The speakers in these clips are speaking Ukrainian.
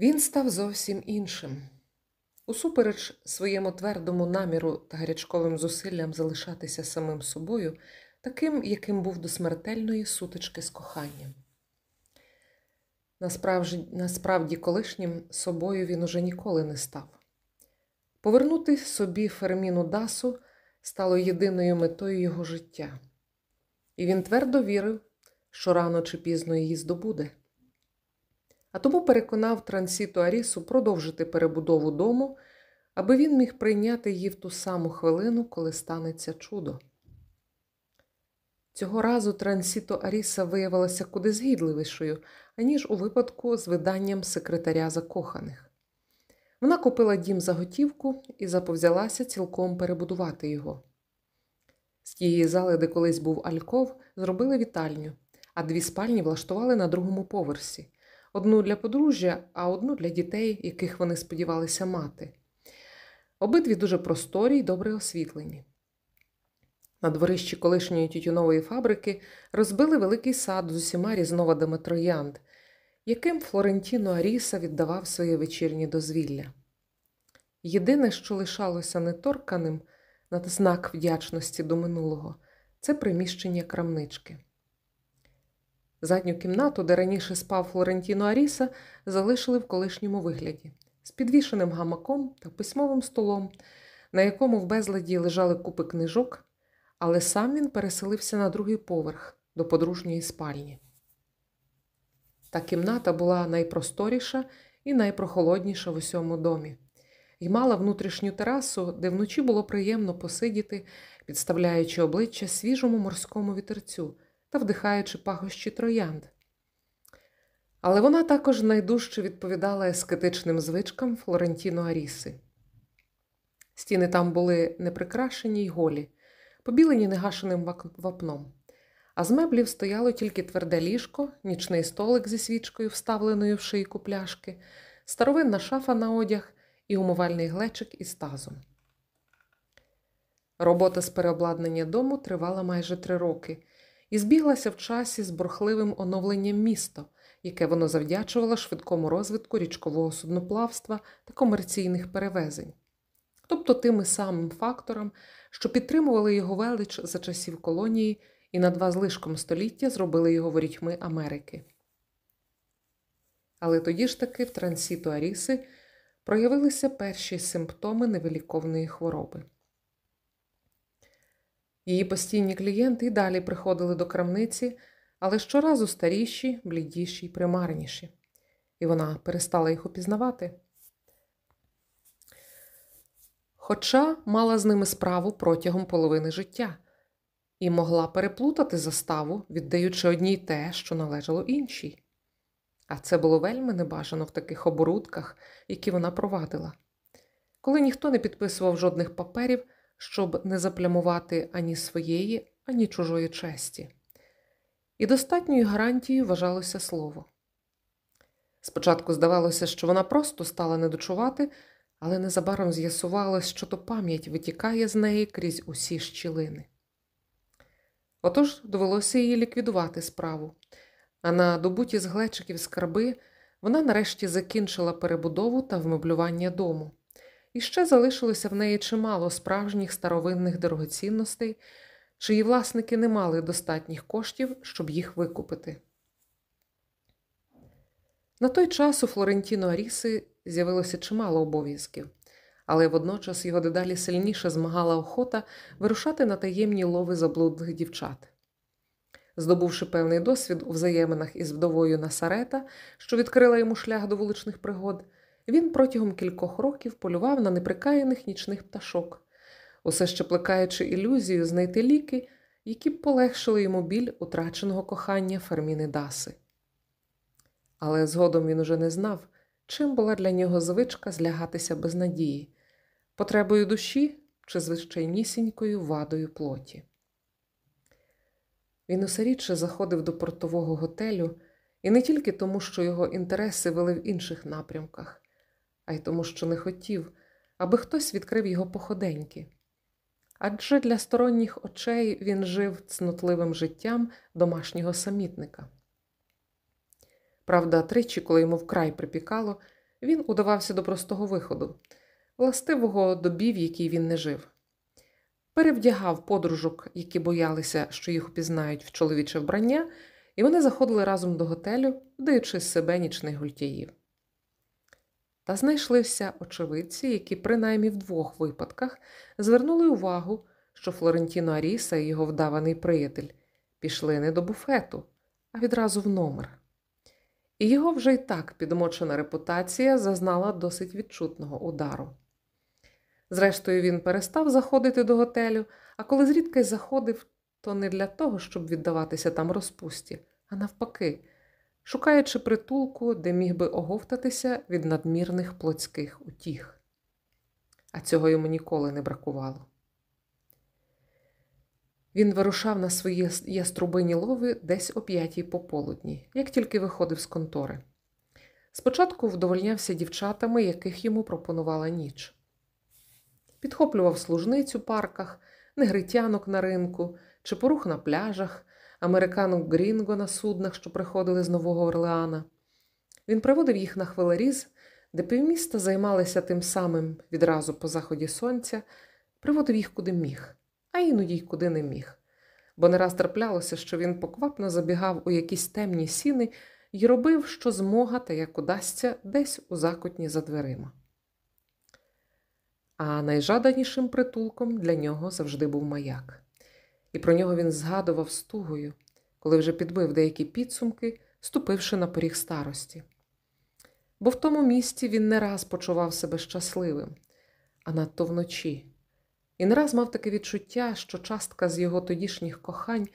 Він став зовсім іншим. Усупереч своєму твердому наміру та гарячковим зусиллям залишатися самим собою, таким, яким був до смертельної сутички з коханням. Насправді, насправді, колишнім собою він уже ніколи не став. Повернути собі Ферміну Дасу стало єдиною метою його життя, і він твердо вірив, що рано чи пізно її здобуде. А тому переконав Трансіту Арісу продовжити перебудову дому, аби він міг прийняти її в ту саму хвилину, коли станеться чудо. Цього разу Трансіто Аріса виявилася куди згідливішою, аніж у випадку з виданням секретаря закоханих. Вона купила дім за готівку і заповзялася цілком перебудувати його. З тієї зали, де колись був Альков, зробили вітальню, а дві спальні влаштували на другому поверсі одну для подружжя, а одну для дітей, яких вони сподівалися мати. Обидві дуже просторі й добре освітлені. На дворищі колишньої тютюнової фабрики розбили великий сад з усіма різновидами троянд, яким Флорентіно Аріса віддавав своє вечірнє дозвілля. Єдине, що лишалося неторканим на знак вдячності до минулого, це приміщення крамнички. Задню кімнату, де раніше спав Флорентіно Аріса, залишили в колишньому вигляді з підвішеним гамаком та письмовим столом, на якому в безладі лежали купи книжок, але сам він переселився на другий поверх до подружньої спальні. Та кімната була найпросторіша і найпрохолодніша в усьому домі, і мала внутрішню терасу, де вночі було приємно посидіти, підставляючи обличчя свіжому морському вітерцю та вдихаючи пахощі троянд. Але вона також найдужче відповідала ескетичним звичкам Флорентіно Аріси. Стіни там були неприкрашені й голі, побілені негашеним вапном, а з меблів стояло тільки тверде ліжко, нічний столик зі свічкою, вставленою в шийку пляшки, старовинна шафа на одяг і умивальний глечик із тазом. Робота з переобладнання дому тривала майже три роки і збіглася в часі з бурхливим оновленням міста, яке воно завдячувало швидкому розвитку річкового судноплавства та комерційних перевезень, тобто тими самим факторам, що підтримували його велич за часів колонії і на два злишком століття зробили його ворітьми Америки. Але тоді ж таки в трансіту Аріси проявилися перші симптоми невиліковної хвороби. Її постійні клієнти й далі приходили до крамниці, але щоразу старіші, блідіші й примарніші, і вона перестала їх упізнавати. Хоча мала з ними справу протягом половини життя і могла переплутати заставу, віддаючи одній те, що належало іншій. А це було вельми небажано в таких оборудках, які вона провадила. Коли ніхто не підписував жодних паперів, щоб не заплямувати ані своєї, ані чужої честі. І достатньою гарантією вважалося слово. Спочатку здавалося, що вона просто стала недочувати, але незабаром з'ясувалось, що то пам'ять витікає з неї крізь усі щілини. Отож довелося їй ліквідувати справу, а на добуті з глечиків скарби вона нарешті закінчила перебудову та вмеблювання дому. І ще залишилося в неї чимало справжніх старовинних дорогоцінностей, чиї власники не мали достатніх коштів, щоб їх викупити. На той час у Флорентіно Аріси з'явилося чимало обов'язків, але водночас його дедалі сильніше змагала охота вирушати на таємні лови заблудних дівчат. Здобувши певний досвід у взаєминах із вдовою Насарета, що відкрила йому шлях до вуличних пригод, він протягом кількох років полював на неприкаяних нічних пташок, усе ще плекаючи ілюзію знайти ліки, які б полегшили йому біль утраченого кохання Ферміни Даси. Але згодом він уже не знав, чим була для нього звичка злягатися без надії, потребою душі чи звичайнісінькою вадою плоті. Він усе рідше заходив до портового готелю, і не тільки тому, що його інтереси вели в інших напрямках, а й тому, що не хотів, аби хтось відкрив його походеньки. Адже для сторонніх очей він жив цнутливим життям домашнього самітника. Правда, тричі, коли йому вкрай припікало, він удавався до простого виходу, властивого добів, який він не жив. Перевдягав подружок, які боялися, що їх упізнають в чоловіче вбрання, і вони заходили разом до готелю, вдаючи з себе нічних гультяїв. Та знайшлися очевидці, які принаймні в двох випадках звернули увагу, що Флорентіно Аріса і його вдаваний приятель пішли не до буфету, а відразу в номер. І його вже й так підмочена репутація зазнала досить відчутного удару. Зрештою, він перестав заходити до готелю, а коли зрідка й заходив, то не для того, щоб віддаватися там розпусті, а навпаки, шукаючи притулку, де міг би оговтатися від надмірних плотських утіх. А цього йому ніколи не бракувало. Він вирушав на свої яструбині лови десь о п'ятій пополудні, як тільки виходив з контори. Спочатку вдовольнявся дівчатами, яких йому пропонувала ніч. Підхоплював служниць у парках, негритянок на ринку, чепорух на пляжах, американок Грінго на суднах, що приходили з Нового Орлеана. Він приводив їх на хвилеріз, де півміста займалися тим самим відразу по заході сонця, приводив їх куди міг а іноді й куди не міг. Бо не раз траплялося, що він поквапно забігав у якісь темні сіни і робив, що змога та як удасться, десь у закутні за дверима. А найжаданішим притулком для нього завжди був маяк, і про нього він згадував стугою, коли вже підбив деякі підсумки, ступивши на поріг старості. Бо в тому місці він не раз почував себе щасливим, а надто вночі, і не раз мав таке відчуття, що частка з його тодішніх кохань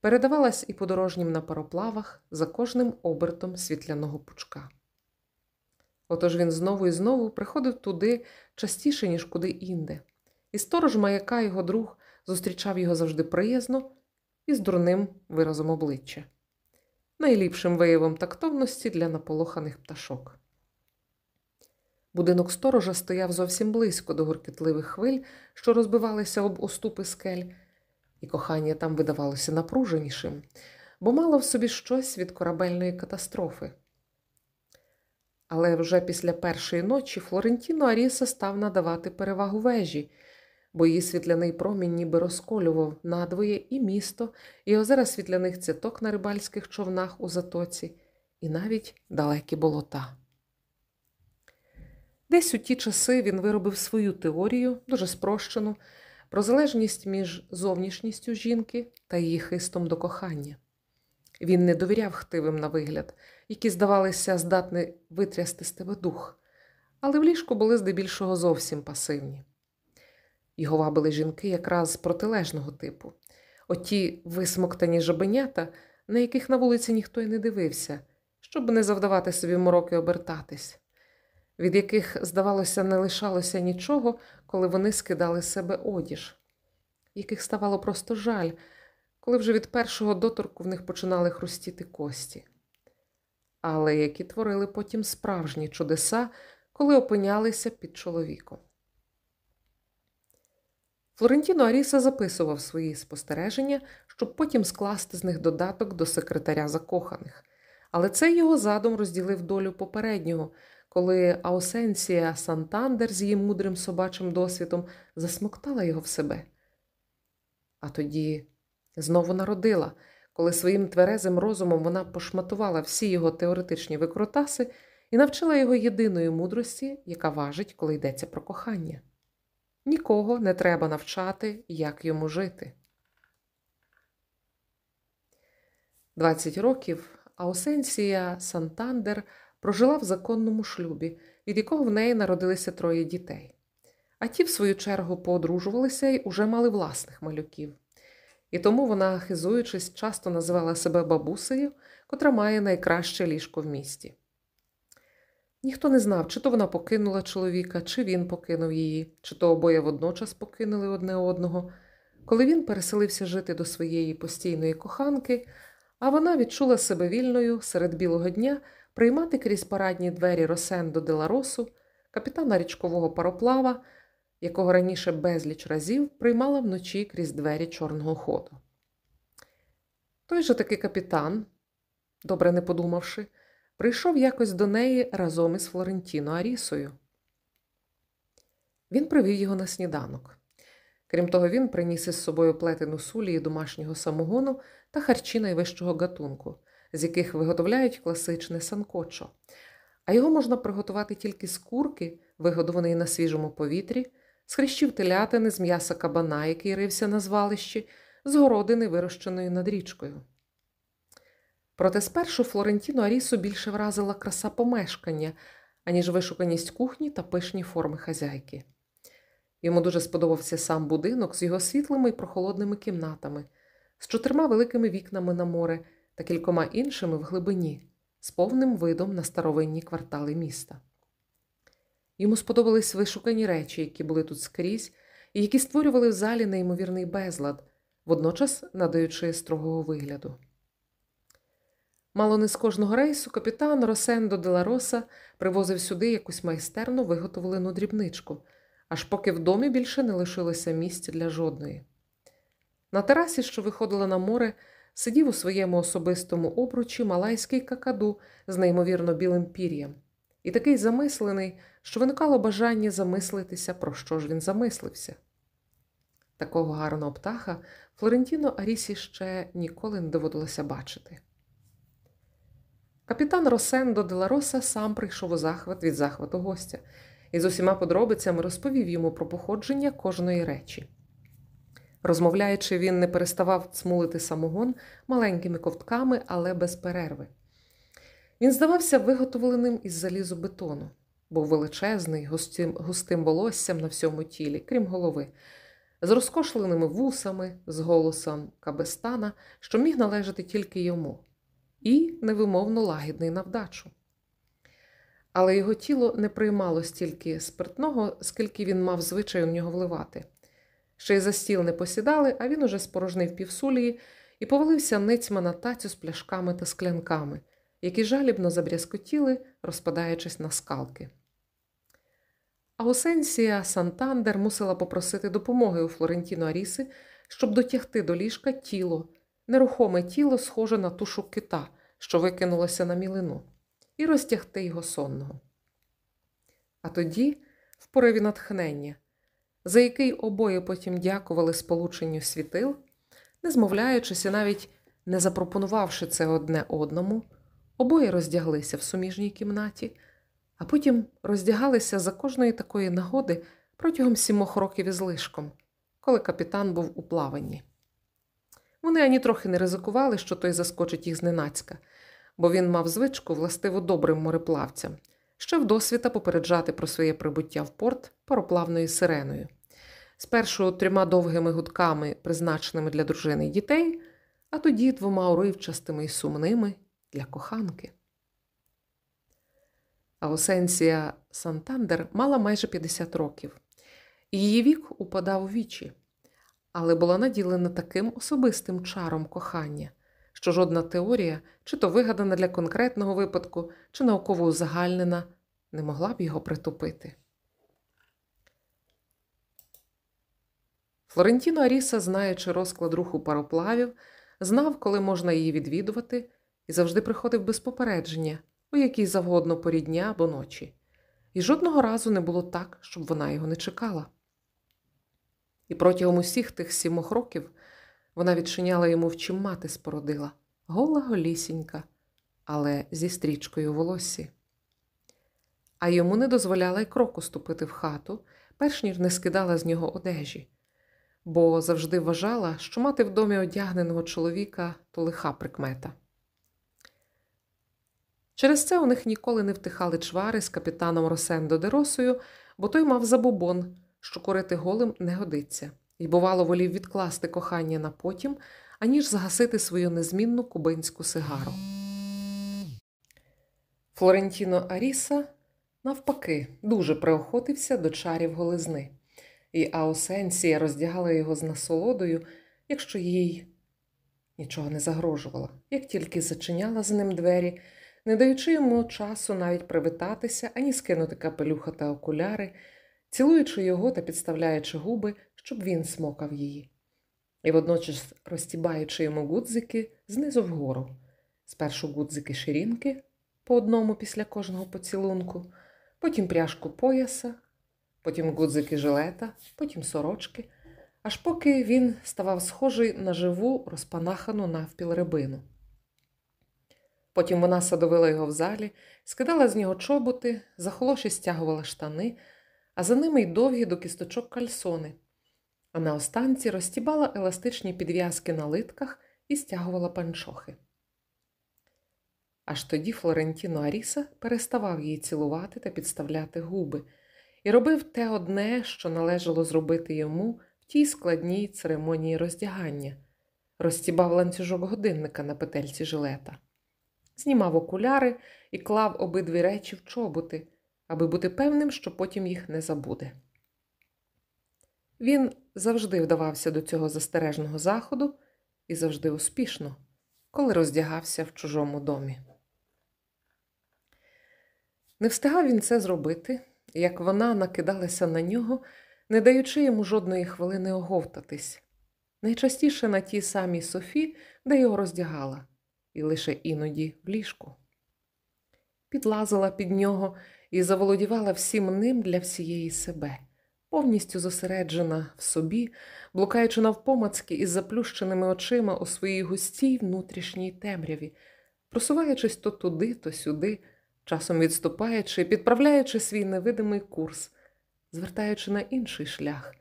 передавалась і подорожнім на пароплавах за кожним обертом світляного пучка. Отож він знову і знову приходив туди частіше, ніж куди інде, і сторож маяка його друг зустрічав його завжди приязно і з дурним виразом обличчя, найліпшим виявом тактовності для наполоханих пташок. Будинок сторожа стояв зовсім близько до гуркітливих хвиль, що розбивалися об уступи скель, і кохання там видавалося напруженішим, бо мало в собі щось від корабельної катастрофи. Але вже після першої ночі Флорентіно Аріса став надавати перевагу вежі, бо її світляний промінь ніби розколював надвоє і місто, і озера світляних цяток на рибальських човнах у затоці, і навіть далекі болота. Десь у ті часи він виробив свою теорію, дуже спрощену, про залежність між зовнішністю жінки та її хистом до кохання. Він не довіряв хтивим на вигляд, які здавалися здатні витрясти з тебе дух, але в ліжку були здебільшого зовсім пасивні. Його вабили жінки якраз протилежного типу, оті висмоктані жабенята, на яких на вулиці ніхто й не дивився, щоб не завдавати собі мороки обертатись від яких, здавалося, не лишалося нічого, коли вони скидали з себе одіж, яких ставало просто жаль, коли вже від першого доторку в них починали хрустіти кості, але які творили потім справжні чудеса, коли опинялися під чоловіком. Флорентіно Аріса записував свої спостереження, щоб потім скласти з них додаток до секретаря закоханих, але цей його задум розділив долю попереднього, коли Аусенсія Сантандер з її мудрим собачим досвідом засмоктала його в себе. А тоді знову народила, коли своїм тверезим розумом вона пошматувала всі його теоретичні викрутаси і навчила його єдиної мудрості, яка важить, коли йдеться про кохання. Нікого не треба навчати, як йому жити. 20 років Аусенсія Сантандер прожила в законному шлюбі, від якого в неї народилися троє дітей. А ті, в свою чергу, поодружувалися і уже мали власних малюків. І тому вона, хизуючись, часто називала себе бабусею, котра має найкраще ліжко в місті. Ніхто не знав, чи то вона покинула чоловіка, чи він покинув її, чи то обоє водночас покинули одне одного. Коли він переселився жити до своєї постійної коханки, а вона відчула себе вільною серед білого дня приймати крізь парадні двері Росенду де Ларосу, капітана річкового пароплава, якого раніше безліч разів приймала вночі крізь двері чорного ходу. Той же таки капітан, добре не подумавши, прийшов якось до неї разом із Флорентіно Арісою. Він привів його на сніданок. Крім того, він приніс із собою плетену сулії домашнього самогону та харчі найвищого гатунку, з яких виготовляють класичне санкочо. А його можна приготувати тільки з курки, вигодованої на свіжому повітрі, з хрещів телятини, з м'яса кабана, який рився на звалищі, з городини, вирощеної над річкою. Проте спершу Флорентіно Арісу більше вразила краса помешкання, аніж вишуканість кухні та пишні форми хазяйки. Йому дуже сподобався сам будинок з його світлими і прохолодними кімнатами, з чотирма великими вікнами на море та кількома іншими в глибині, з повним видом на старовинні квартали міста. Йому сподобались вишукані речі, які були тут скрізь, і які створювали в залі неймовірний безлад, водночас надаючи строгого вигляду. Мало не з кожного рейсу капітан Росендо де ла Роса привозив сюди якусь майстерно виготовлену дрібничку, аж поки в домі більше не лишилося місця для жодної. На терасі, що виходила на море, сидів у своєму особистому обручі малайський какаду з неймовірно білим пір'ям, і такий замислений, що виникало бажання замислитися, про що ж він замислився. Такого гарного птаха Флорентіно Арісі ще ніколи не доводилося бачити. Капітан Росендо де ла Роса сам прийшов у захват від захвату гостя і з усіма подробицями розповів йому про походження кожної речі. Розмовляючи, він не переставав цмулити самогон маленькими ковтками, але без перерви. Він здавався виготовленим із залізобетону, був величезний, густим, густим волоссям на всьому тілі, крім голови, з розкошленими вусами, з голосом кабестана, що міг належати тільки йому, і невимовно лагідний на вдачу. Але його тіло не приймало стільки спиртного, скільки він мав звичай у нього вливати. Ще й за стіл не посідали, а він уже спорожнив півсулії і повалився ницьма на тацю з пляшками та склянками, які жалібно забрязкотіли, розпадаючись на скалки. Аусенсія Сантандер мусила попросити допомоги у Флорентіно Аріси, щоб дотягти до ліжка тіло, нерухоме тіло, схоже на тушу кита, що викинулося на мілину, і розтягти його сонного. А тоді, в пориві натхнення, за який обоє потім дякували сполученню світил, не змовляючись і навіть не запропонувавши це одне одному, обоє роздяглися в суміжній кімнаті, а потім роздягалися за кожної такої нагоди протягом сімох років із лишком, коли капітан був у плаванні. Вони ані трохи не ризикували, що той заскочить їх зненацька, бо він мав звичку властиво добрим мореплавцям, ще вдосвіта попереджати про своє прибуття в порт пароплавною сиреною. Спершу трьома довгими гудками, призначеними для дружини й дітей, а тоді двома уривчастими й сумними для коханки. Аусенсія Сантандер мала майже 50 років, і її вік упадав у вічі, але була наділена таким особистим чаром кохання, що жодна теорія, чи то вигадана для конкретного випадку, чи науково узагальнена, не могла б його притупити. Флорентіно Аріса, знаючи розклад руху пароплавів, знав, коли можна її відвідувати, і завжди приходив без попередження, у якій завгодно порі дня або ночі, і жодного разу не було так, щоб вона його не чекала. І протягом усіх тих сімох років вона відчиняла йому, в чим мати спородила, гола голісінька, але зі стрічкою волоссі. А йому не дозволяла й кроку ступити в хату, перш ніж не скидала з нього одежі, бо завжди вважала, що мати в домі одягненого чоловіка то лиха прикмета. Через це у них ніколи не втихали чвари з капітаном Росендо де Росою, бо той мав забобон, що курити голим не годиться, і, бувало, волів відкласти кохання на потім, аніж загасити свою незмінну кубинську сигару. Флорентіно Аріса, навпаки, дуже приохотився до чарів голизни, і Аосенсія роздягала його з насолодою, якщо їй нічого не загрожувало, як тільки зачиняла за ним двері не даючи йому часу навіть привітатися, ані скинути капелюха та окуляри, цілуючи його та підставляючи губи, щоб він смокав її, і водночас розтібаючи йому гудзики знизу вгору, спершу гудзики ширінки, по одному після кожного поцілунку, потім пряжку пояса, потім гудзики жилета, потім сорочки, аж поки він ставав схожий на живу розпанахану навпіл рибину. Потім вона садовила його в залі, скидала з нього чоботи, захолоші стягувала штани, а за ними й довгі до кісточок кальсони, а на останці розтібала еластичні підв'язки на литках і стягувала панчохи. Аж тоді Флорентіно Аріса переставав її цілувати та підставляти губи, і робив те одне, що належало зробити йому в тій складній церемонії роздягання, розтібав ланцюжок годинника на петельці жилета, знімав окуляри і клав обидві речі в чоботи, аби бути певним, що потім їх не забуде. Він завжди вдавався до цього застережного заходу і завжди успішно, коли роздягався в чужому домі. Не встигав він це зробити, як вона накидалася на нього, не даючи йому жодної хвилини оговтатись, найчастіше на тій самій Софі, де його роздягала, і лише іноді в ліжку. Підлазила під нього і заволодівала всім ним для всієї себе, повністю зосереджена в собі, блукаючи навпомацьки із заплющеними очима у своїй густій внутрішній темряві, просуваючись то туди, то сюди часом відступаючи, підправляючи свій невидимий курс, звертаючи на інший шлях,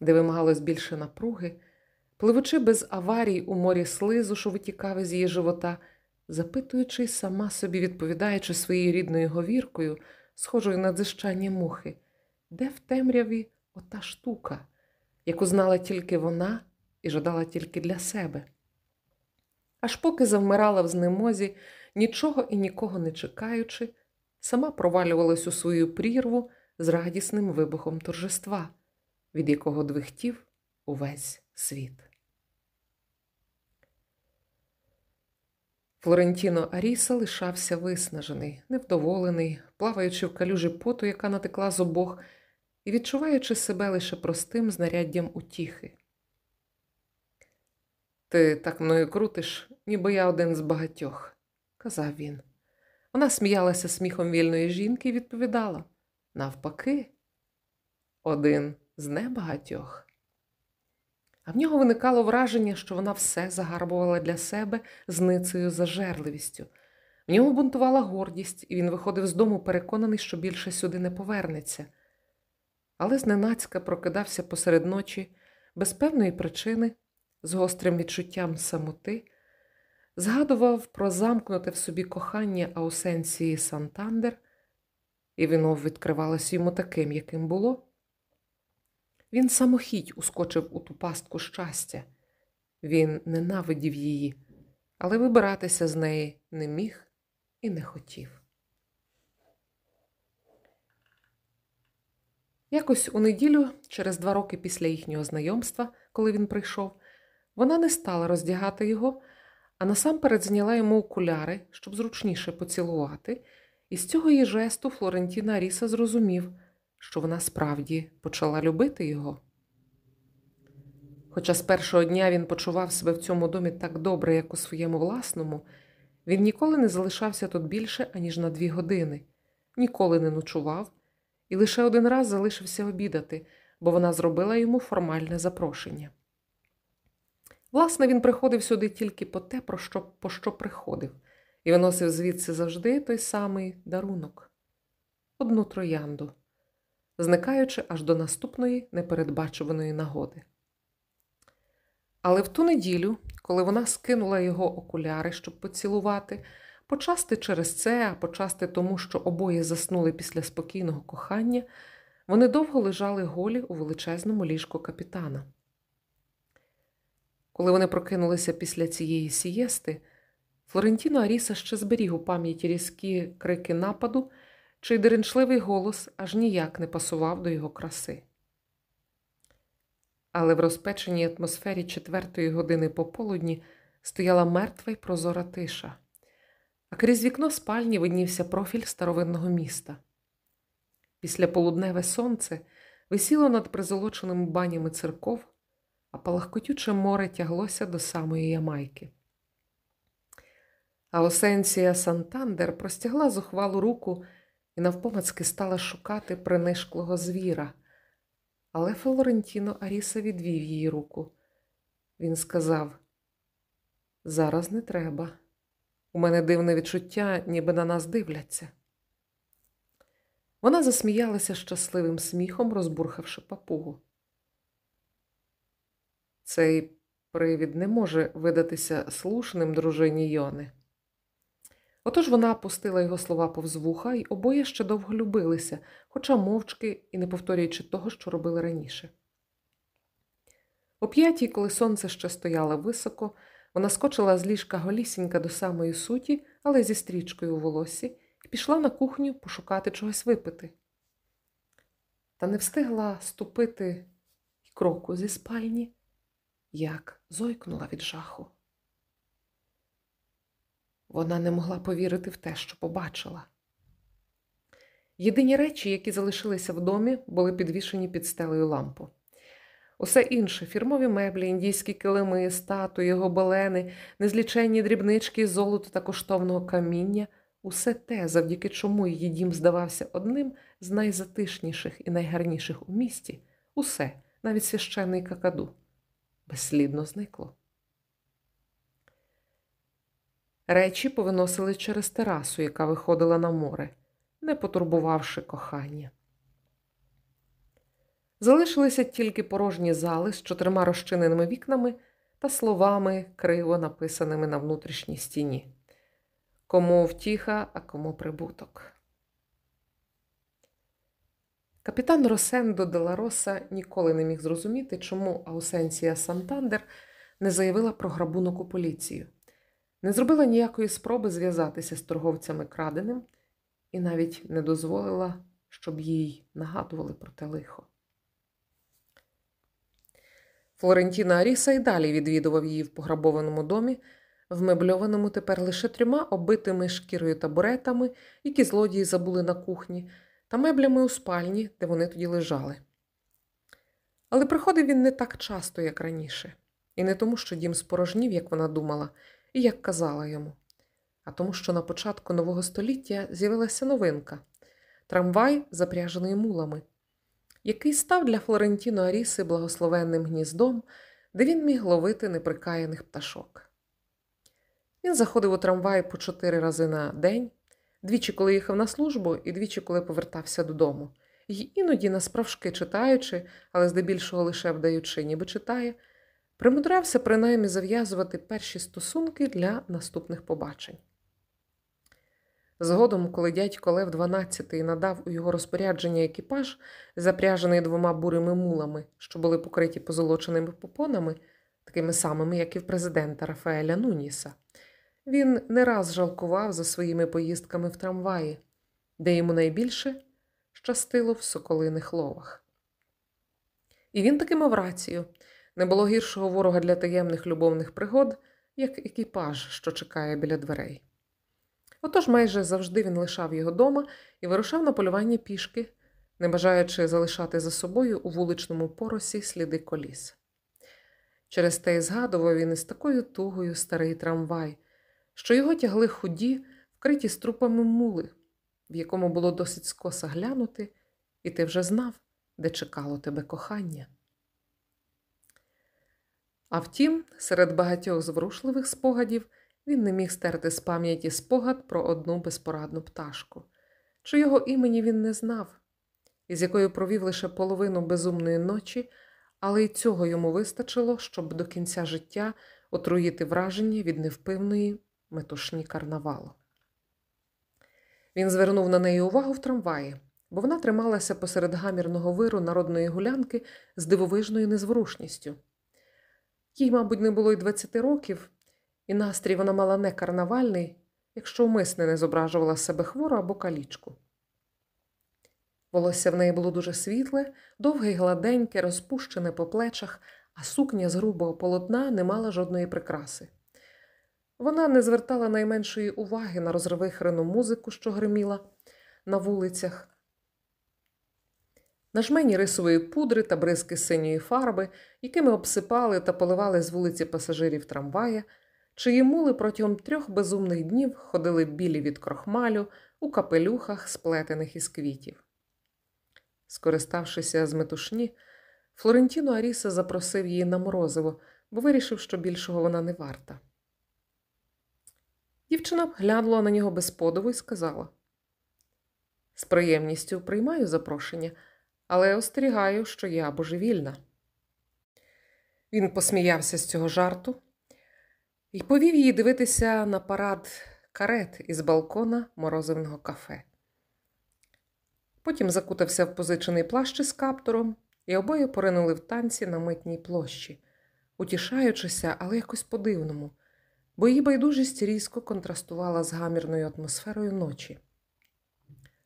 де вимагалось більше напруги, пливучи без аварій у морі слизу, що витікав із її живота, запитуючи сама собі, відповідаючи своєю рідною говіркою, схожою на дзищання мухи, де в темряві ота штука, яку знала тільки вона і жадала тільки для себе. Аж поки завмирала в знемозі, нічого і нікого не чекаючи, сама провалювалась у свою прірву з радісним вибухом торжества, від якого двихтів увесь світ. Флорентіно Аріса лишався виснажений, невдоволений, плаваючи в калюжі поту, яка натекла з обох, і відчуваючи себе лише простим знаряддям утіхи. Ти так мною крутиш, ніби я один з багатьох казав він. Вона сміялася сміхом вільної жінки і відповідала навпаки, один з небагатьох. А в нього виникало враження, що вона все загарбувала для себе з ницею зажерливістю. В ньому бунтувала гордість, і він виходив з дому, переконаний, що більше сюди не повернеться. Але зненацька прокидався посеред ночі без певної причини, з гострим відчуттям самоти згадував про замкнуте в собі кохання Аусенції Сантандер, і вино відкривалося йому таким, яким було. Він самохідь ускочив у ту пастку щастя, він ненавидів її, але вибиратися з неї не міг і не хотів. Якось у неділю, через два роки після їхнього знайомства, коли він прийшов, вона не стала роздягати його, а насамперед зняла йому окуляри, щоб зручніше поцілувати, і з цього її жесту Флорентіна Аріса зрозумів, що вона справді почала любити його. Хоча з першого дня він почував себе в цьому домі так добре, як у своєму власному, він ніколи не залишався тут більше, аніж на дві години, ніколи не ночував і лише один раз залишився обідати, бо вона зробила йому формальне запрошення. Власне, він приходив сюди тільки по те, про що, по що приходив, і виносив звідси завжди той самий дарунок одну троянду, зникаючи аж до наступної непередбачуваної нагоди. Але в ту неділю, коли вона скинула його окуляри, щоб поцілувати, почасти через це, а почасти тому, що обоє заснули після спокійного кохання, вони довго лежали голі у величезному ліжку капітана. Коли вони прокинулися після цієї сієсти, Флорентіно Аріса ще зберіг у пам'яті різкі крики нападу, чий деренчливий голос аж ніяк не пасував до його краси. Але в розпеченій атмосфері четвертої години пополудні стояла мертва й прозора тиша, а крізь вікно спальні виднівся профіль старовинного міста. Після полудневе сонце висіло над призолоченими банями церков а палахкотюче море тяглося до самої Ямайки. А Осенція Сантандер простягла зухвалу руку і навпомацки стала шукати принишклого звіра. Але Флорентіно Аріса відвів її руку. Він сказав: Зараз не треба. У мене дивне відчуття, ніби на нас дивляться. Вона засміялася щасливим сміхом, розбурхавши папугу. Цей привід не може видатися слушним дружині Йони. Отож вона опустила його слова повз вуха, і обоє ще довго любилися, хоча мовчки і не повторюючи того, що робили раніше. О п'ятій, коли сонце ще стояло високо, вона скочила з ліжка голісінька до самої суті, але зі стрічкою у волосі, і пішла на кухню пошукати чогось випити. Та не встигла ступити кроку зі спальні, як зойкнула від жаху. Вона не могла повірити в те, що побачила. Єдині речі, які залишилися в домі, були підвішені під стелею лампу. Усе інше фірмові меблі, індійські килими, статуї, гобелени, незліченні дрібнички золота та коштовного каміння усе те, завдяки чому її дім здавався одним з найзатишніших і найгарніших у місті, усе, навіть священний какаду, безслідно зникло. Речі повиносили через терасу, яка виходила на море, не потурбувавши кохання. Залишилися тільки порожні зали з чотирма розчиненими вікнами та словами, криво написаними на внутрішній стіні. Кому втіха, а кому прибуток. Капітан Росендо де ла ніколи не міг зрозуміти, чому Аусенція Сантандер не заявила про грабунок у поліцію, не зробила ніякої спроби зв'язатися з торговцями краденим і навіть не дозволила, щоб їй нагадували про те лихо. Флорентіна Аріса й далі відвідував її в пограбованому домі, вмебльованому тепер лише трьома оббитими шкірою табуретами, які злодії забули на кухні, та меблями у спальні, де вони тоді лежали. Але приходив він не так часто, як раніше, і не тому, що дім спорожнів, як вона думала, і як казала йому, а тому, що на початку нового століття з'явилася новинка трамвай, запряжений мулами який став для Флорентіно Аріси благословенним гніздом, де він міг ловити неприкаяних пташок. Він заходив у трамвай по чотири рази на день, двічі, коли їхав на службу, і двічі, коли повертався додому, І іноді, насправжки читаючи, але здебільшого лише вдаючи, ніби читає, примудрявся принаймні зав'язувати перші стосунки для наступних побачень. Згодом, коли дядько Лев XII надав у його розпорядження екіпаж, запряжений двома бурими мулами, що були покриті позолоченими попонами, такими самими, як і в президента Рафаеля Нуніса, він не раз жалкував за своїми поїздками в трамваї, де йому найбільше щастило в соколиних ловах. І він таки мав рацію не було гіршого ворога для таємних любовних пригод, як екіпаж, що чекає біля дверей. Отож майже завжди він лишав його дома і вирушав на полювання пішки, не бажаючи залишати за собою у вуличному поросі сліди коліс. Через те й згадував він із такою тугою старий трамвай, що його тягли худі, вкриті струпами мули, в якому було досить скоса глянути, і ти вже знав, де чекало тебе кохання. А втім, серед багатьох зворушливих спогадів. Він не міг стерти з пам'яті спогад про одну безпорадну пташку, чи його імені він не знав, із якою провів лише половину безумної ночі, але й цього йому вистачило, щоб до кінця життя отруїти враження від невпивної метушні карнавалу. Він звернув на неї увагу в трамваї, бо вона трималася посеред гамірного виру народної гулянки з дивовижною незворушністю. Їй, мабуть, не було й 20 років, і настрій вона мала не карнавальний, якщо умисне не зображувала себе хвору або калічку. Волосся в неї було дуже світле, довге й гладеньке, розпущене по плечах, а сукня з грубого полотна не мала жодної прикраси. Вона не звертала найменшої уваги на розривихрену музику, що гриміла на вулицях, на жмені рисової пудри та бризки синьої фарби, якими обсипали та поливали з вулиці пасажирів трамвая, чиї мули протягом трьох безумних днів ходили білі від крохмалю у капелюхах, сплетених із квітів. Скориставшися з метушні, Флорентіно Аріса запросив її на морозиво, бо вирішив, що більшого вона не варта. Дівчина глянула на нього без подиву і сказала: З приємністю приймаю запрошення, але остерігаю, що я божевільна. Він посміявся з цього жарту і повів її дивитися на парад карет із балкона морозивного кафе. Потім закутався в позичений плащ із каптуром, і обоє поринули в танці на митній площі, утішаючися, але якось по-дивному, бо її байдужість різко контрастувала з гамірною атмосферою ночі.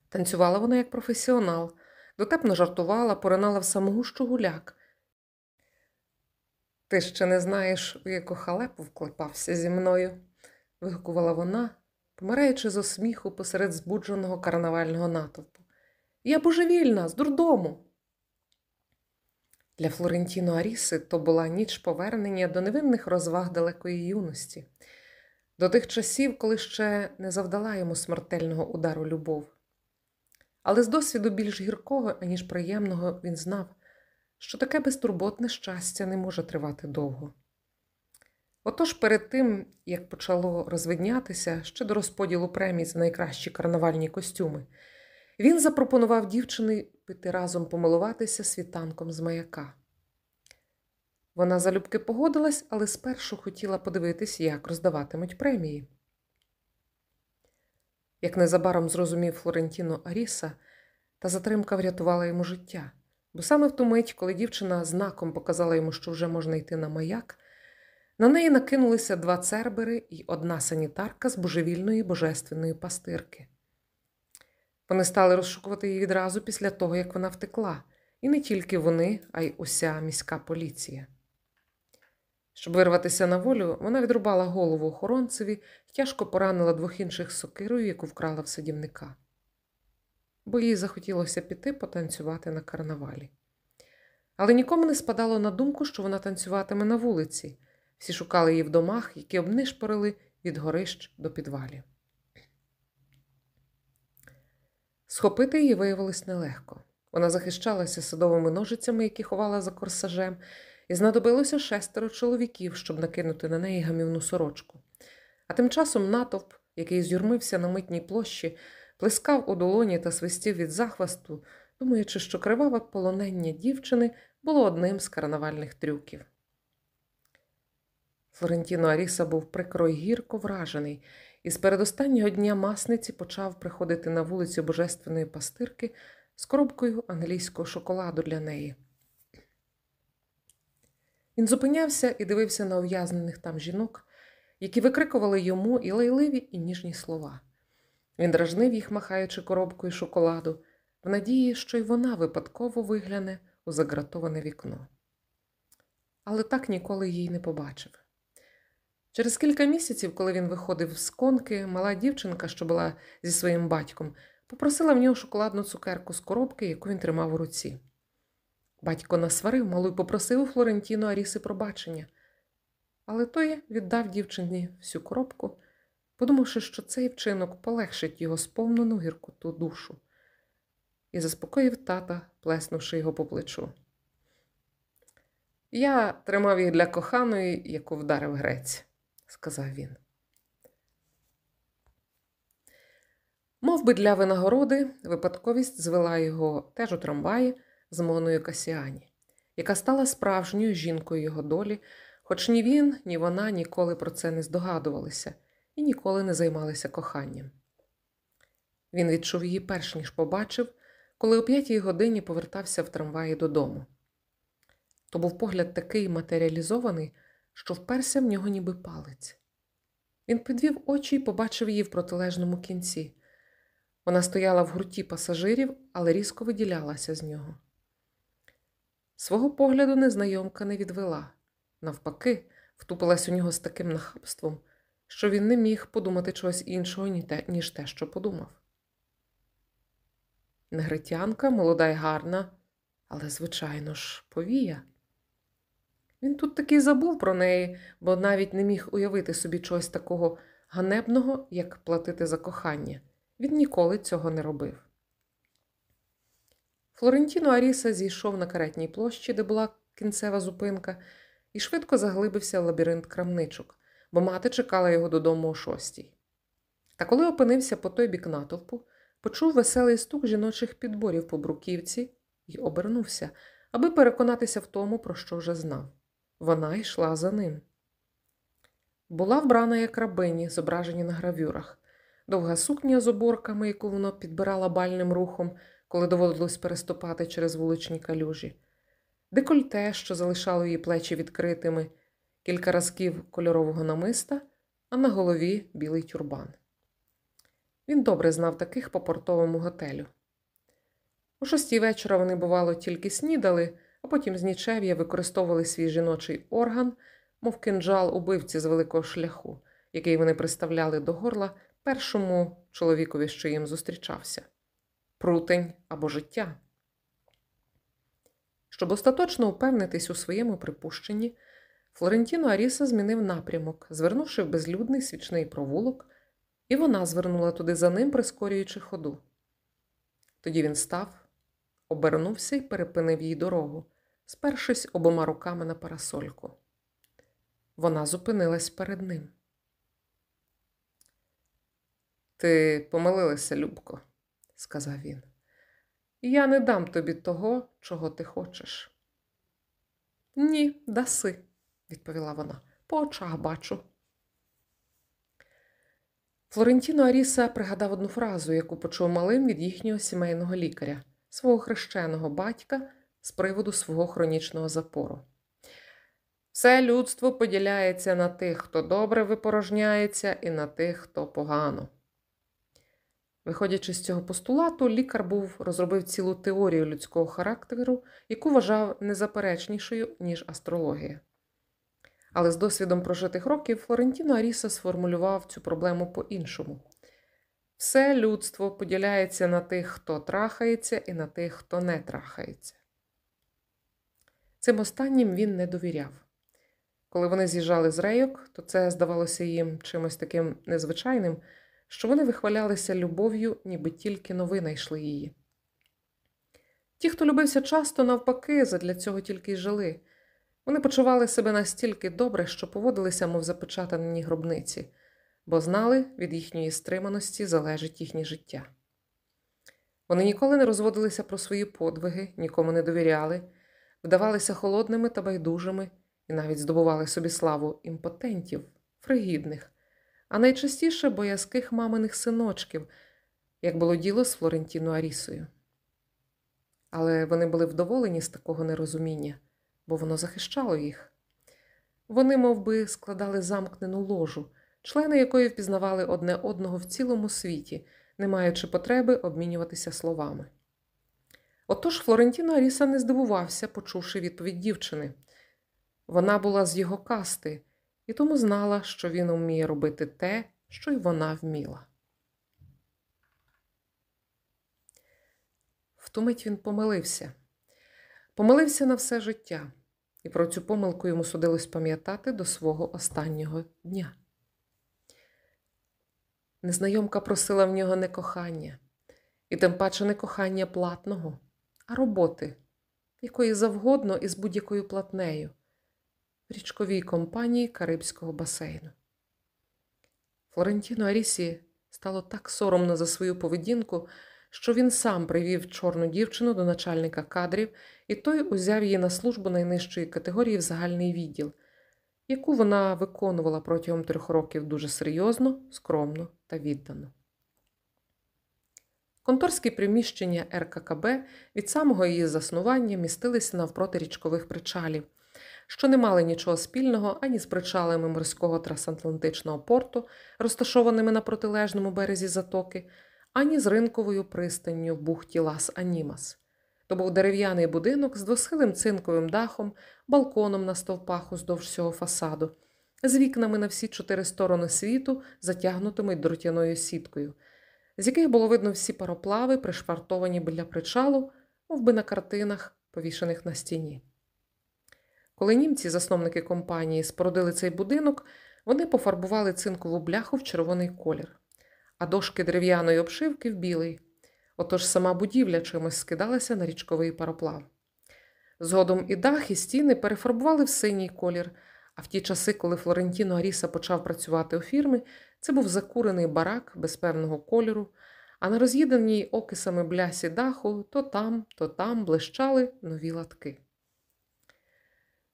Танцювала вона як професіонал, дотепно жартувала, поринала в самогущу гуляк. Ти ще не знаєш, у яку халепу вклепався зі мною, вигукувала вона, помираючи з осміху посеред збудженого карнавального натовпу. Я божевільна, з дурдому. Для Флорентіно Аріси то була ніч повернення до невинних розваг далекої юності, до тих часів, коли ще не завдала йому смертельного удару любов. Але з досвіду більш гіркого, аніж приємного, він знав, що таке безтурботне щастя не може тривати довго. Отож, перед тим, як почало розвиднятися ще до розподілу премій за найкращі карнавальні костюми, він запропонував дівчині піти разом помилуватися світанком з маяка. Вона залюбки погодилась, але спершу хотіла подивитись, як роздаватимуть премії. Як незабаром зрозумів Флорентіно Аріса, та затримка врятувала йому життя, бо саме в ту мить, коли дівчина знаком показала йому, що вже можна йти на маяк, на неї накинулися два цербери і одна санітарка з божевільної божественної пастирки. Вони стали розшукувати її відразу після того, як вона втекла, і не тільки вони, а й уся міська поліція. Щоб вирватися на волю, вона відрубала голову охоронцеві тяжко поранила двох інших сокирою, яку вкрала в садівника. Бо їй захотілося піти потанцювати на карнавалі. Але нікому не спадало на думку, що вона танцюватиме на вулиці. Всі шукали її в домах, які обнишпорили від горищ до підвалів. Схопити її виявилось нелегко. Вона захищалася садовими ножицями, які ховала за корсажем, і знадобилося шестеро чоловіків, щоб накинути на неї гамівну сорочку. А тим часом натовп, який зюрмився на митній площі, плескав у долоні та свистів від захвасту, думаючи, що криваве полонення дівчини було одним з карнавальних трюків. Флорентіно Аріса був прикро й гірко вражений, і з передостаннього дня масниці почав приходити на вулицю Божественної пастирки з коробкою англійського шоколаду для неї. Він зупинявся і дивився на ув'язнених там жінок, які викрикували йому і лайливі, і ніжні слова. Він дражнив їх, махаючи коробкою шоколаду, в надії, що й вона випадково вигляне у загратоване вікно. Але так ніколи її не побачив. Через кілька місяців, коли він виходив з конки, мала дівчинка, що була зі своїм батьком, попросила в нього шоколадну цукерку з коробки, яку він тримав у руці. Батько насварив малу й попросив у Флорентіно Аріси пробачення, але той віддав дівчині всю коробку, подумавши, що цей вчинок полегшить його сповнену гіркоту душу, і заспокоїв тата, плеснувши його по плечу. Я тримав їх для коханої, яку вдарив грець, сказав він. Мов би для винагороди, випадковість звела його теж у трамваї з Моною Касіані, яка стала справжньою жінкою його долі, хоч ні він, ні вона ніколи про це не здогадувалися і ніколи не займалися коханням. Він відчув її перш ніж побачив, коли о п'ятій годині повертався в трамваї додому. То був погляд такий матеріалізований, що вперся в нього ніби палець. Він підвів очі і побачив її в протилежному кінці. Вона стояла в гурті пасажирів, але різко виділялася з нього. Свого погляду незнайомка не відвела, навпаки, втупилась у нього з таким нахабством, що він не міг подумати чогось іншого, ніж те, що подумав. Негритянка, молода й гарна, але, звичайно ж, повія. Він тут таки забув про неї, бо навіть не міг уявити собі чогось такого ганебного, як платити за кохання. Він ніколи цього не робив. Флорентіно Аріса зійшов на каретній площі, де була кінцева зупинка, і швидко заглибився в лабіринт крамничок, бо мати чекала його додому о шостій. Та коли опинився по той бік натовпу, почув веселий стук жіночих підборів по бруківці і обернувся, аби переконатися в тому, про що вже знав. Вона йшла за ним. Була вбрана як рабині, зображені на гравюрах, довга сукня з оборками, яку вона підбирала бальним рухом, коли доводилось переступати через вуличні калюжі, декольте, що залишало її плечі відкритими, кілька разків кольорового намиста, а на голові білий тюрбан. Він добре знав таких по портовому готелю. У шостій вечора вони, бувало, тільки снідали, а потім з нічев'я використовували свій жіночий орган, мов кинджал убивці з великого шляху, який вони приставляли до горла першому чоловікові, що їм зустрічався прутень або життя. Щоб остаточно упевнитись у своєму припущенні, Флорентіно Аріса змінив напрямок, звернувши в безлюдний свічний провулок, і вона звернула туди за ним, прискорюючи ходу. Тоді він став, обернувся і перепинив їй дорогу, спершись обома руками на парасольку. Вона зупинилась перед ним. Ти помилилася, Любко, сказав він. Я не дам тобі того, чого ти хочеш. Ні, даси, відповіла вона. По очах бачу. Флорентіно Аріса пригадав одну фразу, яку почув малим від їхнього сімейного лікаря, свого хрещеного батька з приводу свого хронічного запору. Все людство поділяється на тих, хто добре випорожняється, і на тих, хто погано. Виходячи з цього постулату, лікар був розробив цілу теорію людського характеру, яку вважав незаперечнішою, ніж астрологія. Але з досвідом прожитих років Флорентіно Аріса сформулював цю проблему по-іншому. Все людство поділяється на тих, хто трахається, і на тих, хто не трахається. Цим останнім він не довіряв. Коли вони з'їжджали з рейок, то це здавалося їм чимось таким незвичайним що вони вихвалялися любов'ю, ніби тільки новини йшли її. Ті, хто любився часто, навпаки, задля цього тільки й жили. Вони почували себе настільки добре, що поводилися, мов запечатані гробниці, бо знали, від їхньої стриманості залежить їхнє життя. Вони ніколи не розводилися про свої подвиги, нікому не довіряли, вдавалися холодними та байдужими і навіть здобували собі славу імпотентів, фригідних, а найчастіше боязких маминих синочків, як було діло з Флорентіно Арісою. Але вони були вдоволені з такого нерозуміння, бо воно захищало їх. Вони, мов би, складали замкнену ложу, члени якої впізнавали одне одного в цілому світі, не маючи потреби обмінюватися словами. Отож Флорентіно Аріса не здивувався, почувши відповідь дівчини. Вона була з його касти, і тому знала, що він вміє робити те, що й вона вміла. В він помилився, помилився на все життя, і про цю помилку йому судилось пам'ятати до свого останнього дня. Незнайомка просила в нього не кохання, і тим паче не кохання платного, а роботи, якої завгодно і з будь-якою платнею річковій компанії Карибського басейну. Флорентіно Арісі стало так соромно за свою поведінку, що він сам привів чорну дівчину до начальника кадрів, і той узяв її на службу найнижчої категорії в загальний відділ, яку вона виконувала протягом трьох років дуже серйозно, скромно та віддано. Конторські приміщення РККБ від самого її заснування містилися навпроти річкових причалів що не мали нічого спільного ані з причалами морського трансатлантичного порту, розташованими на протилежному березі затоки, ані з ринковою пристанню в бухті Лас Анімас. То був дерев'яний будинок з двосхилим цинковим дахом, балконом на стовпах уздовж всього фасаду, з вікнами на всі чотири сторони світу, затягнутими дротяною сіткою, з яких було видно всі пароплави, пришвартовані біля причалу, мов би на картинах, повішених на стіні. Коли німці, засновники компанії, спорудили цей будинок, вони пофарбували цинкову бляху в червоний колір, а дошки дерев'яної обшивки в білий. Отож сама будівля чимось скидалася на річковий пароплав. Згодом і дах, і стіни перефарбували в синій колір, а в ті часи, коли Флорентіно Аріса почав працювати у фірмі, це був закурений барак без певного кольору, а на роз'їданій окисами блясі даху то там, то там блищали нові латки.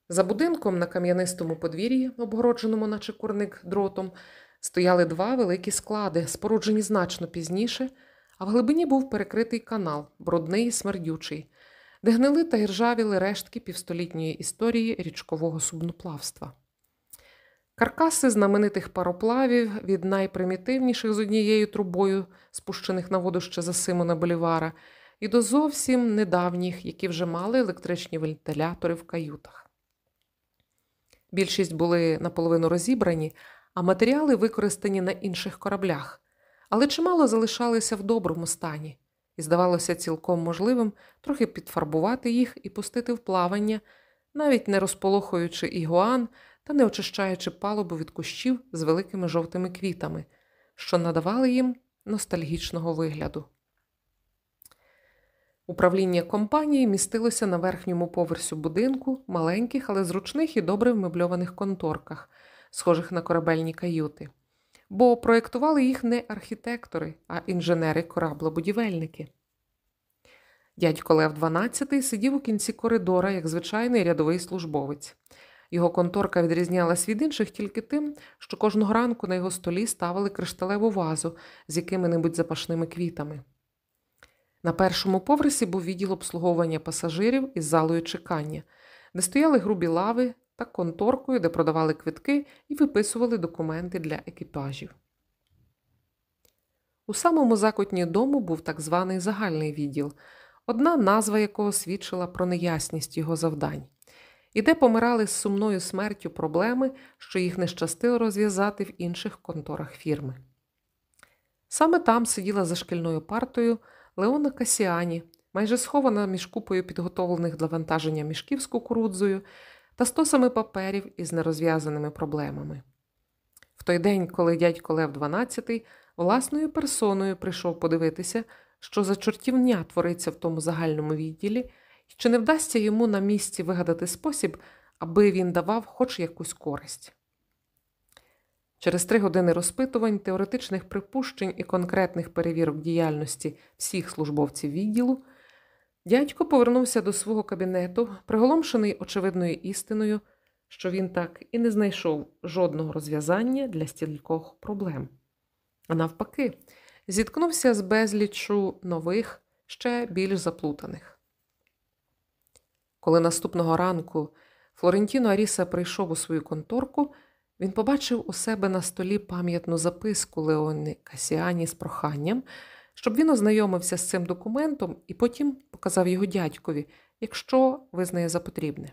За будинком на кам'янистому подвір'ї, обгородженому, наче курник дротом, стояли два великі склади, споруджені значно пізніше, а в глибині був перекритий канал, брудний і смердючий, де гнили та іржавіли рештки півстолітньої історії річкового судноплавства. Каркаси знаменитих пароплавів від найпримітивніших з однією трубою, спущених на воду ще за Симона Болівара, і до зовсім недавніх, які вже мали електричні вентилятори в каютах. Більшість були наполовину розібрані, а матеріали використані на інших кораблях, але чимало залишалися в доброму стані, і здавалося цілком можливим трохи підфарбувати їх і пустити в плавання, навіть не розполохуючи ігуан та не очищаючи палубу від кущів з великими жовтими квітами, що надавали їм ностальгічного вигляду. Управління компанії містилося на верхньому поверсі будинку, маленьких, але зручних і добре вмебльованих конторках, схожих на корабельні каюти, бо проєктували їх не архітектори, а інженери-кораблобудівельники. Дядько Лев XII сидів у кінці коридора, як звичайний рядовий службовець. Його конторка відрізнялась від інших тільки тим, що кожного ранку на його столі ставили кришталеву вазу з якими-небудь запашними квітами. На першому поверсі був відділ обслуговування пасажирів із залою чекання, де стояли грубі лави та конторкою, де продавали квитки і виписували документи для екіпажів. У самому закутні дому був так званий загальний відділ, одна назва якого свідчила про неясність його завдань, і де помирали з сумною смертю проблеми, що їх не щастило розв'язати в інших конторах фірми. Саме там сиділа за шкільною партою Леона Касіані, майже схована між купою підготовлених для вантаження мішків з кукурудзою та стосами паперів із нерозв'язаними проблемами. В той день, коли дядько Лев XII власною персоною прийшов подивитися, що за чортівня твориться в тому загальному відділі, і чи не вдасться йому на місці вигадати спосіб, аби він давав хоч якусь користь. Через три години розпитувань, теоретичних припущень і конкретних перевірок діяльності всіх службовців відділу, дядько повернувся до свого кабінету, приголомшений очевидною істиною, що він так і не знайшов жодного розв'язання для стількох проблем. А навпаки, зіткнувся з безліччю нових, ще більш заплутаних. Коли наступного ранку Флорентіно Аріса прийшов у свою конторку, він побачив у себе на столі пам'ятну записку Леони Касіані з проханням, щоб він ознайомився з цим документом і потім показав його дядькові, якщо визнає за потрібне.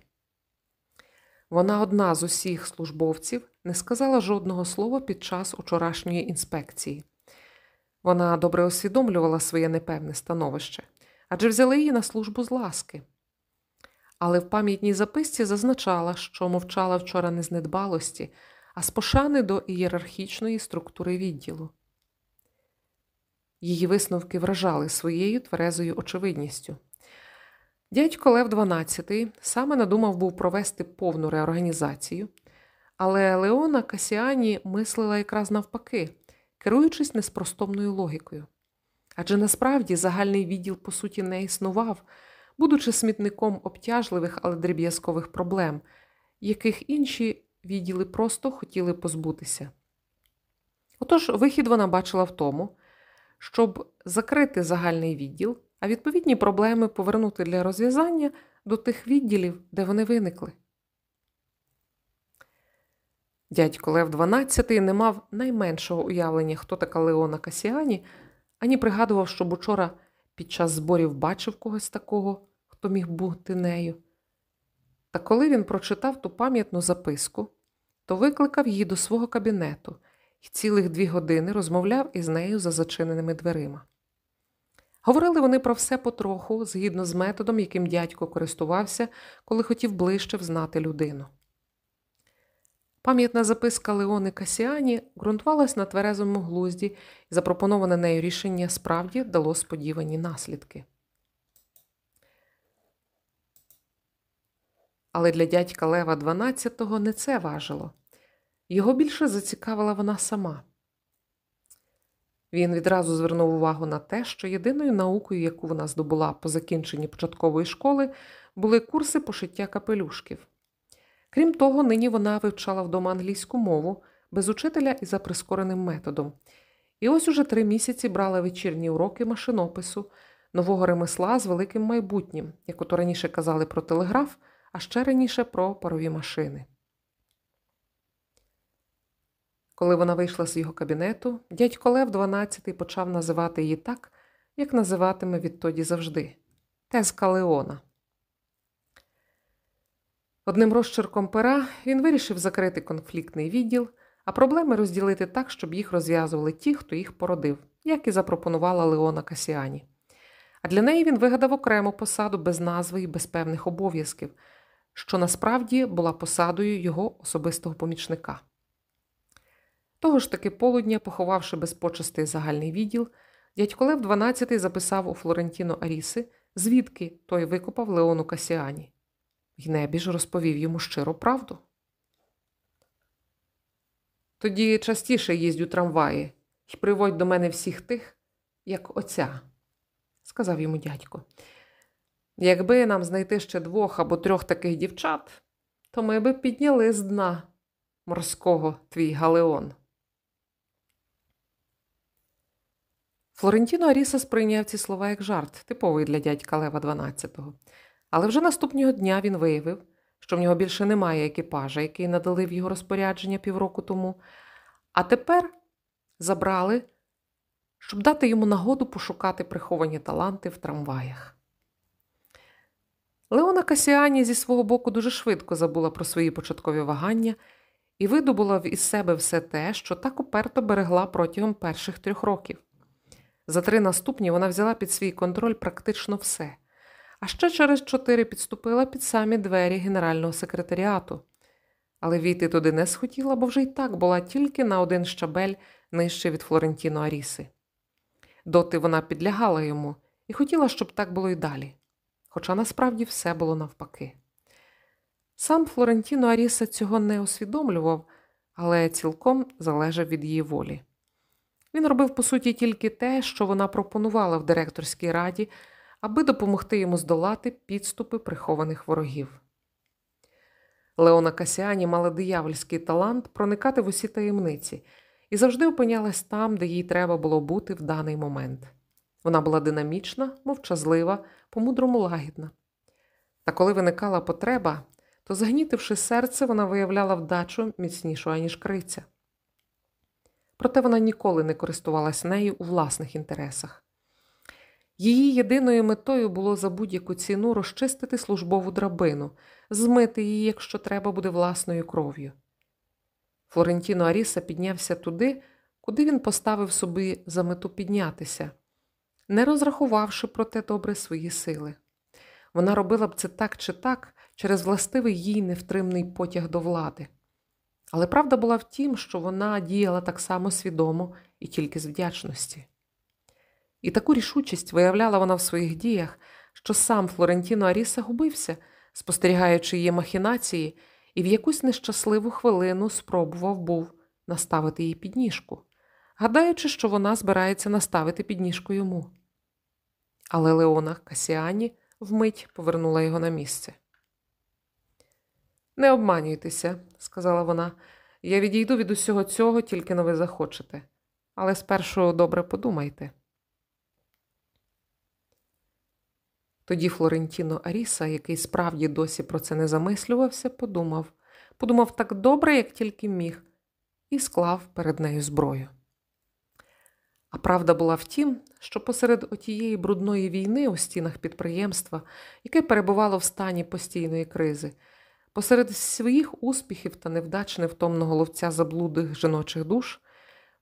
Вона одна з усіх службовців не сказала жодного слова під час учорашньої інспекції. Вона добре усвідомлювала своє непевне становище, адже взяли її на службу з ласки. Але в пам'ятній записці зазначала, що мовчала вчора не з недбалості, а з пошани до ієрархічної структури відділу. Її висновки вражали своєю тверезою очевидністю. Дядько Лев XII саме надумав був провести повну реорганізацію, але Леона Касіані мислила якраз навпаки, керуючись неспростомною логікою. Адже насправді загальний відділ, по суті, не існував, будучи смітником обтяжливих, але дріб'язкових проблем, яких інші відділи просто хотіли позбутися. Отож, вихід вона бачила в тому, щоб закрити загальний відділ, а відповідні проблеми повернути для розв'язання до тих відділів, де вони виникли. Дядько Лев XII не мав найменшого уявлення, хто така Леона Касіані, ані пригадував, щоб учора під час зборів бачив когось такого, хто міг бути нею. Та коли він прочитав ту пам'ятну записку, то викликав її до свого кабінету і цілих дві години розмовляв із нею за зачиненими дверима. Говорили вони про все потроху, згідно з методом, яким дядько користувався, коли хотів ближче взнати людину. Пам'ятна записка Леони Касіані ґрунтувалась на тверезому глузді, і запропоноване нею рішення справді дало сподівані наслідки. Але для дядька Лева XII не це важило. Його більше зацікавила вона сама. Він відразу звернув увагу на те, що єдиною наукою, яку вона здобула по закінченні початкової школи, були курси пошиття капелюшків. Крім того, нині вона вивчала вдома англійську мову без учителя і за прискореним методом. І ось уже три місяці брала вечірні уроки машинопису, нового ремесла з великим майбутнім, як ото раніше казали про телеграф, а ще раніше про парові машини. Коли вона вийшла з його кабінету, дядько Лев XII почав називати її так, як називатиме відтоді завжди Тезка Леона. Одним розчерком пера він вирішив закрити конфліктний відділ, а проблеми розділити так, щоб їх розв'язували ті, хто їх породив, як і запропонувала Леона Касіані. А для неї він вигадав окрему посаду без назви і без певних обов'язків, що насправді була посадою його особистого помічника. Того ж таки полудня, поховавши без почестей загальний відділ, дядько Лев XII записав у Флорентіно Аріси, звідки той викопав Леону Касіані. І небіж розповів йому щиру правду. Тоді частіше їздю трамваї і приводь до мене всіх тих, як оця, сказав йому дядько. Якби нам знайти ще двох або трьох таких дівчат, то ми би підняли з дна морського твій галеон. Флорентіно Аріса сприйняв ці слова як жарт, типовий для дядька Лева XII. Але вже наступного дня він виявив, що в нього більше немає екіпажа, який надали в його розпорядження півроку тому, а тепер забрали, щоб дати йому нагоду пошукати приховані таланти в трамваях. Леона Касіані зі свого боку дуже швидко забула про свої початкові вагання і видобула із себе все те, що так уперто берегла протягом перших трьох років. За три наступні вона взяла під свій контроль практично все, а ще через чотири підступила під самі двері Генерального секретаріату. Але війти туди не схотіла, бо вже й так була тільки на один щабель нижче від Флорентіно Аріси. Доти вона підлягала йому і хотіла, щоб так було й далі, хоча насправді все було навпаки. Сам Флорентіно Аріса цього не усвідомлював, але цілком залежав від її волі. Він робив, по суті, тільки те, що вона пропонувала в директорській раді, аби допомогти йому здолати підступи прихованих ворогів. Леона Касіані мала диявольський талант проникати в усі таємниці і завжди опинялась там, де їй треба було бути в даний момент. Вона була динамічна, мовчазлива, по-мудрому лагідна. Та коли виникала потреба, то, загнітивши серце, вона виявляла вдачу міцнішу, аніж криця проте вона ніколи не користувалась нею у власних інтересах. Її єдиною метою було за будь-яку ціну розчистити службову драбину, змити її, якщо треба буде власною кров'ю. Флорентіно Аріса піднявся туди, куди він поставив собі за мету піднятися, не розрахувавши проте добре свої сили. Вона робила б це так чи так через властивий їй невтримний потяг до влади. Але правда була в тім, що вона діяла так само свідомо і тільки з вдячності. І таку рішучість виявляла вона в своїх діях, що сам Флорентіно Аріса губився, спостерігаючи її махінації, і в якусь нещасливу хвилину спробував був наставити їй підніжку, гадаючи, що вона збирається наставити підніжку йому. Але Леона Касіані вмить повернула його на місце. Не обманюйтеся, сказала вона. Я відійду від усього цього, тільки но ви захочете. Але спершу добре подумайте. Тоді Флорентіно Аріса, який справді досі про це не замислювався, подумав подумав так добре, як тільки міг, і склав перед нею зброю. А правда була в тім, що посеред отієї брудної війни у стінах підприємства, яке перебувало в стані постійної кризи, Посеред своїх успіхів та невдач невтомного ловця заблудих жіночих душ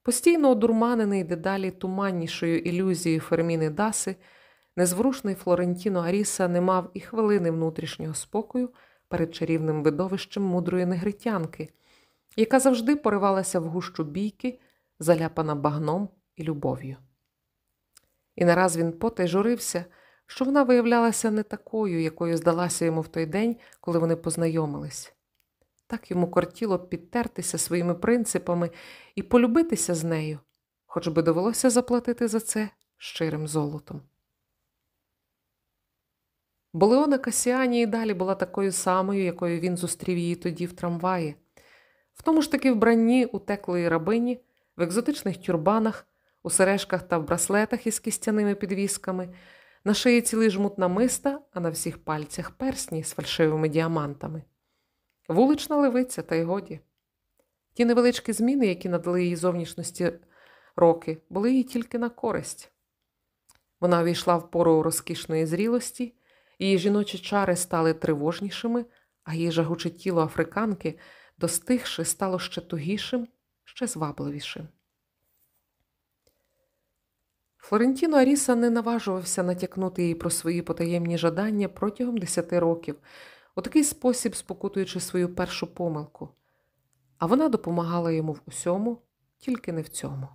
Постійно одурманений дедалі туманнішою ілюзією Ферміни Даси, незворушний Флорентіно Аріса не мав і хвилини внутрішнього спокою перед чарівним видовищем мудрої негритянки, яка завжди поривалася в гущу бійки, заляпана багном і любов'ю. І нараз він потай журився, що вона виявлялася не такою, якою здалася йому в той день, коли вони познайомились. Так йому кортіло підтертися своїми принципами і полюбитися з нею, хоч би довелося заплатити за це щирим золотом. Бо Леона Касіані і далі була такою самою, якою він зустрів її тоді в трамваї, в тому ж таки вбранні утеклої рабині, в екзотичних тюрбанах, у сережках та в браслетах із кістяними підвісками, на шиї цілий жмут намиста, а на всіх пальцях персні з фальшивими діамантами. Вулична левиця, та й годі. Ті невеличкі зміни, які надали її зовнішності роки, були їй тільки на користь. Вона увійшла в пору розкішної зрілості, її жіночі чари стали тривожнішими, а її жагуче тіло африканки, достигши, стало ще тугішим, ще звабливішим. Флорентіно Аріса не наважувався натякнути їй про свої потаємні жадання протягом десяти років, у такий спосіб спокутуючи свою першу помилку, а вона допомагала йому в усьому, тільки не в цьому.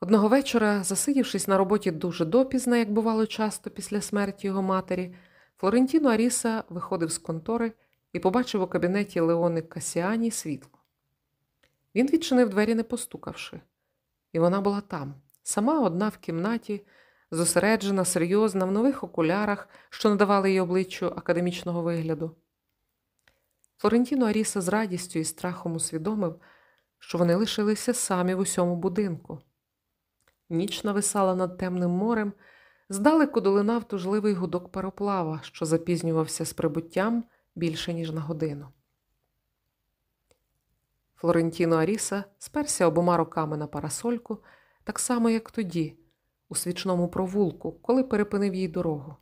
Одного вечора, засидівшись на роботі дуже допізно, як бувало часто після смерті його матері, Флорентіно Аріса виходив з контори і побачив у кабінеті Леони Касіані світло. Він відчинив двері, не постукавши, і вона була там, сама одна в кімнаті, зосереджена, серйозна, в нових окулярах, що надавали їй обличчю академічного вигляду. Флорентіно Аріса з радістю і страхом усвідомив, що вони лишилися самі в усьому будинку. Ніч нависала над темним морем, здалеку долинав тужливий гудок пароплава, що запізнювався з прибуттям більше, ніж на годину. Флорентіно Аріса сперся обома руками на парасольку, так само, як тоді, у свічному провулку, коли перепинив їй дорогу.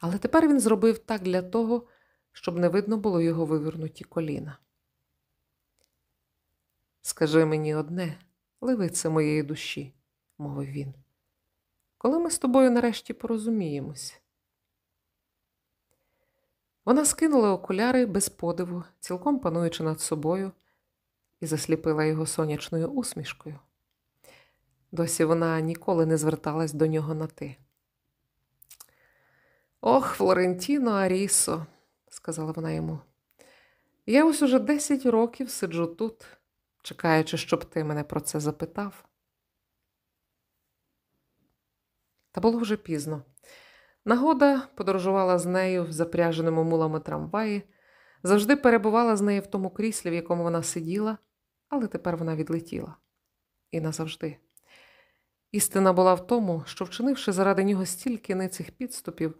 Але тепер він зробив так для того, щоб не видно було його вивернуті коліна. Скажи мені одне, ливице моєї душі, мовив він, коли ми з тобою нарешті порозуміємось. Вона скинула окуляри без подиву, цілком пануючи над собою, і засліпила його сонячною усмішкою. Досі вона ніколи не зверталась до нього на ти. Ох, Флорентіно Арісо, сказала вона йому, я ось уже десять років сиджу тут, чекаючи, щоб ти мене про це запитав. Та було вже пізно. Нагода подорожувала з нею в запряженому мулами трамваї, завжди перебувала з нею в тому кріслі, в якому вона сиділа, але тепер вона відлетіла. І назавжди. Істина була в тому, що, вчинивши заради нього стільки ницих підступів,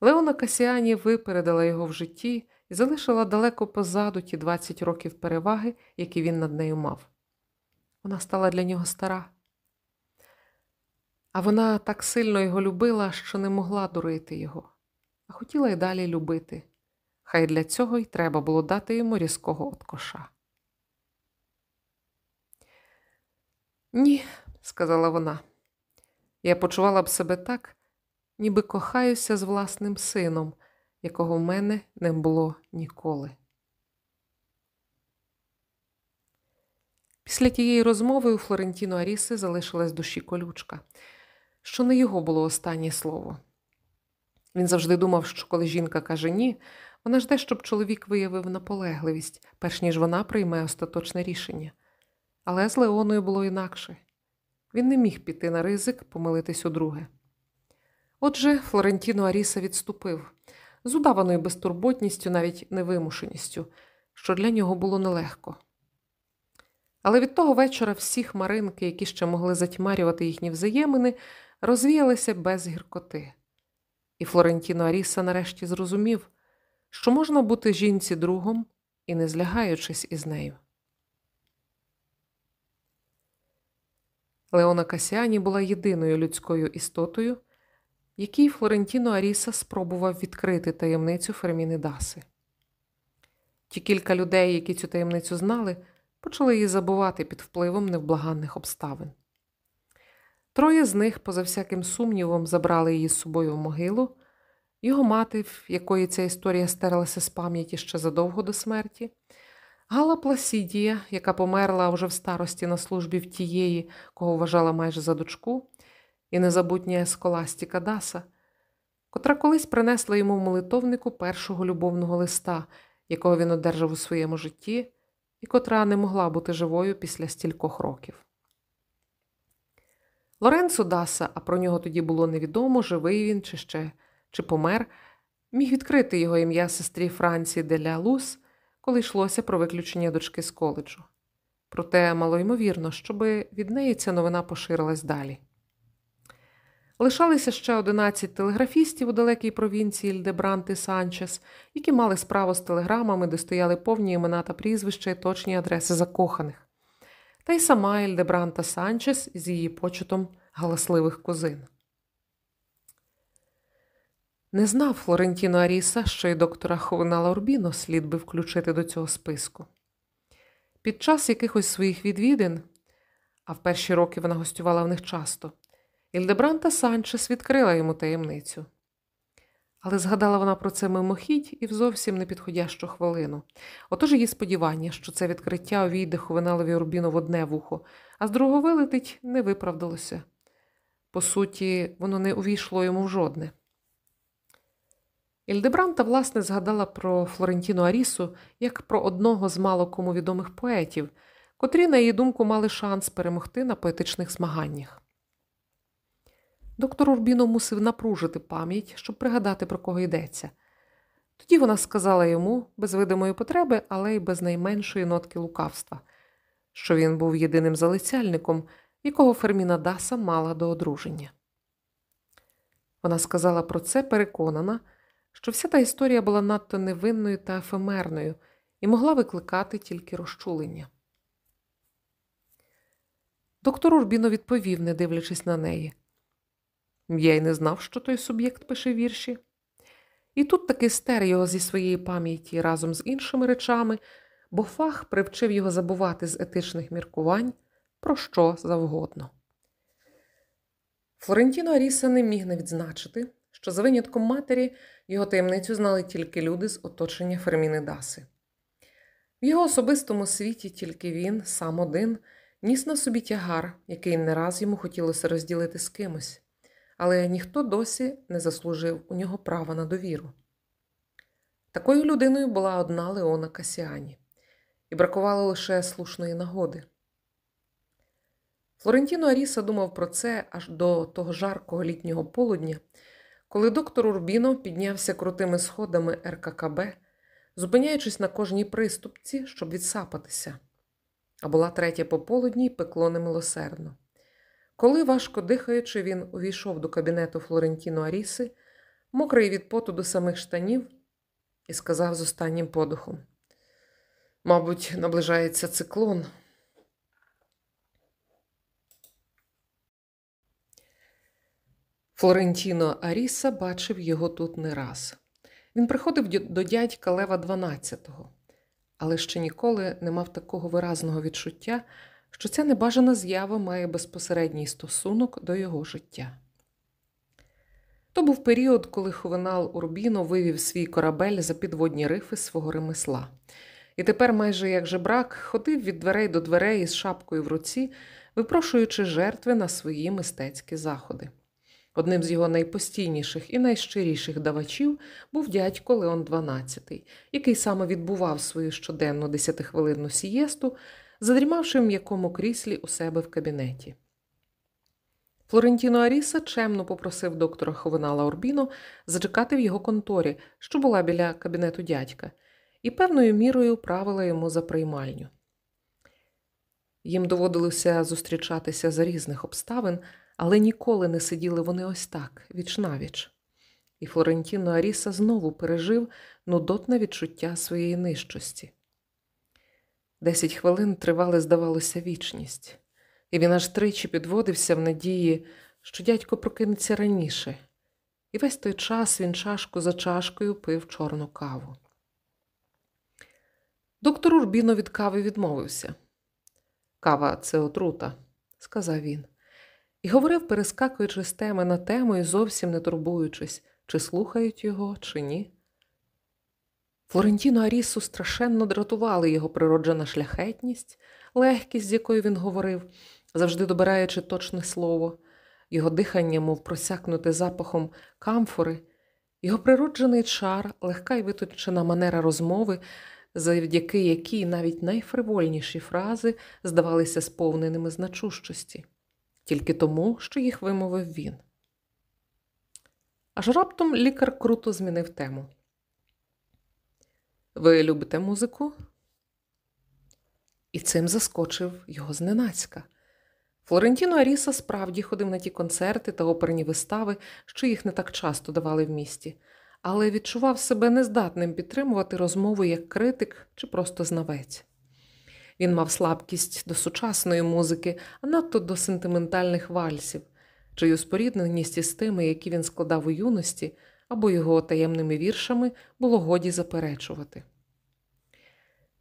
Леона Касіані випередила його в житті і залишила далеко позаду ті 20 років переваги, які він над нею мав. Вона стала для нього стара. А вона так сильно його любила, що не могла дурити його, а хотіла й далі любити. Хай для цього й треба було дати йому різкого откоша. Ні, сказала вона, я почувала б себе так, ніби кохаюся з власним сином, якого в мене не було ніколи. Після тієї розмови у Флорентіно Аріси залишилась душі колючка, що не його було останнє слово. Він завжди думав, що коли жінка каже ні, вона жде, щоб чоловік виявив наполегливість, перш ніж вона прийме остаточне рішення. Але з Леоною було інакше він не міг піти на ризик помилитись удруге. Отже, Флорентіно Аріса відступив з удаваною безтурботністю, навіть невимушеністю, що для нього було нелегко. Але від того вечора всі хмаринки, які ще могли затьмарювати їхні взаємини, розвіялися без гіркоти. І Флорентіно Аріса нарешті зрозумів, що можна бути жінці другом і не злягаючись із нею. Леона Касіані була єдиною людською істотою, якій Флорентіно Аріса спробував відкрити таємницю Ферміни Даси. Ті кілька людей, які цю таємницю знали, почали її забувати під впливом невблаганних обставин. Троє з них, поза всяким сумнівом, забрали її з собою в могилу. Його мати, в якої ця історія стерлася з пам'яті ще задовго до смерті, Гала Пласідія, яка померла вже в старості на службі в тієї, кого вважала майже за дочку, і незабутня Есколастіка Даса, котра колись принесла йому в молитовнику першого любовного листа, якого він одержав у своєму житті, і котра не могла бути живою після стількох років. Лоренцо Даса, а про нього тоді було невідомо, живий він чи ще чи помер, міг відкрити його ім'я сестрі Франції Деля Лус, коли йшлося про виключення дочки з коледжу. Проте малоймовірно, щоби від неї ця новина поширилась далі. Лишалися ще 11 телеграфістів у далекій провінції Ільдебрант і Санчес, які мали справу з телеграмами, де стояли повні імена та прізвища і точні адреси закоханих, та й сама Ільдебранта Санчес з її почутом галасливих кузин. Не знав Флорентіно Аріса, що й доктора Ховенала Урбіно слід би включити до цього списку. Під час якихось своїх відвідин, а в перші роки вона гостювала в них часто, Ільдебранта Санчес відкрила йому таємницю. Але згадала вона про це мимохідь і в зовсім непідходящу хвилину. Отож її сподівання, що це відкриття увійде Ховеналові Урбіно в одне вухо, а з другого вилетить, не виправдалося. По суті, воно не увійшло йому в жодне. Ільдебранта, власне, згадала про Флорентіну Арісу як про одного з мало кому відомих поетів, котрі, на її думку, мали шанс перемогти на поетичних змаганнях. Доктор Урбіно мусив напружити пам'ять, щоб пригадати, про кого йдеться. Тоді вона сказала йому, без видимої потреби, але й без найменшої нотки лукавства, що він був єдиним залицяльником, якого Ферміна Даса мала до одруження. Вона сказала про це переконана що вся та історія була надто невинною та ефемерною і могла викликати тільки розчулення. Доктор Урбіно відповів, не дивлячись на неї. Я й не знав, що той суб'єкт пише вірші. І тут таки стер його зі своєї пам'яті разом з іншими речами, бо фах привчив його забувати з етичних міркувань про що завгодно. Флорентіно Аріса не міг не відзначити, що за винятком матері його таємницю знали тільки люди з оточення Ферміни Даси. В його особистому світі тільки він, сам один, ніс на собі тягар, який не раз йому хотілося розділити з кимось, але ніхто досі не заслужив у нього права на довіру. Такою людиною була одна Леона Касіані, і бракувало лише слушної нагоди. Флорентіно Аріса думав про це аж до того жаркого літнього полудня, коли доктор Урбіно піднявся крутими сходами РККБ, зупиняючись на кожній приступці, щоб відсапатися, а була третя пополудні й пекло немилосердно. Коли, важко дихаючи, він увійшов до кабінету Флорентіно Аріси, мокрий від поту до самих штанів, і сказав з останнім подухом: Мабуть, наближається циклон. Флорентіно Аріса бачив його тут не раз. Він приходив до дядька Лева XII, але ще ніколи не мав такого виразного відчуття, що ця небажана з'ява має безпосередній стосунок до його життя. То був період, коли Хувенал Урбіно вивів свій корабель за підводні рифи свого ремесла, і тепер, майже як жебрак, ходив від дверей до дверей із шапкою в руці, випрошуючи жертви на свої мистецькі заходи. Одним з його найпостійніших і найщиріших давачів був дядько Леон XII, який саме відбував свою щоденну десятихвилинну сієсту, задрімавши в м'якому кріслі у себе в кабінеті. Флорентіно Аріса чемно попросив доктора Ховенала Орбіно зачекати в його конторі, що була біля кабінету дядька, і певною мірою правила йому за приймальню. Їм доводилося зустрічатися за різних обставин але ніколи не сиділи вони ось так, віч навіч. І Флорентіно Аріса знову пережив нудотне відчуття своєї нижчості. Десять хвилин тривали, здавалося, вічність, і він аж тричі підводився в надії, що дядько прокинеться раніше, і весь той час він чашку за чашкою пив чорну каву. Доктор Урбіно від кави відмовився. Кава це отрута, сказав він, і говорив, перескакуючи з теми на тему і зовсім не турбуючись, чи слухають його, чи ні. Флорентіно Арісу страшенно дратували його природжена шляхетність, легкість, з якою він говорив, завжди добираючи точне слово, його дихання, мов просякнуте запахом камфори, його природжений чар, легка й виточена манера розмови, завдяки якій навіть найфривольніші фрази здавалися сповненими значущості, тільки тому, що їх вимовив він. Аж раптом лікар круто змінив тему. Ви любите музику? І цим заскочив його зненацька. Флорентіно Аріса справді ходив на ті концерти та оперні вистави, що їх не так часто давали в місті, але відчував себе нездатним підтримувати розмову як критик чи просто знавець. Він мав слабкість до сучасної музики, а надто до сентиментальних вальсів, чию спорідненість із тими, які він складав у юності, або його таємними віршами було годі заперечувати.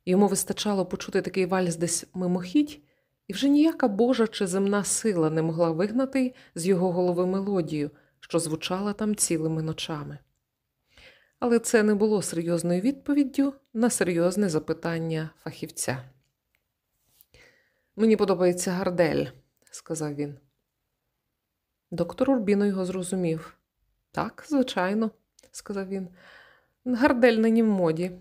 Йому вистачало почути такий вальс десь мимохідь, і вже ніяка божа чи земна сила не могла вигнати з його голови мелодію, що звучала там цілими ночами. Але це не було серйозною відповіддю на серйозне запитання фахівця. Мені подобається гардель, сказав він. Доктор Урбіно його зрозумів. Так, звичайно, сказав він. Гардель нині в моді.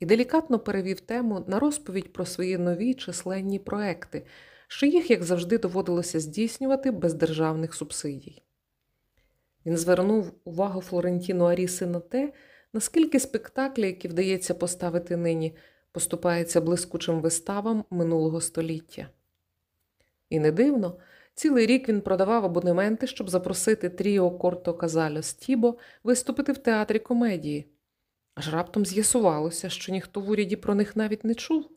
І делікатно перевів тему на розповідь про свої нові численні проекти, що їх, як завжди, доводилося здійснювати без державних субсидій. Він звернув увагу Флорентіну Аріси на те, наскільки спектаклі, які вдається поставити нині, поступаються блискучим виставам минулого століття. І не дивно, цілий рік він продавав абонементи, щоб запросити Тріо Корто Казальо Стібо виступити в театрі комедії. Аж раптом з'ясувалося, що ніхто в уряді про них навіть не чув.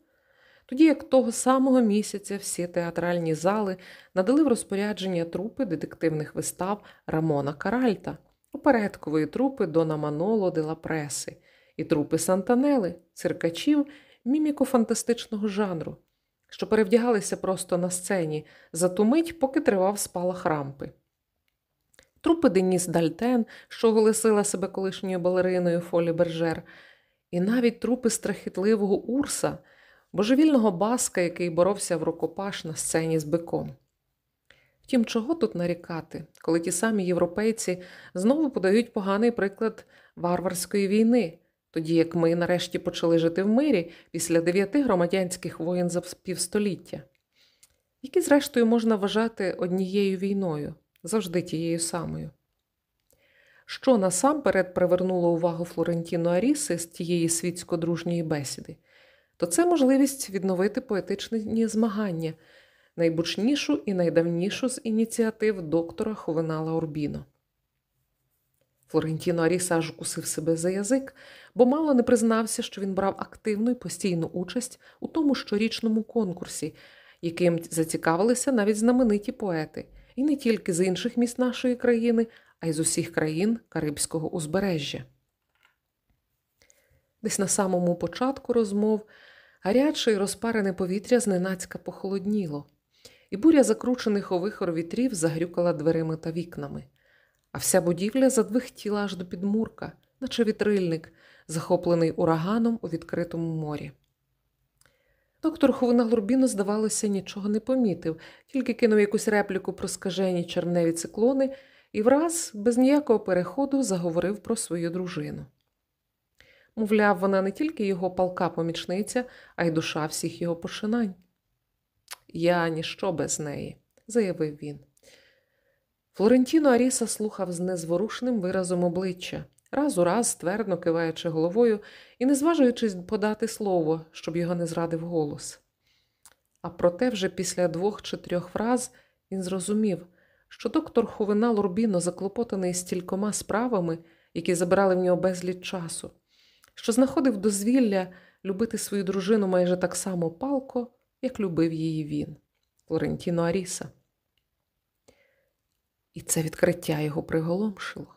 Тоді як того самого місяця всі театральні зали надали в розпорядження трупи детективних вистав Рамона Каральта, опередкової трупи Дона Маноло де ла Преси і трупи Сантанели, циркачів міміко-фантастичного жанру, що перевдягалися просто на сцені за ту мить, поки тривав спалах рампи. Трупи Деніс Дальтен, що оголосила себе колишньою балериною Фолі Бержер, і навіть трупи страхітливого Урса, божевільного баска, який боровся в рукопаш на сцені з биком. Втім, чого тут нарікати, коли ті самі європейці знову подають поганий приклад варварської війни, тоді як ми нарешті почали жити в мирі після дев'яти громадянських воєн за півстоліття, які, зрештою, можна вважати однією війною, завжди тією самою. Що насамперед привернуло увагу Флорентіно Аріси з тієї світсько-дружньої бесіди, то це можливість відновити поетичні змагання, найбучнішу і найдавнішу з ініціатив доктора Ховенала Орбіно. Флорентіно Аріса аж укусив себе за язик, бо мало не признався, що він брав активну і постійну участь у тому щорічному конкурсі, яким зацікавилися навіть знамениті поети, і не тільки з інших міст нашої країни, а й з усіх країн Карибського узбережжя. Десь на самому початку розмов гаряче й розпарене повітря зненацька похолодніло, і буря закручених у вихор вітрів загрюкала дверима та вікнами а вся будівля задвихтіла аж до підмурка, наче вітрильник, захоплений ураганом у відкритому морі. Доктор Ховина Глурбіно, здавалося, нічого не помітив, тільки кинув якусь репліку про скажені червневі циклони і враз, без ніякого переходу, заговорив про свою дружину. Мовляв, вона не тільки його палка помічниця, а й душа всіх його починань. Я ніщо без неї, заявив він. Флорентіно Аріса слухав з незворушним виразом обличчя, раз у раз ствердно киваючи головою і не зважуючись подати слово, щоб його не зрадив голос. А проте вже після двох чи трьох фраз він зрозумів, що доктор Хувена Лурбіно заклопотаний стількома справами, які забирали в нього безліч часу, що знаходив дозвілля любити свою дружину майже так само палко, як любив її він, Флорентіно Аріса і це відкриття його приголомшило.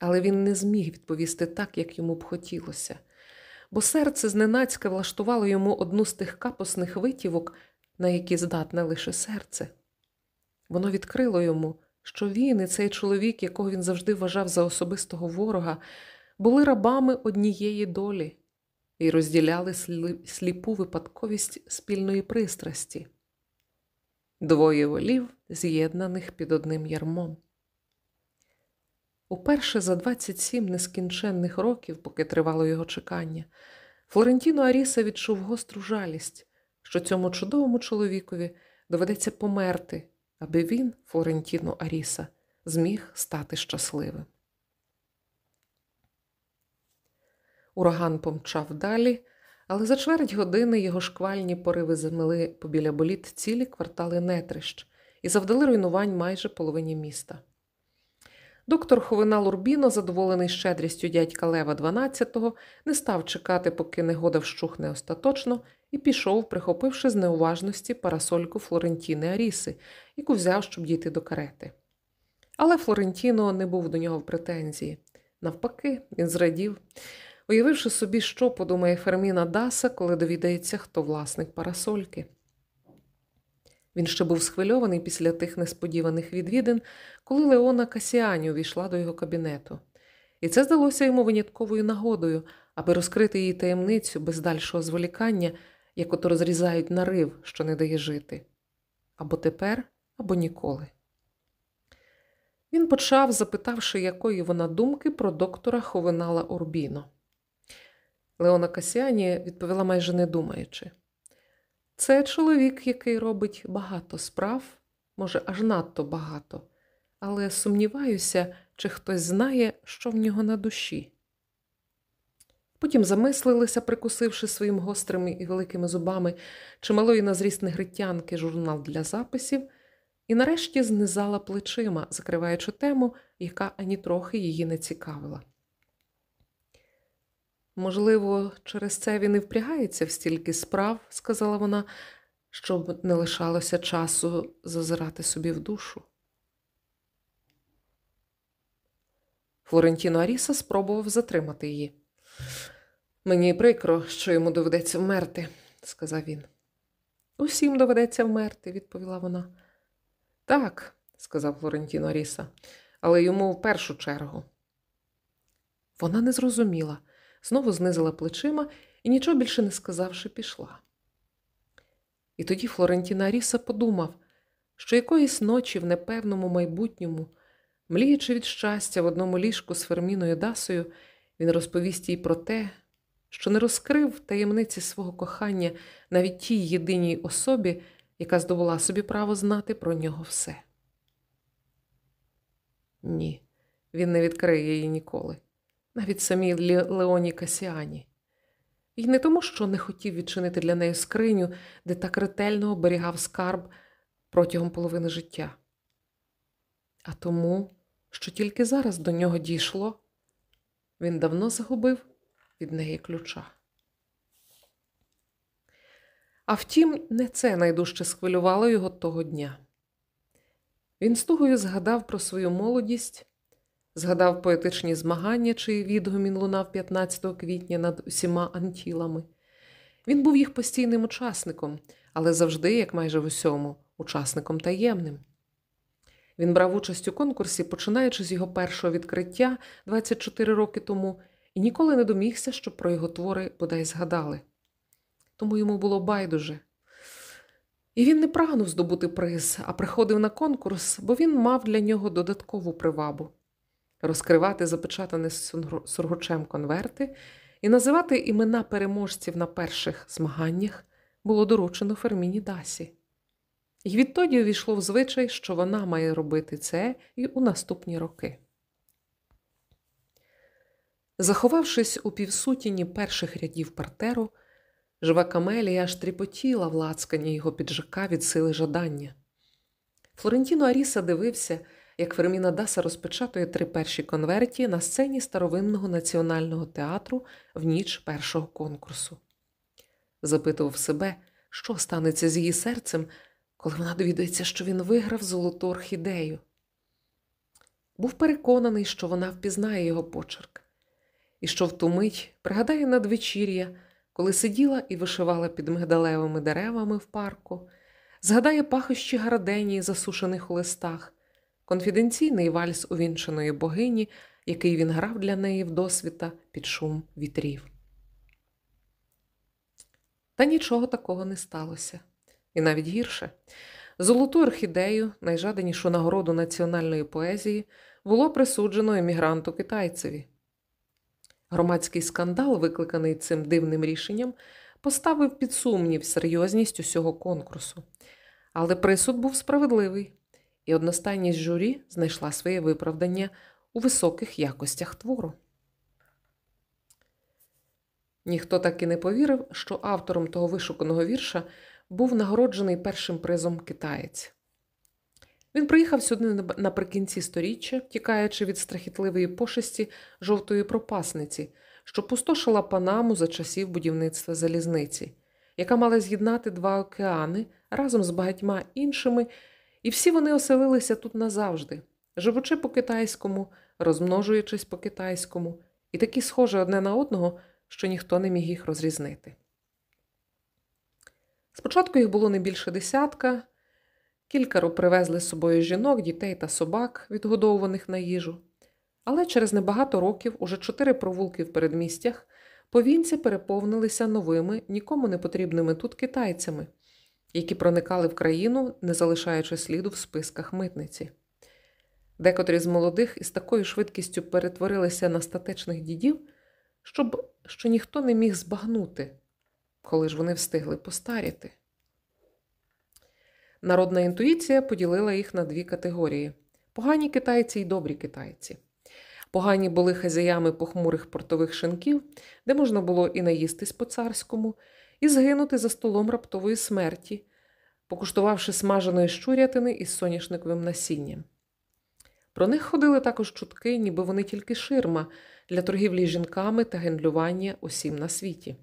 Але він не зміг відповісти так, як йому б хотілося, бо серце зненацька влаштувало йому одну з тих капосних витівок, на які здатне лише серце. Воно відкрило йому, що він і цей чоловік, якого він завжди вважав за особистого ворога, були рабами однієї долі і розділяли сліпу випадковість спільної пристрасті, двоє волів, з'єднаних під одним ярмом. Уперше за 27 нескінченних років, поки тривало його чекання, Флорентіно Аріса відчув гостру жалість, що цьому чудовому чоловікові доведеться померти, аби він, Флорентіно Аріса, зміг стати щасливим. Ураган помчав далі, але за чверть години його шквальні пориви замили побіля боліт цілі квартали нетрищ і завдали руйнувань майже половині міста. Доктор Ховина Лурбіно, задоволений щедрістю дядька Лева XII, не став чекати, поки негода вщухне остаточно, і пішов, прихопивши з неуважності парасольку Флорентіни Аріси, яку взяв, щоб дійти до карети. Але Флорентіно не був до нього в претензії. Навпаки, він зрадів, уявивши собі, що подумає Ферміна Даса, коли довідається, хто власник парасольки. Він ще був схвильований після тих несподіваних відвідин, коли Леона Касіані увійшла до його кабінету. І це здалося йому винятковою нагодою, аби розкрити її таємницю без дальшого зволікання, як ото розрізають нарив, що не дає жити. Або тепер, або ніколи. Він почав, запитавши, якої вона думки про доктора Ховенала Орбіно. Леона Касіані відповіла майже не думаючи. Це чоловік, який робить багато справ, може, аж надто багато, але сумніваюся, чи хтось знає, що в нього на душі. Потім замислилися, прикусивши своїм гострими і великими зубами чималої на зріст негритянки журнал для записів, і нарешті знизала плечима, закриваючи тему, яка ані трохи її не цікавила. Можливо, через це він і впрягається в стільки справ, сказала вона, щоб не лишалося часу зазирати собі в душу. Флорентіно Аріса спробував затримати її. Мені прикро, що йому доведеться вмерти, сказав він. Усім доведеться вмерти, відповіла вона. Так, сказав Флорентіно Аріса, але йому в першу чергу. Вона не зрозуміла знову знизила плечима і, нічого більше не сказавши, пішла. І тоді Флорентіна Аріса подумав, що якоїсь ночі в непевному майбутньому, мліючи від щастя в одному ліжку з Ферміною Дасою, він розповість їй про те, що не розкрив таємниці свого кохання навіть тій єдиній особі, яка здобула собі право знати про нього все. Ні, він не відкриє її ніколи навіть самій Леоні Касіані. І не тому, що не хотів відчинити для неї скриню, де так ретельно оберігав скарб протягом половини життя, а тому, що тільки зараз до нього дійшло, він давно загубив від неї ключа. А втім, не це найдужче схвилювало його того дня. Він з тугою згадав про свою молодість згадав поетичні змагання, чий відгомін лунав 15 квітня над усіма антілами. Він був їх постійним учасником, але завжди, як майже в усьому, учасником таємним. Він брав участь у конкурсі, починаючи з його першого відкриття 24 роки тому, і ніколи не домігся, щоб про його твори бодай згадали. Тому йому було байдуже. І він не прагнув здобути приз, а приходив на конкурс, бо він мав для нього додаткову привабу розкривати запечатані сургучем конверти і називати імена переможців на перших змаганнях було доручено Ферміні Дасі. І відтоді увійшло в звичай, що вона має робити це і у наступні роки. Заховавшись у півсутіні перших рядів партеру, жива Камелія аж тріпотіла в лацкані його піджака від сили жадання. Флорентіно Аріса дивився, як Ферміна Даса розпечатує три перші конверті на сцені старовинного національного театру в ніч першого конкурсу. Запитував себе, що станеться з її серцем, коли вона довідається, що він виграв золоту орхідею. Був переконаний, що вона впізнає його почерк. і що в ту мить пригадає надвечір'я, коли сиділа і вишивала під мигдалевими деревами в парку, згадає пахощі гарденії, засушених у листах, конфіденційний вальс увінченої богині, який він грав для неї вдосвіта під шум вітрів. Та нічого такого не сталося. І навіть гірше. Золоту орхідею, найжаданішу нагороду національної поезії, було присуджено емігранту китайцеві. Громадський скандал, викликаний цим дивним рішенням, поставив під сумнів серйозність усього конкурсу. Але присуд був справедливий, і одностайність журі знайшла своє виправдання у високих якостях твору. Ніхто так і не повірив, що автором того вишуканого вірша був нагороджений першим призом китаєць. Він приїхав сюди наприкінці сторіччя, тікаючи від страхітливої пошесті жовтої пропасниці, що пустошила Панаму за часів будівництва залізниці, яка мала з'єднати два океани разом з багатьма іншими, і всі вони оселилися тут назавжди, живучи по китайському, розмножуючись по китайському, і такі схожі одне на одного, що ніхто не міг їх розрізнити. Спочатку їх було не більше десятка, кількаро привезли з собою жінок, дітей та собак, відгодовуваних на їжу. Але через небагато років, уже чотири провулки в передмістях, повінці переповнилися новими, нікому не потрібними тут китайцями, які проникали в країну, не залишаючи сліду в списках митниці. Декотрі з молодих із такою швидкістю перетворилися на статечних дідів, щоб що ніхто не міг збагнути, коли ж вони встигли постаріти. Народна інтуїція поділила їх на дві категорії: погані китайці і добрі китайці. Погані були хазяями похмурих портових шинків, де можна було і наїстись по царському, і згинути за столом раптової смерті, покуштувавши смаженої щурятини із соняшниковим насінням. Про них ходили також чутки, ніби вони тільки ширма для торгівлі жінками та гендлювання усім на світі.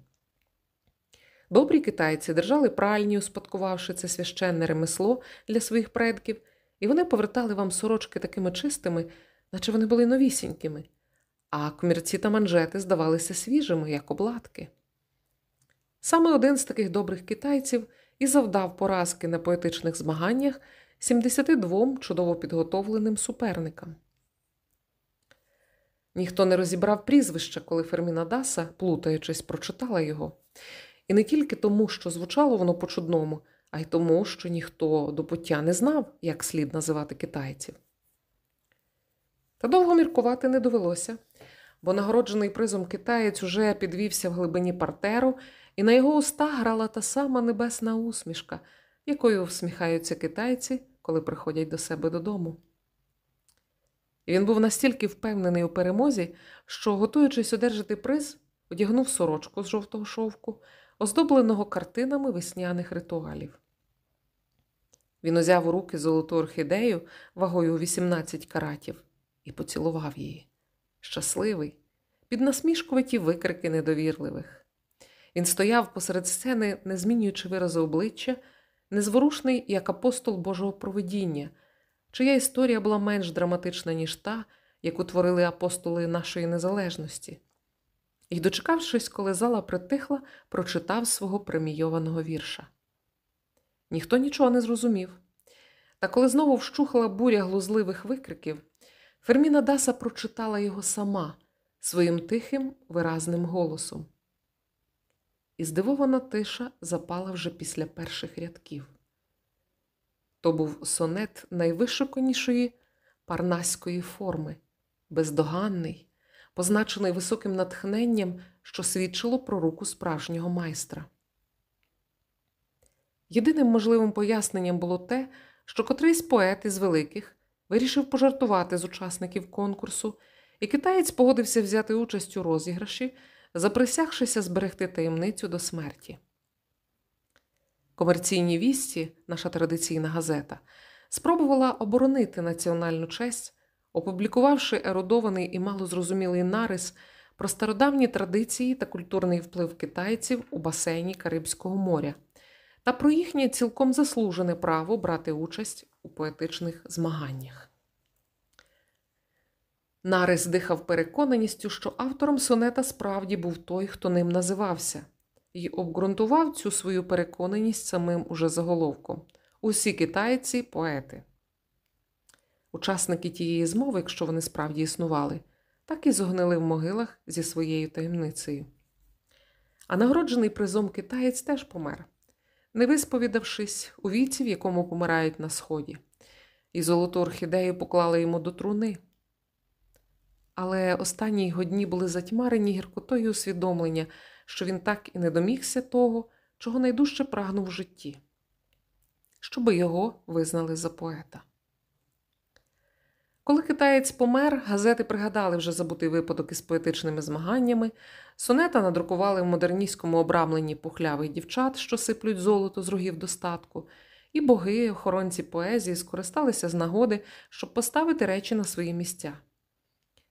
Добрі китайці держали пральні, успадкувавши це священне ремесло для своїх предків, і вони повертали вам сорочки такими чистими, наче вони були новісінькими, а комірці та манжети здавалися свіжими, як обладки. Саме один з таких добрих китайців і завдав поразки на поетичних змаганнях 72 чудово підготовленим суперникам. Ніхто не розібрав прізвища, коли Ферміна Даса, плутаючись, прочитала його. І не тільки тому, що звучало воно по-чудному, а й тому, що ніхто до пуття не знав, як слід називати китайців. Та довго міркувати не довелося, бо нагороджений призом китаєць уже підвівся в глибині партеру, і на його уста грала та сама небесна усмішка, якою всміхаються китайці, коли приходять до себе додому. Він був настільки впевнений у перемозі, що, готуючись одержати приз, одягнув сорочку з жовтого шовку, оздобленого картинами весняних ритуалів. Він узяв у руки золоту орхідею вагою 18 каратів і поцілував її. Щасливий, під насмішкуваті викрики недовірливих. Він стояв посеред сцени, не змінюючи виразу обличчя, незворушний як апостол Божого провидіння, чия історія була менш драматична, ніж та, яку творили апостоли нашої незалежності. І, дочекавшись, коли зала притихла, прочитав свого премійованого вірша. Ніхто нічого не зрозумів. Та коли знову вщухала буря глузливих викриків, Ферміна Даса прочитала його сама своїм тихим, виразним голосом. І здивована тиша запала вже після перших рядків. То був сонет найвишуканішої парнаської форми, бездоганний, позначений високим натхненням, що свідчило про руку справжнього майстра. Єдиним можливим поясненням було те, що котрийсь поет із великих вирішив пожартувати з учасників конкурсу, і китаєць погодився взяти участь у розіграші, заприсягшися зберегти таємницю до смерті. Комерційні вісті, наша традиційна газета, спробувала оборонити національну честь, опублікувавши ерудований і малозрозумілий нарис про стародавні традиції та культурний вплив китайців у басейні Карибського моря та про їхнє цілком заслужене право брати участь у поетичних змаганнях. Нарис дихав переконаністю, що автором сонета справді був той, хто ним називався, і обґрунтував цю свою переконаність самим уже заголовком усі китайці поети. Учасники тієї змови, якщо вони справді існували, так і зогнили в могилах зі своєю таємницею. А нагороджений призом китаєць теж помер, не висповідавшись у віці, в якому помирають на сході, і золоту орхідею поклали йому до труни. Але останні його дні були затьмарені гіркотою усвідомлення, що він так і не домігся того, чого найдужче прагнув в житті, щоби його визнали за поета. Коли китаєць помер, газети пригадали вже забутий випадок із поетичними змаганнями, сонета надрукували в модерністському обрамленні пухлявих дівчат, що сиплють золото з рогів достатку, і боги, охоронці поезії, скористалися з нагоди, щоб поставити речі на свої місця.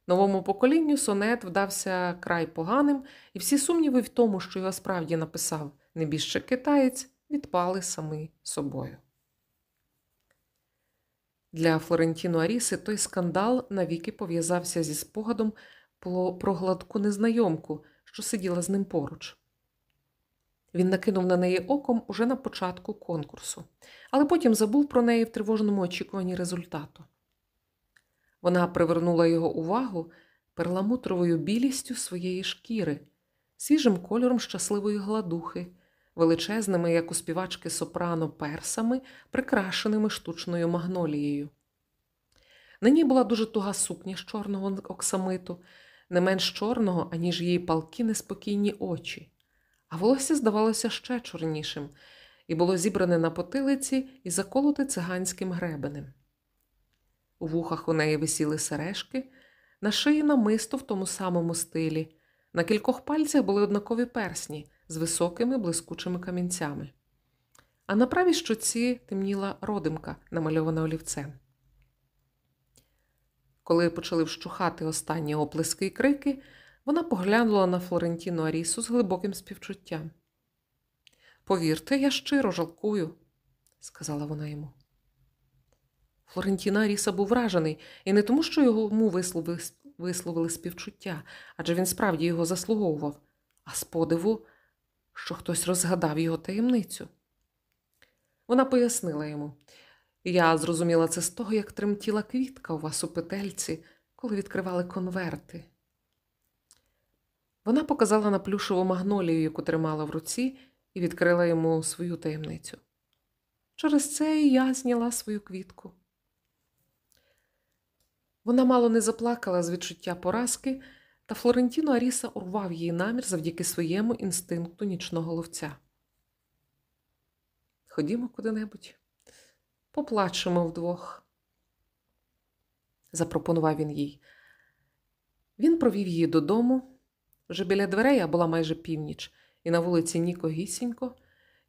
Новому поколінню сонет вдався край поганим, і всі сумніви в тому, що його справді написав небіжчик китаєць, відпали самі собою. Для Флорентіно Аріси той скандал навіки пов'язався зі спогадом про гладку незнайомку, що сиділа з ним поруч. Він накинув на неї оком уже на початку конкурсу, але потім забув про неї в тривожному очікуванні результату. Вона привернула його увагу перламутровою білістю своєї шкіри, свіжим кольором щасливої гладухи, величезними, як у співачки сопрано, персами, прикрашеними штучною магнолією. На ній була дуже туга сукня з чорного оксамиту, не менш чорного, аніж її палки неспокійні очі, а волосся здавалося ще чорнішим і було зібране на потилиці і заколоте циганським гребенем. У вухах у неї висіли сережки, на шиї намисто в тому самому стилі, на кількох пальцях були однакові персні з високими блискучими камінцями. А на правій щоці темніла родимка, намальована олівцем. Коли почали вщухати останні оплески й крики, вона поглянула на Флорентіну Арісу з глибоким співчуттям. Повірте, я щиро жалкую, сказала вона йому. Флорентіна Аріса був вражений, і не тому, що йому висловили, висловили співчуття, адже він справді його заслуговував, а з подиву, що хтось розгадав його таємницю. Вона пояснила йому я зрозуміла це з того, як тремтіла квітка у вас у петельці, коли відкривали конверти. Вона показала на плюшову магнолію, яку тримала в руці, і відкрила йому свою таємницю. Через це і я зняла свою квітку. Вона мало не заплакала з відчуття поразки, та Флорентіно Аріса урвав її намір завдяки своєму інстинкту нічного ловця. Ходімо куди-небудь, поплачемо вдвох, запропонував він їй. Він провів її додому. Вже біля дверей а була майже північ, і на вулиці Ніко Гісінько.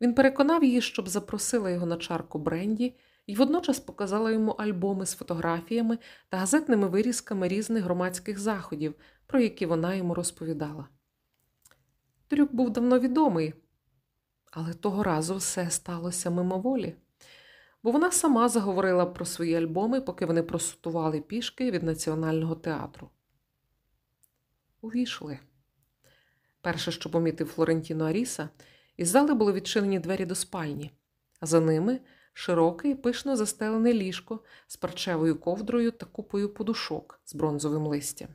Він переконав її, щоб запросила його на чарку Бренді і водночас показала йому альбоми з фотографіями та газетними вирізками різних громадських заходів, про які вона йому розповідала. Трюк був давно відомий, але того разу все сталося мимоволі, бо вона сама заговорила про свої альбоми, поки вони просутували пішки від національного театру. Увійшли. Перше, що помітив Флорентіно Аріса, із зали були відчинені двері до спальні, а за ними широке і пишно застелене ліжко з парчевою ковдрою та купою подушок з бронзовим листям.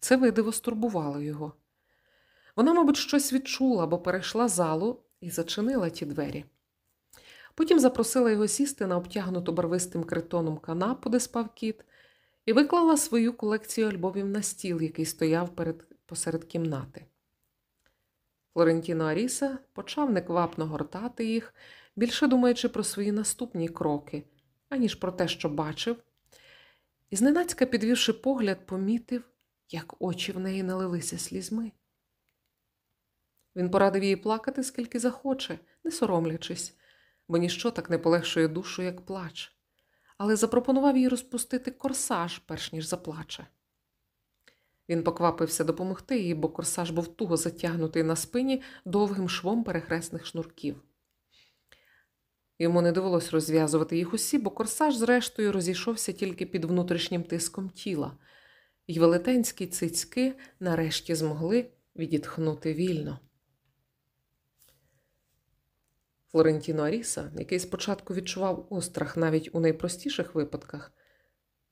Це видиво стурбувало його. Вона, мабуть, щось відчула, бо перейшла залу і зачинила ті двері. Потім запросила його сісти на обтягнуту барвистим критоном канапу, де спав кіт, і виклала свою колекцію альбомів на стіл, який стояв перед, посеред кімнати. Флорентіно Аріса почав неквапно гортати їх, більше думаючи про свої наступні кроки, аніж про те, що бачив, і зненацька, підвівши погляд, помітив, як очі в неї налилися слізьми. Він порадив їй плакати, скільки захоче, не соромлячись, бо ніщо так не полегшує душу, як плач, але запропонував їй розпустити корсаж, перш ніж заплаче. Він поквапився допомогти їй, бо корсаж був туго затягнутий на спині довгим швом перехресних шнурків. Йому не довелось розв'язувати їх усі, бо корсаж, зрештою, розійшовся тільки під внутрішнім тиском тіла, й велетенські цицьки нарешті змогли відітхнути вільно. Флорентіно Аріса, який спочатку відчував острах навіть у найпростіших випадках,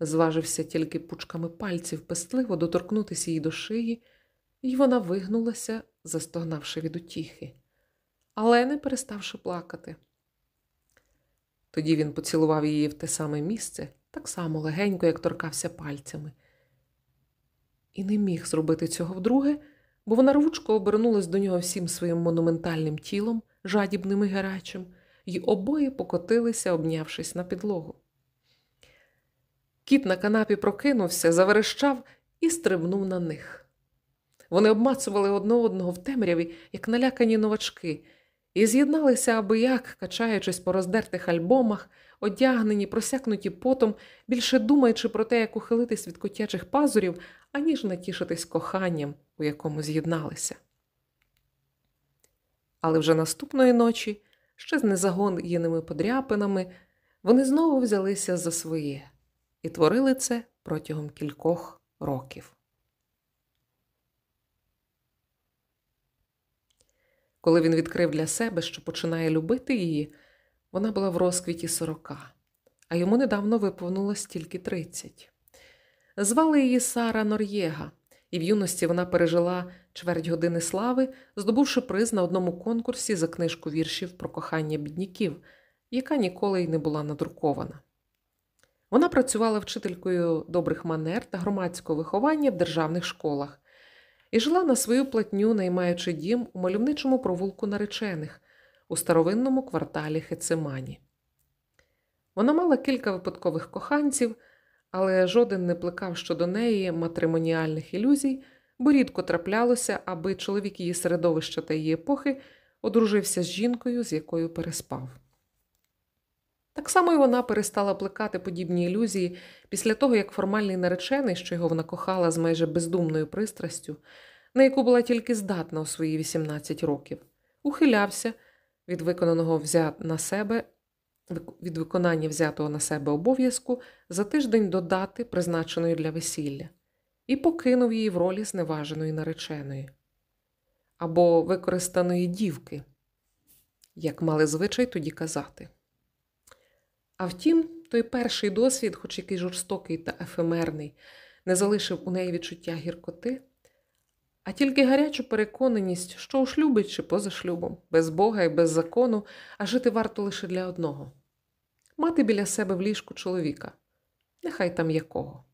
зважився тільки пучками пальців пестливо доторкнутися їй до шиї, і вона вигнулася, застогнавши від утіхи, але не переставши плакати. Тоді він поцілував її в те саме місце, так само легенько, як торкався пальцями, і не міг зробити цього вдруге, бо вона рвучко обернулась до нього всім своїм монументальним тілом, жадібним і гарячим, і обоє покотилися, обнявшись на підлогу. Кіт на канапі прокинувся, заверещав і стрибнув на них. Вони обмацували одне одного в темряві, як налякані новачки, і з'єдналися аби як, качаючись по роздертих альбомах, одягнені, просякнуті потом, більше думаючи про те, як ухилитись від котячих пазурів, аніж натішитись коханням, у якому з'єдналися. Але вже наступної ночі, ще з незагоєними подряпинами, вони знову взялися за своє і творили це протягом кількох років. Коли він відкрив для себе, що починає любити її, вона була в розквіті сорока, а йому недавно виповнилось тільки тридцять. Звали її Сара Нор'єга, і в юності вона пережила чверть години слави, здобувши приз на одному конкурсі за книжку віршів про кохання бідняків, яка ніколи й не була надрукована. Вона працювала вчителькою добрих манер та громадського виховання в державних школах і жила на свою платню, наймаючи дім у мальовничому провулку наречених у старовинному кварталі Хецимані. Вона мала кілька випадкових коханців, але жоден не плекав щодо неї матримоніальних ілюзій, бо рідко траплялося, аби чоловік її середовища та її епохи одружився з жінкою, з якою переспав. Так само й вона перестала плекати подібні ілюзії після того, як формальний наречений, що його вона кохала з майже бездумною пристрастю, на яку була тільки здатна у свої 18 років, ухилявся від виконаного взят на себе, від виконання взятого на себе обов'язку за тиждень до дати, призначеної для весілля, і покинув її в ролі зневаженої нареченої або використаної дівки, як мали звичай тоді казати. А втім, той перший досвід, хоч який жорстокий та ефемерний, не залишив у неї відчуття гіркоти, а тільки гарячу переконаність, що у шлюбі чи поза шлюбом, без Бога і без закону, а жити варто лише для одного мати біля себе в ліжку чоловіка, нехай там якого.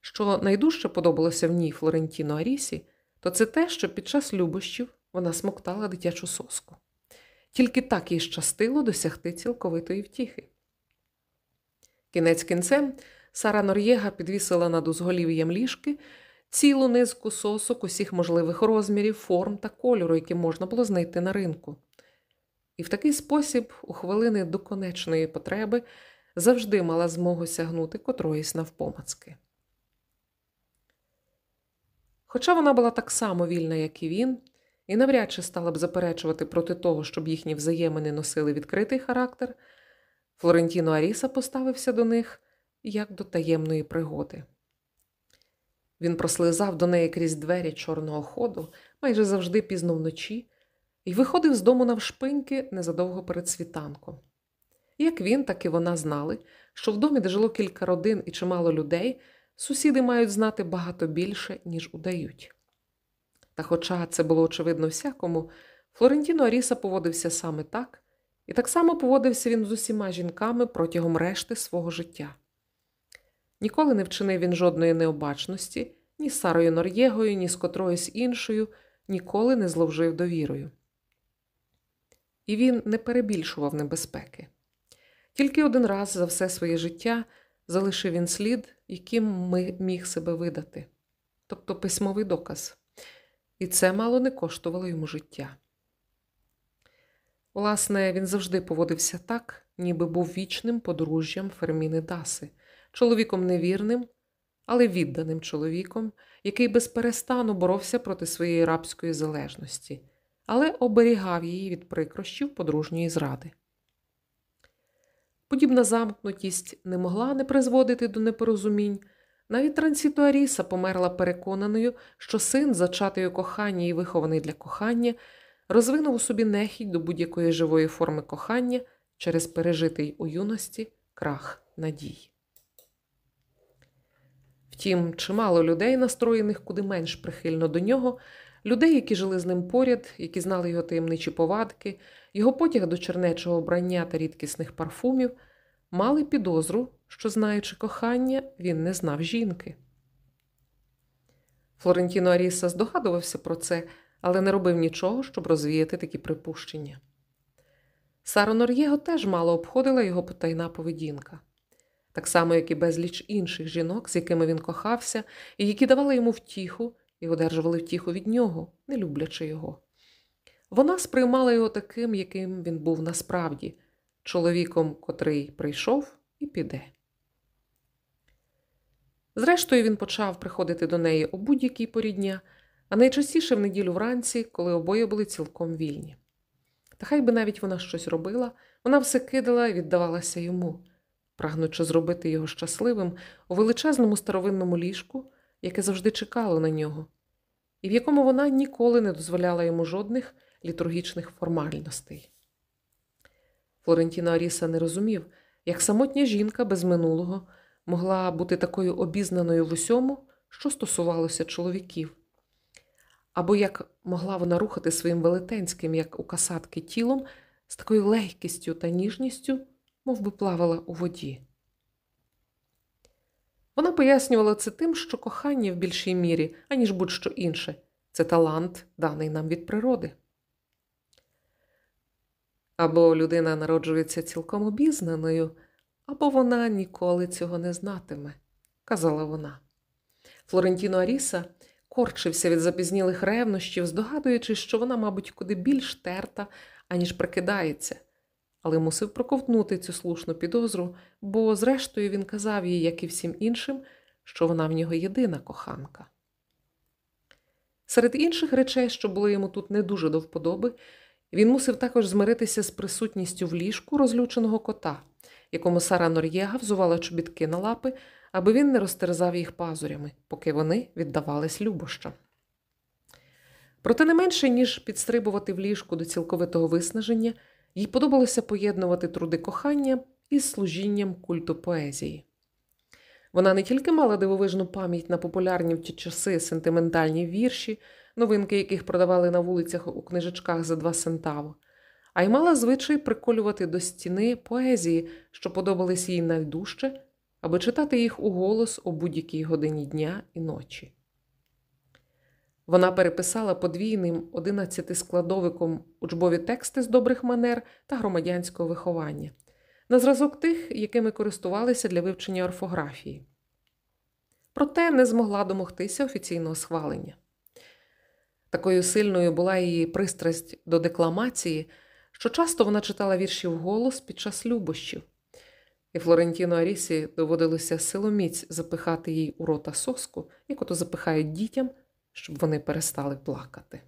Що найдужче подобалося в ній Флорентіно Арісі, то це те, що під час любощів вона смоктала дитячу соску. Тільки так їй щастило досягти цілковитої втіхи. Кінець кінцем Сара Нор'єга підвісила над узголів'ям ліжки цілу низку сосок усіх можливих розмірів, форм та кольору, які можна було знайти на ринку. І в такий спосіб, у хвилини доконечної потреби, завжди мала змогу сягнути котроїсь навпомацки. Хоча вона була так само вільна, як і він, і навряд чи стала б заперечувати проти того, щоб їхні взаємини носили відкритий характер, Флорентіно Аріса поставився до них як до таємної пригоди. Він прослизав до неї крізь двері чорного ходу майже завжди пізно вночі і виходив з дому навшпиньки незадовго перед світанком. Як він, так і вона знали, що в домі, де жило кілька родин і чимало людей, сусіди мають знати багато більше, ніж удають. Та, хоча це було очевидно всякому, Флорентіно Аріса поводився саме так, і так само поводився він з усіма жінками протягом решти свого життя. Ніколи не вчинив він жодної необачності ні з Сарою Нор'єгою, ні з котроюсь іншою, ніколи не зловжив довірою. І він не перебільшував небезпеки. Тільки один раз за все своє життя залишив він слід, яким ми міг себе видати, тобто письмовий доказ і це мало не коштувало йому життя. Власне, він завжди поводився так, ніби був вічним подружжям Ферміни Даси, чоловіком невірним, але відданим чоловіком, який безперестану боровся проти своєї рабської залежності, але оберігав її від прикрощів подружньої зради. Подібна замкнутість не могла не призводити до непорозумінь. Навіть Трансіто Аріса померла переконаною, що син, зачатий у коханні і вихований для кохання, розвинув у собі нехідь до будь-якої живої форми кохання через пережитий у юності крах надій. Втім, чимало людей, настроєних куди менш прихильно до нього, людей, які жили з ним поряд, які знали його таємничі повадки, його потяг до чернечого обрання та рідкісних парфумів, мали підозру, що, знаючи кохання, він не знав жінки. Флорентіно Аріса здогадувався про це, але не робив нічого, щоб розвіяти такі припущення. Саро Нор'єго теж мало обходила його потайна поведінка, так само, як і безліч інших жінок, з якими він кохався, і які давали йому втіху і одержували втіху від нього, не люблячи його. Вона сприймала його таким, яким він був насправді, чоловіком, котрий прийшов і піде. Зрештою, він почав приходити до неї о будь-якій порі дня, а найчастіше в неділю вранці, коли обоє були цілком вільні. Та хай би навіть вона щось робила, вона все кидала і віддавалася йому, прагнучи зробити його щасливим у величезному старовинному ліжку, яке завжди чекало на нього, і в якому вона ніколи не дозволяла йому жодних літургічних формальностей. Флорентіно Аріса не розумів, як самотня жінка без минулого могла бути такою обізнаною в усьому, що стосувалося чоловіків, або як могла вона рухати своїм велетенським, як у касатки, тілом з такою легкістю та ніжністю, мов би плавала у воді. Вона пояснювала це тим, що кохання в більшій мірі, аніж будь-що інше, це талант, даний нам від природи. Або людина народжується цілком обізнаною, або вона ніколи цього не знатиме, казала вона. Флорентіно Аріса корчився від запізнілих ревнощів, здогадуючись, що вона, мабуть, куди більш терта, аніж прикидається, але мусив проковтнути цю слушну підозру, бо, зрештою, він казав їй, як і всім іншим, що вона в нього єдина коханка. Серед інших речей, що були йому тут не дуже до вподоби, він мусив також змиритися з присутністю в ліжку розлюченого кота, якому Сара Нор'єга взувала чобітки на лапи, аби він не розтерзав їх пазурями, поки вони віддавались любощам. Проте не менше, ніж підстрибувати в ліжку до цілковитого виснаження, їй подобалося поєднувати труди кохання із служінням культу поезії. Вона не тільки мала дивовижну пам'ять на популярні в ті часи сентиментальні вірші, новинки яких продавали на вулицях у книжечках за два сентаво, а й мала звичай приколювати до стіни поезії, що подобались їй найдужче, аби читати їх уголос у будь-якій годині дня і ночі. Вона переписала подвійним одинадцятискладовиком учбові тексти з добрих манер та громадянського виховання, на зразок тих, якими користувалися для вивчення орфографії. Проте не змогла домогтися офіційного схвалення. Такою сильною була її пристрасть до декламації, що часто вона читала вірші вголос під час любощів, і Флорентіно Арісі доводилося силоміць запихати їй у рота соску, як ото запихають дітям, щоб вони перестали плакати.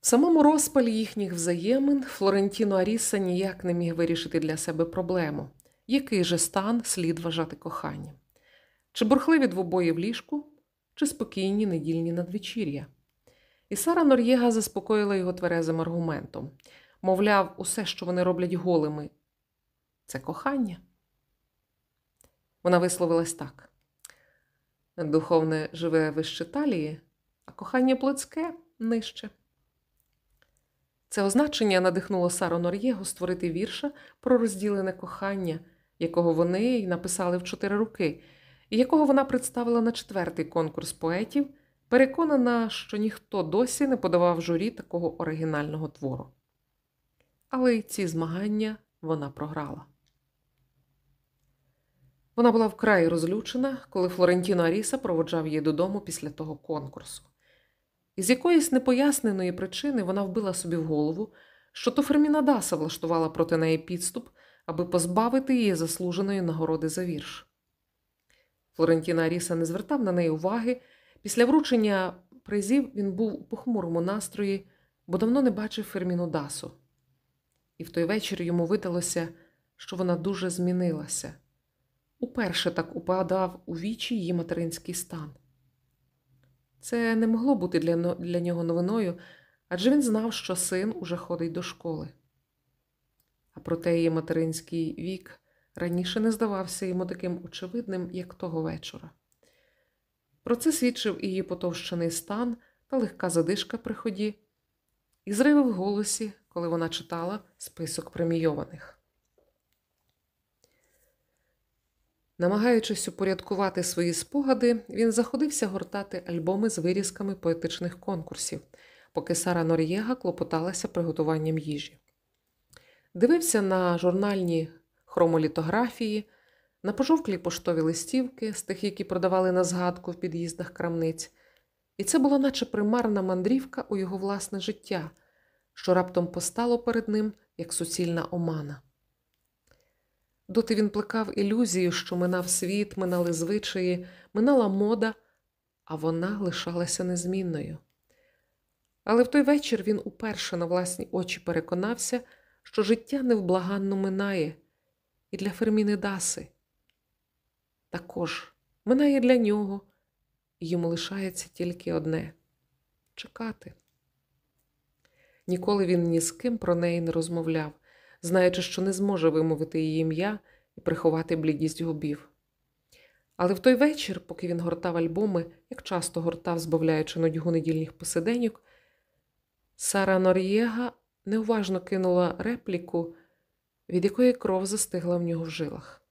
В самому розпалі їхніх взаємин Флорентіно Аріса ніяк не міг вирішити для себе проблему, який же стан слід вважати коханням. Чи бурхливі двобої в ліжку, чи спокійні недільні надвечір'я. І Сара Нор'єга заспокоїла його тверезим аргументом мовляв, усе, що вони роблять голими, це кохання. Вона висловилась так: духовне живе вище талії, а кохання плотське нижче. Це означення надихнуло Сару Нор'єгу створити вірша про розділене кохання, якого вони й написали в чотири роки, і якого вона представила на четвертий конкурс поетів, переконана, що ніхто досі не подавав журі такого оригінального твору. Але й ці змагання вона програла. Вона була вкрай розлючена, коли Флорентіно Аріса проводжав її додому після того конкурсу. І з якоїсь непоясненої причини вона вбила собі в голову, що то Ферміна Даса влаштувала проти неї підступ, аби позбавити її заслуженої нагороди за вірш. Флорентіна Аріса не звертав на неї уваги. Після вручення призів він був у похмурому настрої, бо давно не бачив Ферміну Дасу. і в той вечір йому видалося, що вона дуже змінилася. Уперше так упадав у вічі її материнський стан. Це не могло бути для, для нього новиною, адже він знав, що син уже ходить до школи. А проте її материнський вік раніше не здавався йому таким очевидним, як того вечора. Про це свідчив і її потовщений стан та легка задишка при ході, і зриви в голосі, коли вона читала список премійованих. Намагаючись упорядкувати свої спогади, він заходився гортати альбоми з вирізками поетичних конкурсів, поки Сара Нор'єга клопоталася приготуванням їжі. Дивився на журнальні хромолітографії, на пожовклі поштові листівки з тих, які продавали на згадку в під'їздах крамниць, і це була наче примарна мандрівка у його власне життя, що раптом постало перед ним як суцільна омана. Доти він плекав ілюзію, що минав світ, минали звичаї, минала мода, а вона лишалася незмінною. Але в той вечір він уперше на власні очі переконався, що життя невблаганно минає, і для Ферміни Даси. Також минає для нього, і йому лишається тільки одне чекати. Ніколи він ні з ким про неї не розмовляв знаючи, що не зможе вимовити її ім'я і приховати блідість губів. Але в той вечір, поки він гортав альбоми, як часто гортав, збавляючи нудьгу недільних посиденьок, Сара Нор'єга неуважно кинула репліку, від якої кров застигла в нього в жилах.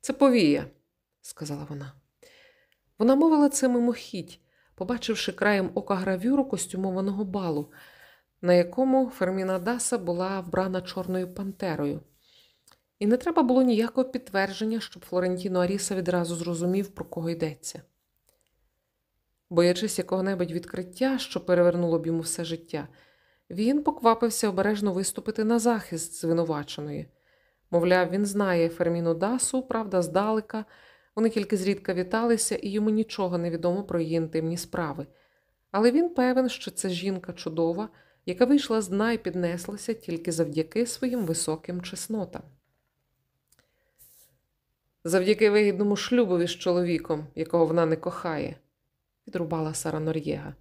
Це повія, сказала вона. Вона мовила це мимохідь, побачивши краєм ока гравюру костюмованого балу, на якому Ферміна Даса була вбрана чорною пантерою. І не треба було ніякого підтвердження, щоб Флорентіно Аріса відразу зрозумів, про кого йдеться. Боячись якого-небудь відкриття, що перевернуло б йому все життя, він поквапився обережно виступити на захист звинуваченої. Мовляв, він знає Ферміну Дасу, правда, здалека, вони тільки зрідка віталися, і йому нічого не відомо про її інтимні справи. Але він певен, що це жінка чудова яка вийшла з дна і піднеслася тільки завдяки своїм високим чеснотам. Завдяки вигідному шлюбові з чоловіком, якого вона не кохає, відрубала Сара Нор'єга.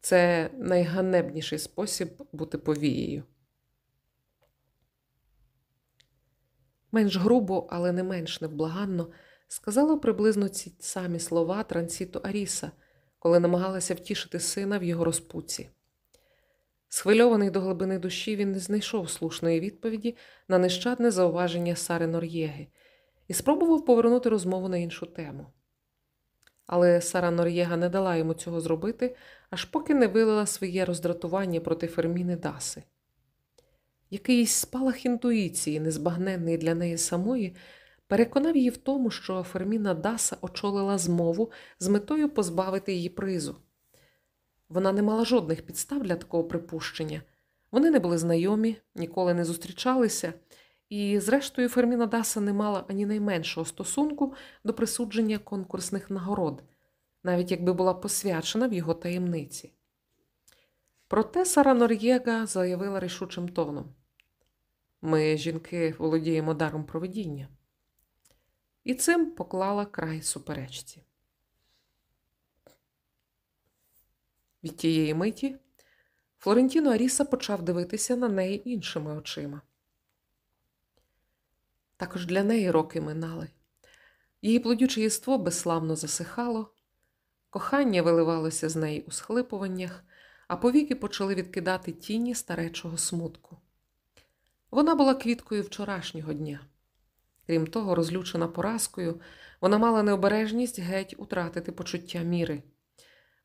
Це найганебніший спосіб бути повією. Менш грубо, але не менш невблаганно, сказала приблизно ці самі слова Трансіту Аріса, коли намагалася втішити сина в його розпуці. Схвильований до глибини душі, він не знайшов слушної відповіді на нещадне зауваження Сари Нор'єги і спробував повернути розмову на іншу тему. Але Сара Нор'єга не дала йому цього зробити, аж поки не вилила своє роздратування проти Ферміни Даси. Якийсь спалах інтуїції, незбагненний для неї самої, переконав її в тому, що Ферміна Даса очолила змову з метою позбавити її призу. Вона не мала жодних підстав для такого припущення. Вони не були знайомі, ніколи не зустрічалися, і, зрештою, Ферміна Даса не мала ані найменшого стосунку до присудження конкурсних нагород, навіть якби була посвячена в його таємниці. Проте Сара Нор'єга заявила рішучим тоном: ми, жінки, володіємо даром проведіння. І цим поклала край суперечці. Від тієї миті Флорентіно Аріса почав дивитися на неї іншими очима. Також для неї роки минали. Її плодюче єство безславно засихало, кохання виливалося з неї у схлипуваннях, а повіки почали відкидати тіні старечого смутку. Вона була квіткою вчорашнього дня. Крім того, розлючена поразкою, вона мала необережність геть утратити почуття міри.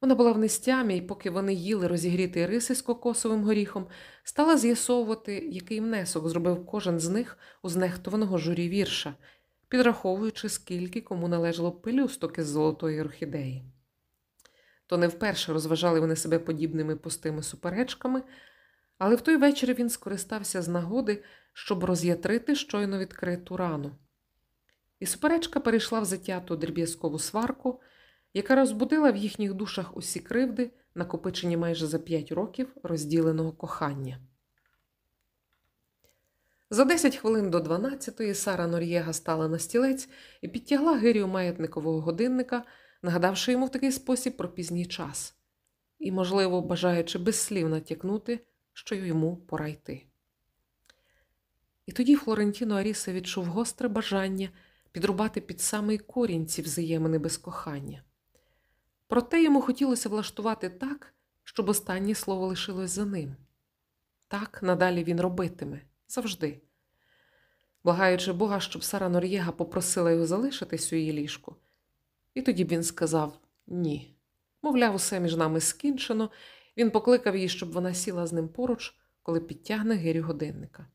Вона була в нестямі, і поки вони їли розігріти риси з кокосовим горіхом, стала з'ясовувати, який внесок зробив кожен з них у знехтуваного журі вірша, підраховуючи, скільки кому належало пелюсток із золотої орхідеї. То не вперше розважали вони себе подібними пустими суперечками, але в той вечір він скористався з нагоди, щоб роз'ятрити щойно відкриту рану. І суперечка перейшла в затяту дріб'язкову сварку яка розбудила в їхніх душах усі кривди, накопичені майже за п'ять років розділеного кохання. За 10 хвилин до 12-ї Сара Нор'єга стала на стілець і підтягла гирю маятникового годинника, нагадавши йому в такий спосіб про пізній час і, можливо, бажаючи без слів натякнути, що йому пора йти. І тоді Флорентіно Аріса відчув гостре бажання підрубати під самий корінь ці взаємини без кохання. Проте йому хотілося влаштувати так, щоб останнє слово лишилось за ним. Так надалі він робитиме завжди. Благаючи Бога, щоб Сара Нор'єга попросила його залишитись у її ліжку, і тоді б він сказав ні. Мовляв, усе між нами скінчено, він покликав її, щоб вона сіла з ним поруч, коли підтягне гирю годинника.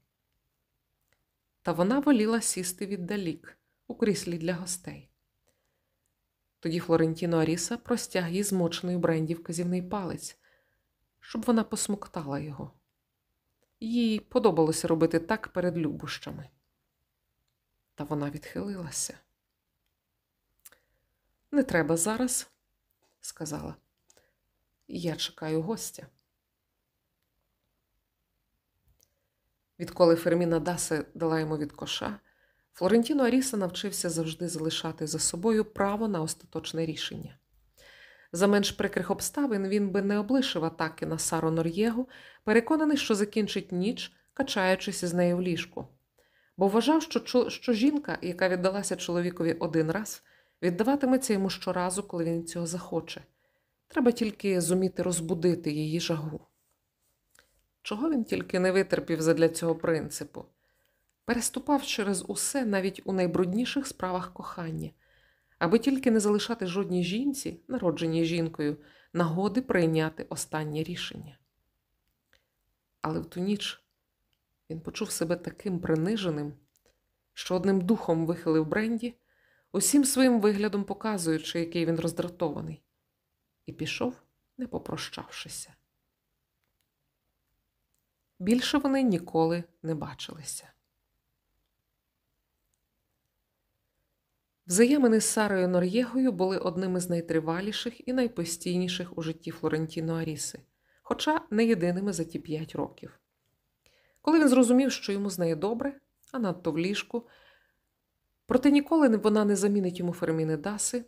Та вона воліла сісти віддалік, у кріслі для гостей. Тоді Флорентіно Аріса простяг їй змочений бренді вказівний палець, щоб вона посмоктала його. Їй подобалося робити так перед любощами. Та вона відхилилася. Не треба зараз, сказала. Я чекаю гостя. Відколи Ферміна Дасе дала йому від коша, Флорентіно Аріса навчився завжди залишати за собою право на остаточне рішення. За менш прикрих обставин він би не облишив атаки на Сару Нор'єгу, переконаний, що закінчить ніч, качаючись із нею в ліжку, бо вважав, що, що жінка, яка віддалася чоловікові один раз, віддаватиметься йому щоразу, коли він цього захоче. Треба тільки зуміти розбудити її жагу. Чого він тільки не витерпів задля цього принципу? Переступав через усе навіть у найбрудніших справах кохання, аби тільки не залишати жодній жінці, народженій жінкою, нагоди прийняти останнє рішення. Але в ту ніч він почув себе таким приниженим, що одним духом вихилив Бренді, усім своїм виглядом показуючи, який він роздратований, і пішов, не попрощавшися. Більше вони ніколи не бачилися. Взаємини з Сарою Нор'єгою були одними з найтриваліших і найпостійніших у житті Флорентіно Аріси, хоча не єдиними за ті п'ять років. Коли він зрозумів, що йому з нею добре, а надто в ліжку, проте ніколи вона не замінить йому Ферміни Даси,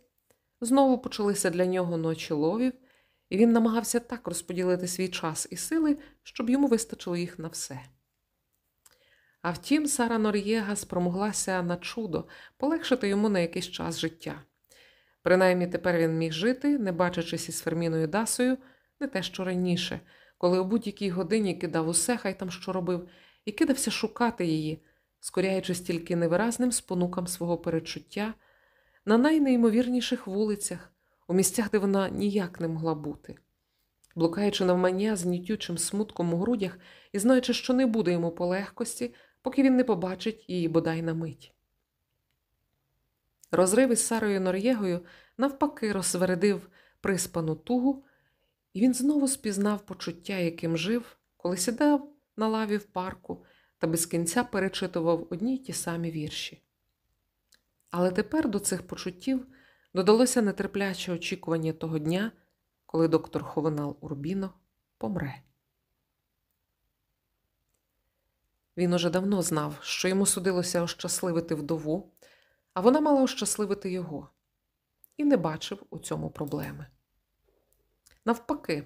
знову почалися для нього ночі ловів, і він намагався так розподілити свій час і сили, щоб йому вистачило їх на все. А втім, Сара Нор'єга спромоглася на чудо полегшити йому на якийсь час життя. Принаймні тепер він міг жити, не бачачись із Ферміною Дасою, не те, що раніше, коли у будь-якій годині кидав усе, хай там що робив, і кидався шукати її, скоряючись тільки невиразним спонукам свого перечуття, на найнеймовірніших вулицях, у місцях, де вона ніяк не могла бути. Блукаючи навмання з нітючим смутком у грудях і знаючи, що не буде йому полегкості, поки він не побачить її бодай на мить. Розрив із Сарою Нор'єгою навпаки розсвередив приспану тугу, і він знову спізнав почуття, яким жив, коли сідав на лаві в парку та без кінця перечитував одні й ті самі вірші. Але тепер до цих почуттів додалося нетерпляче очікування того дня, коли доктор Ховенал Урбіно помре. Він уже давно знав, що йому судилося ощасливити вдову, а вона мала ощасливити його, і не бачив у цьому проблеми. Навпаки,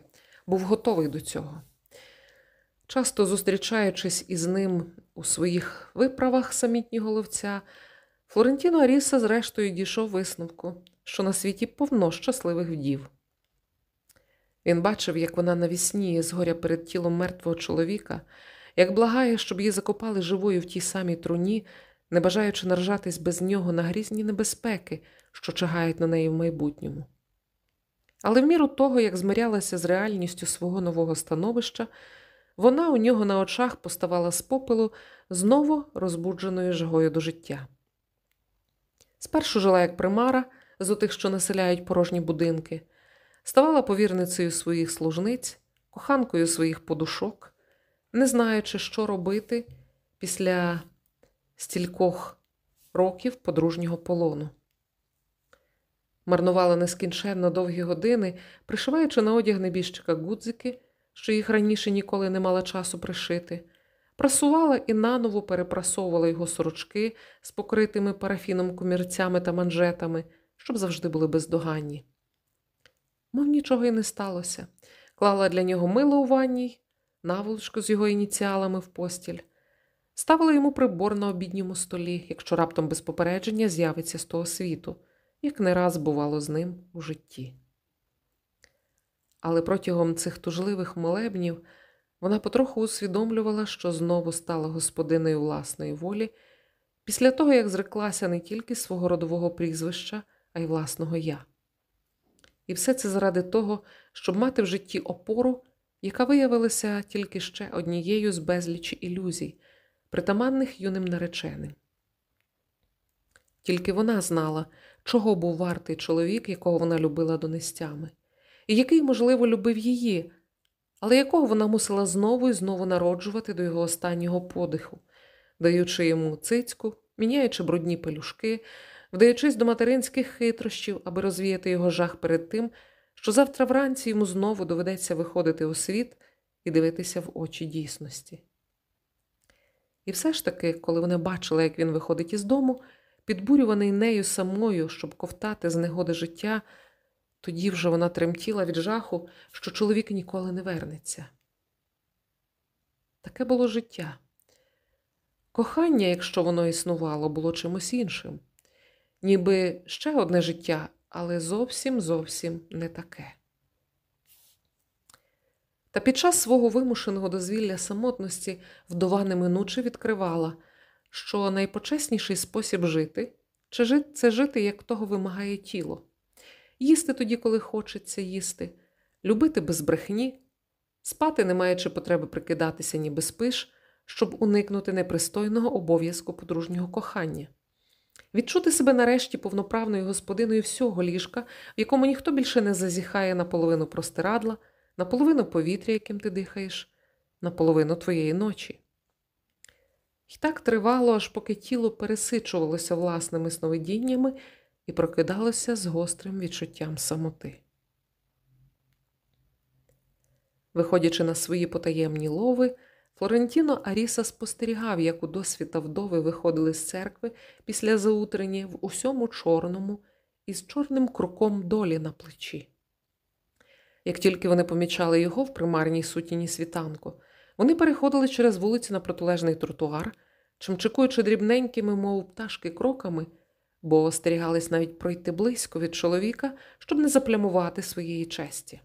був готовий до цього. Часто зустрічаючись із ним у своїх виправах самітні головця, Флорентіно Аріса, зрештою, дійшов висновку, що на світі повно щасливих вдів. Він бачив, як вона навісніє з горя перед тілом мертвого чоловіка, як благає, щоб її закопали живою в тій самій труні, не бажаючи наражатись без нього на грізні небезпеки, що чагають на неї в майбутньому. Але в міру того, як змирялася з реальністю свого нового становища, вона у нього на очах поставала з попелу знову розбудженою жагою до життя. Спершу жила як примара з отих, що населяють порожні будинки, ставала повірницею своїх служниць, коханкою своїх подушок, не знаючи, що робити після стількох років подружнього полону. Марнувала нескінченно довгі години, пришиваючи на одяг небіжчика гудзики, що їх раніше ніколи не мала часу пришити, прасувала і наново перепрасовувала його сорочки з покритими парафіном комірцями та манжетами, щоб завжди були бездоганні. Мов нічого й не сталося. Клала для нього мило у ванній, наволочку з його ініціалами в постіль, ставила йому прибор на обідньому столі, якщо раптом без попередження з'явиться з того світу, як не раз бувало з ним у житті. Але протягом цих тужливих молебнів вона потроху усвідомлювала, що знову стала господиною власної волі, після того, як зреклася не тільки свого родового прізвища, а й власного я. І все це заради того, щоб мати в житті опору, яка виявилася тільки ще однією з безлічі ілюзій, притаманних юним нареченим. Тільки вона знала, чого був вартий чоловік, якого вона любила донестями, і який, можливо, любив її, але якого вона мусила знову і знову народжувати до його останнього подиху, даючи йому цицьку, міняючи брудні пелюшки, вдаючись до материнських хитрощів, аби розвіяти його жах перед тим, що завтра вранці йому знову доведеться виходити у світ і дивитися в очі дійсності. І все ж таки, коли вона бачила, як він виходить із дому, підбурюваний нею самою, щоб ковтати з негоди життя, тоді вже вона тремтіла від жаху, що чоловік ніколи не вернеться. Таке було життя. Кохання, якщо воно існувало, було чимось іншим, ніби ще одне життя, але зовсім зовсім не таке. Та під час свого вимушеного дозвілля самотності вдова неминуче відкривала, що найпочесніший спосіб жити це жити, як того вимагає тіло, їсти тоді, коли хочеться їсти, любити без брехні, спати, не маючи потреби прикидатися, ніби спиш, щоб уникнути непристойного обов'язку подружнього кохання, відчути себе нарешті повноправною господиною всього ліжка, в якому ніхто більше не зазіхає наполовину простирадла наполовину повітря, яким ти дихаєш, наполовину твоєї ночі. І так тривало, аж поки тіло пересичувалося власними сновидіннями і прокидалося з гострим відчуттям самоти. Виходячи на свої потаємні лови, Флорентіно Аріса спостерігав, як у досвіта вдови виходили з церкви після заутрення в усьому чорному із чорним круком долі на плечі. Як тільки вони помічали його в примарній сутіні світанку, вони переходили через вулицю на протилежний тротуар, чимчикуючи дрібненькими, мов пташки, кроками, бо остерігались навіть пройти близько від чоловіка, щоб не заплямувати своєї честі.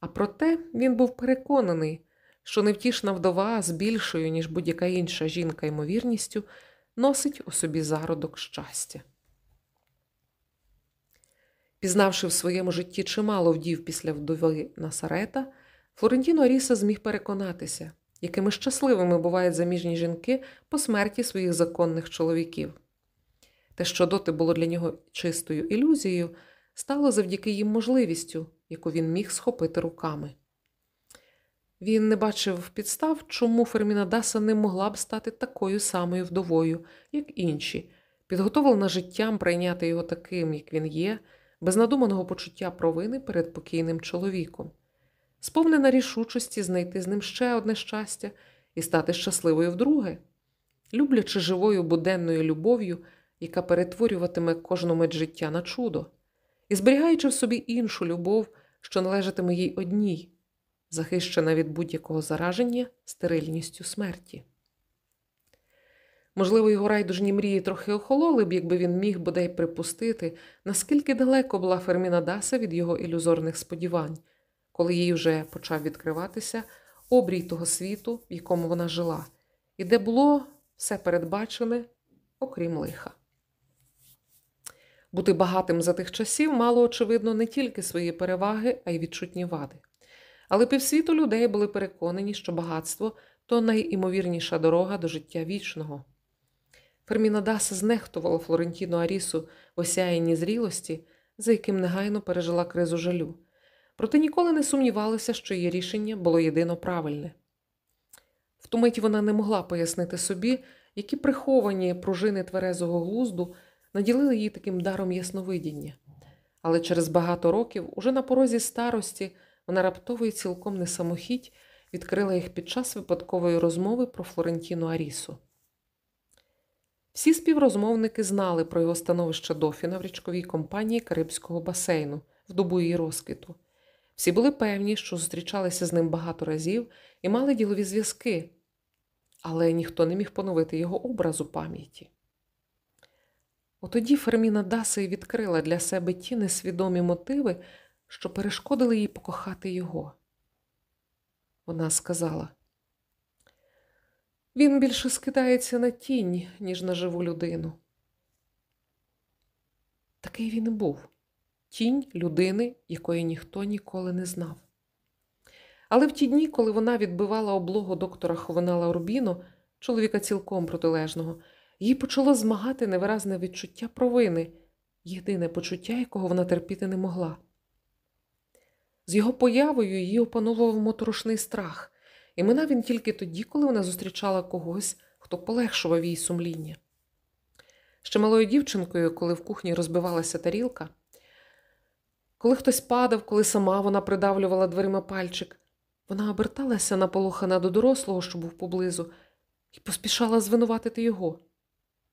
А проте він був переконаний, що невтішна вдова з більшою, ніж будь-яка інша жінка ймовірністю, носить у собі зародок щастя. Пізнавши в своєму житті чимало вдів після вдови Насарета, Флорентіно Аріса зміг переконатися, якими щасливими бувають заміжні жінки по смерті своїх законних чоловіків. Те, що доти було для нього чистою ілюзією, стало завдяки їм можливістю, яку він міг схопити руками. Він не бачив підстав, чому Ферміна Даса не могла б стати такою самою вдовою, як інші, підготовлена життям прийняти його таким, як він є без надуманого почуття провини перед покійним чоловіком, сповнена рішучості знайти з ним ще одне щастя і стати щасливою вдруге, люблячи живою буденною любов'ю, яка перетворюватиме кожну мить життя на чудо, і зберігаючи в собі іншу любов, що належатиме їй одній, захищена від будь-якого зараження стерильністю смерті. Можливо, його райдужні мрії трохи охололи б, якби він міг бодай припустити, наскільки далеко була Ферміна Даса від його ілюзорних сподівань, коли їй вже почав відкриватися обрій того світу, в якому вона жила, і де було все передбачене, окрім лиха. Бути багатим за тих часів мало, очевидно, не тільки свої переваги, а й відчутні вади. Але півсвіту людей були переконані, що багатство то найімовірніша дорога до життя вічного. Ферміна Даса знехтувала Флорентіну Арісу в осяянні зрілості, за яким негайно пережила кризу жалю, проте ніколи не сумнівалася, що її рішення було єдино правильне. В ту мить вона не могла пояснити собі, які приховані пружини тверезого глузду наділили її таким даром ясновидіння. Але через багато років, уже на порозі старості, вона раптово і цілком не самохідь відкрила їх під час випадкової розмови про Флорентіну Арісу. Всі співрозмовники знали про його становище Дофіна в річковій компанії Карибського басейну в добу її розквіту. Всі були певні, що зустрічалися з ним багато разів і мали ділові зв'язки, але ніхто не міг поновити його образу пам'яті. Отоді Ферміна Даси відкрила для себе ті несвідомі мотиви, що перешкодили їй покохати його. Вона сказала: він більше скидається на тінь, ніж на живу людину. Такий він і був тінь людини, якої ніхто ніколи не знав. Але в ті дні, коли вона відбивала облогу доктора Ховенала Рубіно, чоловіка цілком протилежного, їй почало змагати невиразне відчуття провини, єдине почуття, якого вона терпіти не могла. З його появою її опановував моторошний страх, і минав він тільки тоді, коли вона зустрічала когось, хто полегшував їй сумління. Ще малою дівчинкою, коли в кухні розбивалася тарілка, коли хтось падав, коли сама вона придавлювала дверима пальчик, вона оберталася наполохана до дорослого, що був поблизу, і поспішала звинуватити його.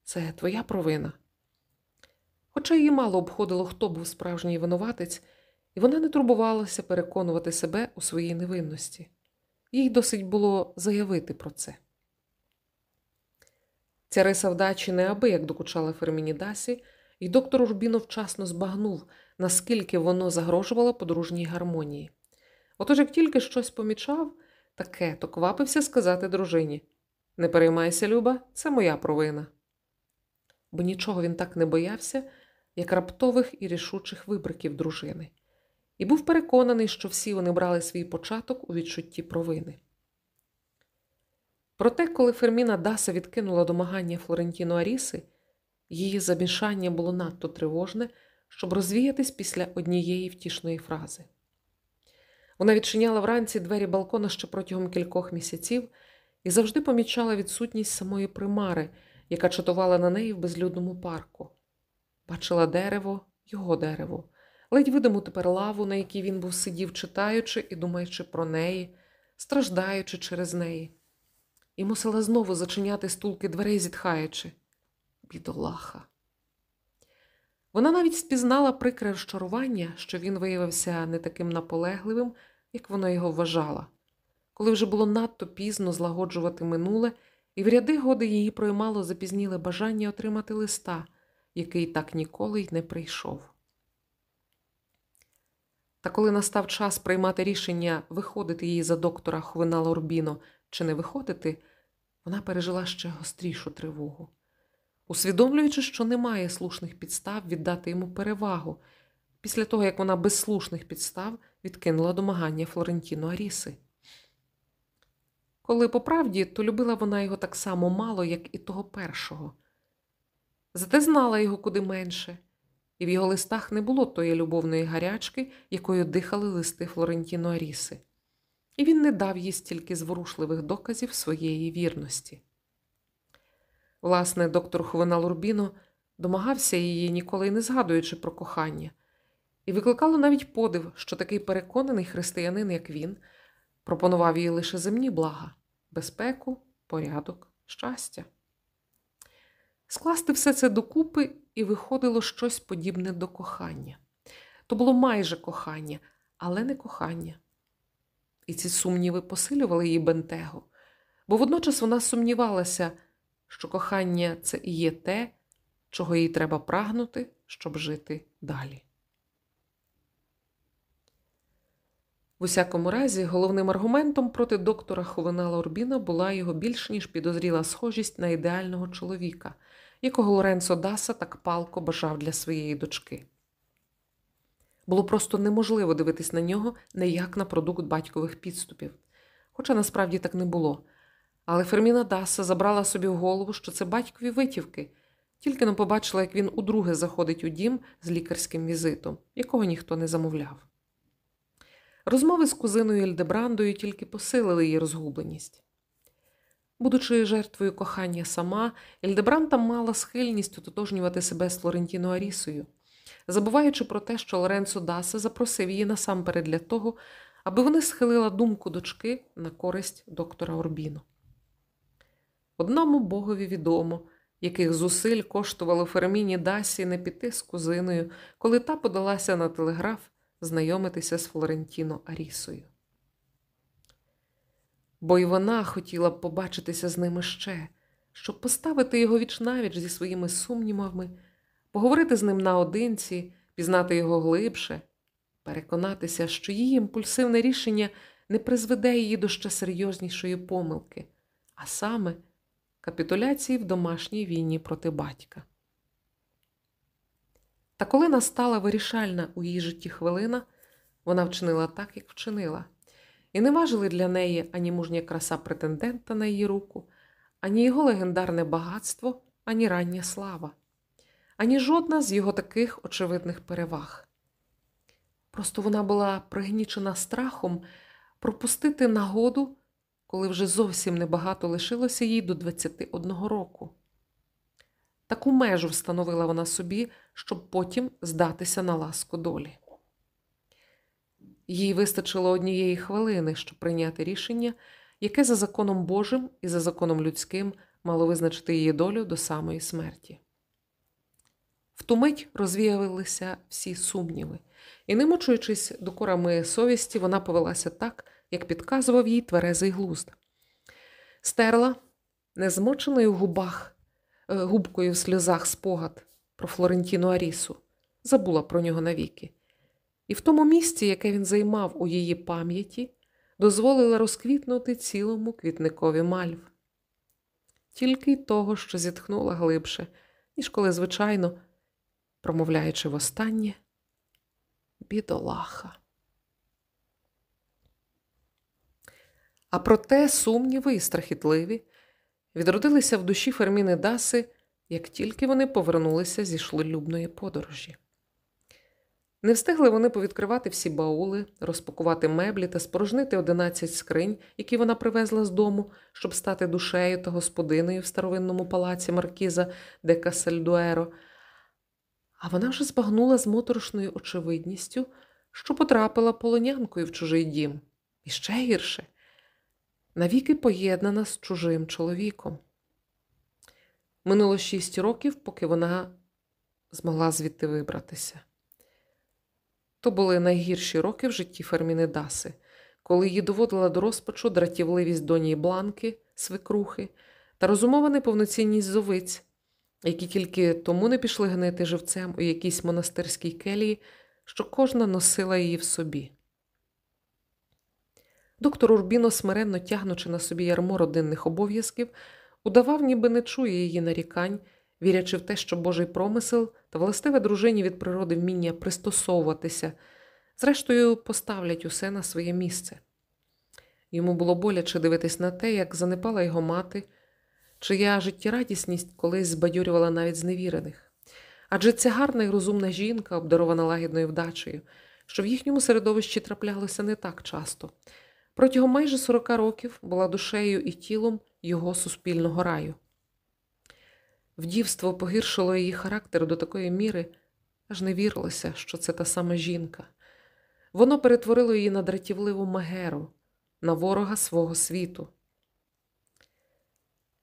Це твоя провина. Хоча її мало обходило, хто був справжній винуватець, і вона не турбувалася переконувати себе у своїй невинності. Їй досить було заявити про це. Ця риса вдачі неабияк докучала Ферміні Дасі, і доктор Урбіно вчасно збагнув, наскільки воно загрожувало подружній гармонії. Отож, як тільки щось помічав, таке то квапився сказати дружині Не переймайся, Люба, це моя провина. Бо нічого він так не боявся, як раптових і рішучих вибриків дружини, і був переконаний, що всі вони брали свій початок у відчутті провини. Проте, коли Ферміна Даса відкинула домагання Флорентіно Аріси, її замішання було надто тривожне, щоб розвіятись після однієї втішної фрази. Вона відчиняла вранці двері балкона ще протягом кількох місяців і завжди помічала відсутність самої примари, яка чатувала на неї в безлюдному парку. Бачила дерево, його дерево, ледь видиму тепер лаву, на якій він був сидів, читаючи і думаючи про неї, страждаючи через неї, і мусила знову зачиняти стулки дверей, зітхаючи. Бідолаха. Вона навіть спізнала прикре розчарування, що він виявився не таким наполегливим, як вона його вважала, коли вже було надто пізно злагоджувати минуле, і в ряди годи її проймало запізніле бажання отримати листа, який так ніколи й не прийшов. Та коли настав час приймати рішення виходити її за доктора Хвина Лорбіно чи не виходити, вона пережила ще гострішу тривогу усвідомлюючи, що немає слушних підстав віддати йому перевагу після того, як вона без слушних підстав відкинула домагання Флорентіно Аріси. Коли по правді, то любила вона його так само мало, як і того першого. Зате знала його куди менше, і в його листах не було тої любовної гарячки, якою дихали листи Флорентіно Аріси, і він не дав їй стільки зворушливих доказів своєї вірності. Власне, доктор Хувена Лурбіно домагався її, ніколи не згадуючи про кохання, і викликало навіть подив, що такий переконаний християнин, як він, пропонував їй лише земні блага, безпеку, порядок, щастя. Скласти все це докупи і виходило щось подібне до кохання. То було майже кохання, але не кохання. І ці сумніви посилювали її бентегу, бо водночас вона сумнівалася що кохання це і є те, чого їй треба прагнути, щоб жити далі. В усякому разі, головним аргументом проти доктора Хувенела Орбіна була його більш ніж підозріла схожість на ідеального чоловіка, якого Лоренцо Даса так палко бажав для своєї дочки. Було просто неможливо дивитись на нього не як на продукт батькових підступів, хоча насправді так не було. Але Ферміна Даса забрала собі в голову, що це батькові витівки, тільки не побачила, як він удруге заходить у дім з лікарським візитом, якого ніхто не замовляв. Розмови з кузиною Ельдебрандою тільки посилили її розгубленість. Будучи жертвою кохання сама, Ельдебранта мала схильність ототожнювати себе з Флорентіно Арісою, забуваючи про те, що Лоренцо Даса запросив її насамперед для того, аби вони схилила думку дочки на користь доктора Орбіно. Одному богові відомо, яких зусиль коштувало Ферміні Дасі не піти з кузиною, коли та подалася на телеграф знайомитися з Флорентіно Арісою. Бо й вона хотіла б побачитися з ними ще, щоб поставити його вічнавіч зі своїми сумнівами, поговорити з ним наодинці, пізнати його глибше, переконатися, що її імпульсивне рішення не призведе її до ще серйознішої помилки, а саме капітуляції в домашній війні проти батька. Та коли настала вирішальна у її житті хвилина, вона вчинила так, як вчинила, і не важили для неї ані мужня краса претендента на її руку, ані його легендарне багатство, ані рання слава, ані жодна з його таких очевидних переваг. Просто вона була пригнічена страхом пропустити нагоду, коли вже зовсім небагато лишилося їй до 21 року. Таку межу встановила вона собі, щоб потім здатися на ласку долі. Їй вистачило однієї хвилини, щоб прийняти рішення, яке за законом Божим і за законом людським мало визначити її долю до самої смерті. В ту мить розвіялися всі сумніви, і, не мучуючись докорами совісті, вона повелася так, як підказував їй тверезий глузд. Стерла незмоченою в губах, е, губкою в сльозах спогад про Флорентіну Арісу, забула про нього навіки, і в тому місці, яке він займав у її пам'яті, дозволила розквітнути цілому квітникові мальв. Тільки й того, що зітхнула глибше, ніж коли, звичайно, промовляючи востаннє, бідолаха. А проте сумніви і страхітливі відродилися в душі Ферміни Даси, як тільки вони повернулися зі шлюбної подорожі. Не встигли вони повідкривати всі баули, розпакувати меблі та спорожнити одинадцять скринь, які вона привезла з дому, щоб стати душею та господиною в старовинному палаці Маркіза де Касельдуеро. А вона вже збагнула з моторошною очевидністю, що потрапила полонянкою в чужий дім. І ще гірше навіки поєднана з чужим чоловіком. Минуло шість років, поки вона змогла звідти вибратися. То були найгірші роки в житті Ферміни Даси, коли її доводила до розпачу дратівливість доні Бланки, свекрухи та розумова неповноцінність зовиць, які тільки тому не пішли гнити живцем у якійсь монастирській келії, що кожна носила її в собі. Доктор Урбіно, смиренно тягнучи на собі ярмо родинних обов'язків, удавав, ніби не чує її нарікань, вірячи в те, що Божий промисел та властиве дружині від природи вміння пристосовуватися, зрештою поставлять усе на своє місце. Йому було боляче дивитись на те, як занепала його мати, чия життєрадісність колись збадьорювала навіть зневірених. Адже ця гарна і розумна жінка, обдарована лагідною вдачею, що в їхньому середовищі траплялося не так часто. Протягом майже 40 років була душею і тілом його суспільного раю. Вдівство погіршило її характер до такої міри, аж не вірилося, що це та сама жінка. Воно перетворило її на дратівливу магеру, на ворога свого світу.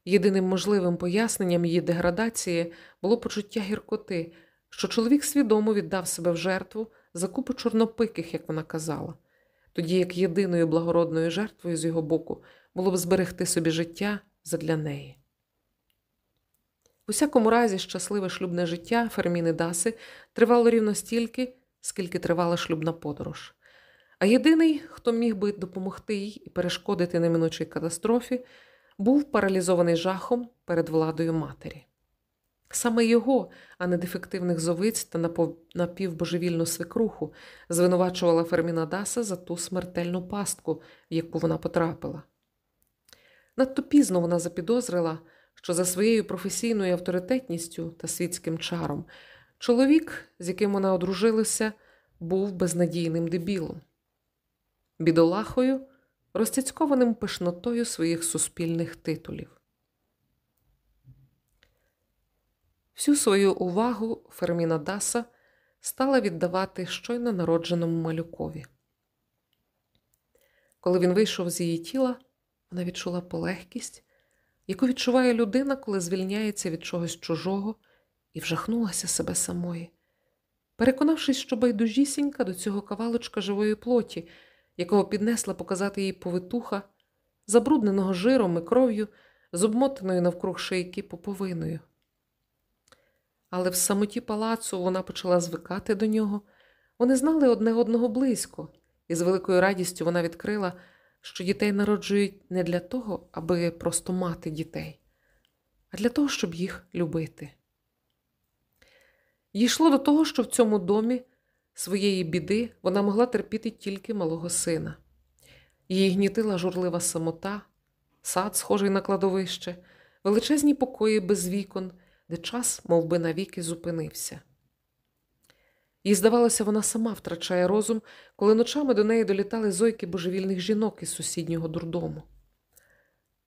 Єдиним можливим поясненням її деградації було почуття гіркоти, що чоловік свідомо віддав себе в жертву за купу чорнопиких, як вона казала, тоді як єдиною благородною жертвою з його боку було б зберегти собі життя задля неї. Усякому разі, щасливе шлюбне життя Ферміни Даси тривало рівно стільки, скільки тривала шлюбна подорож. А єдиний, хто міг би допомогти їй і перешкодити неминучій катастрофі, був паралізований жахом перед владою матері. Саме його, а не дефективних зовиць та напівбожевільну свекруху, звинувачувала Ферміна Даса за ту смертельну пастку, в яку вона потрапила. Надто пізно вона запідозрила, що за своєю професійною авторитетністю та світським чаром чоловік, з яким вона одружилася, був безнадійним дебілом, бідолахою, розцяцькованим пишнотою своїх суспільних титулів. Всю свою увагу Ферміна Даса стала віддавати щойно народженому малюкові. Коли він вийшов з її тіла, вона відчула полегкість, яку відчуває людина, коли звільняється від чогось чужого, і вжахнулася себе самої, переконавшись, що байдужісінька до цього кавалочка живої плоті, якого піднесла показати їй повитуха, забрудненого жиром і кров'ю, з обмотаною навкруг шийки поповиною. Але в самоті палацу вона почала звикати до нього. Вони знали одне одного близько, і з великою радістю вона відкрила, що дітей народжують не для того, аби просто мати дітей, а для того, щоб їх любити. Йшло до того, що в цьому домі своєї біди вона могла терпіти тільки малого сина. Її гнітила журлива самота, сад, схожий на кладовище, величезні покої без вікон, де час мов би, навіки зупинився. Їй здавалося, вона сама втрачає розум, коли ночами до неї долітали зойки божевільних жінок із сусіднього дурдому.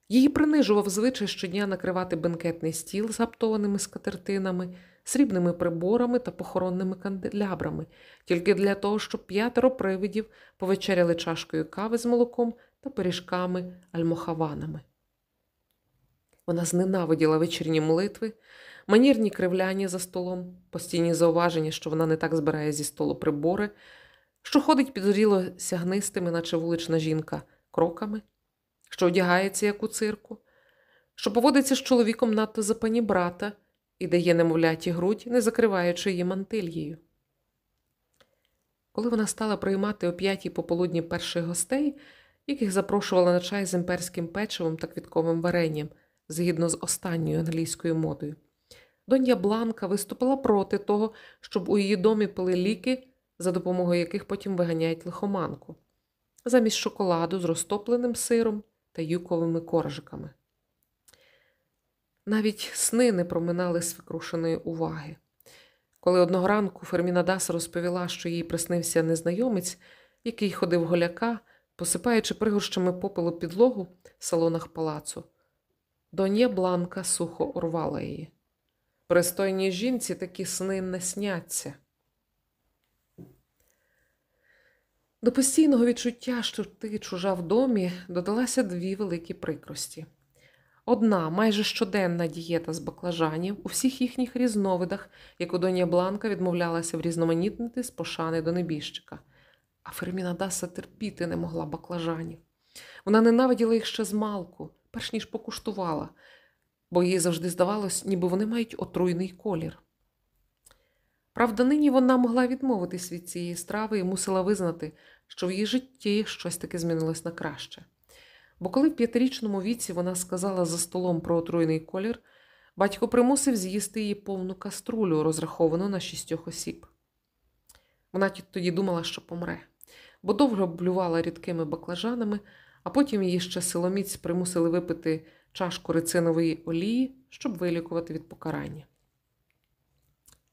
Її принижував звичай щодня накривати бенкетний стіл з гаптованими скатертинами, срібними приборами та похоронними канделябрами, тільки для того, щоб п'ятеро привидів повечеряли чашкою кави з молоком та пиріжками альмохаванами. Вона зненавиділа вечірні молитви, манірні кривляння за столом, постійні зауваження, що вона не так збирає зі столу прибори, що ходить підозріло сягнистими, наче вулична жінка, кроками, що одягається, як у цирку, що поводиться з чоловіком надто за пані брата і дає немовляті грудь, не закриваючи її мантильєю. Коли вона стала приймати о п'ятій пополудні перших гостей, яких запрошувала на чай з імперським печивом та квітковим варенням, згідно з останньою англійською модою, Донья Бланка виступила проти того, щоб у її домі пили ліки, за допомогою яких потім виганяють лихоманку, замість шоколаду з розтопленим сиром та юковими коржиками. Навіть сни не проминали свикрушеної уваги. Коли одного ранку Ферміна Дас розповіла, що їй приснився незнайомець, який ходив голяка, посипаючи пригорщами попелу підлогу в салонах палацу, Доньє Бланка сухо урвала її. Пристойній жінці такі сни не сняться. До постійного відчуття, що ти чужа в домі, додалася дві великі прикрості. Одна майже щоденна дієта з баклажанів у всіх їхніх різновидах, яку доня Бланка відмовлялася врізноманітнити з пошани до небіжчика. А Ферміна Даса терпіти не могла баклажанів. Вона ненавиділа їх ще з малку, перш ніж покуштувала, бо їй завжди здавалось, ніби вони мають отруйний колір. Правда, нині вона могла відмовитись від цієї страви і мусила визнати, що в її житті щось таке змінилось на краще. Бо коли в п'ятирічному віці вона сказала за столом про отруйний колір, батько примусив з'їсти її повну каструлю, розраховану на шістьох осіб. Вона тоді думала, що помре, бо довго блювала рідкими баклажанами, а потім її ще силоміць примусили випити чашку рицинової олії, щоб вилікувати від покарання.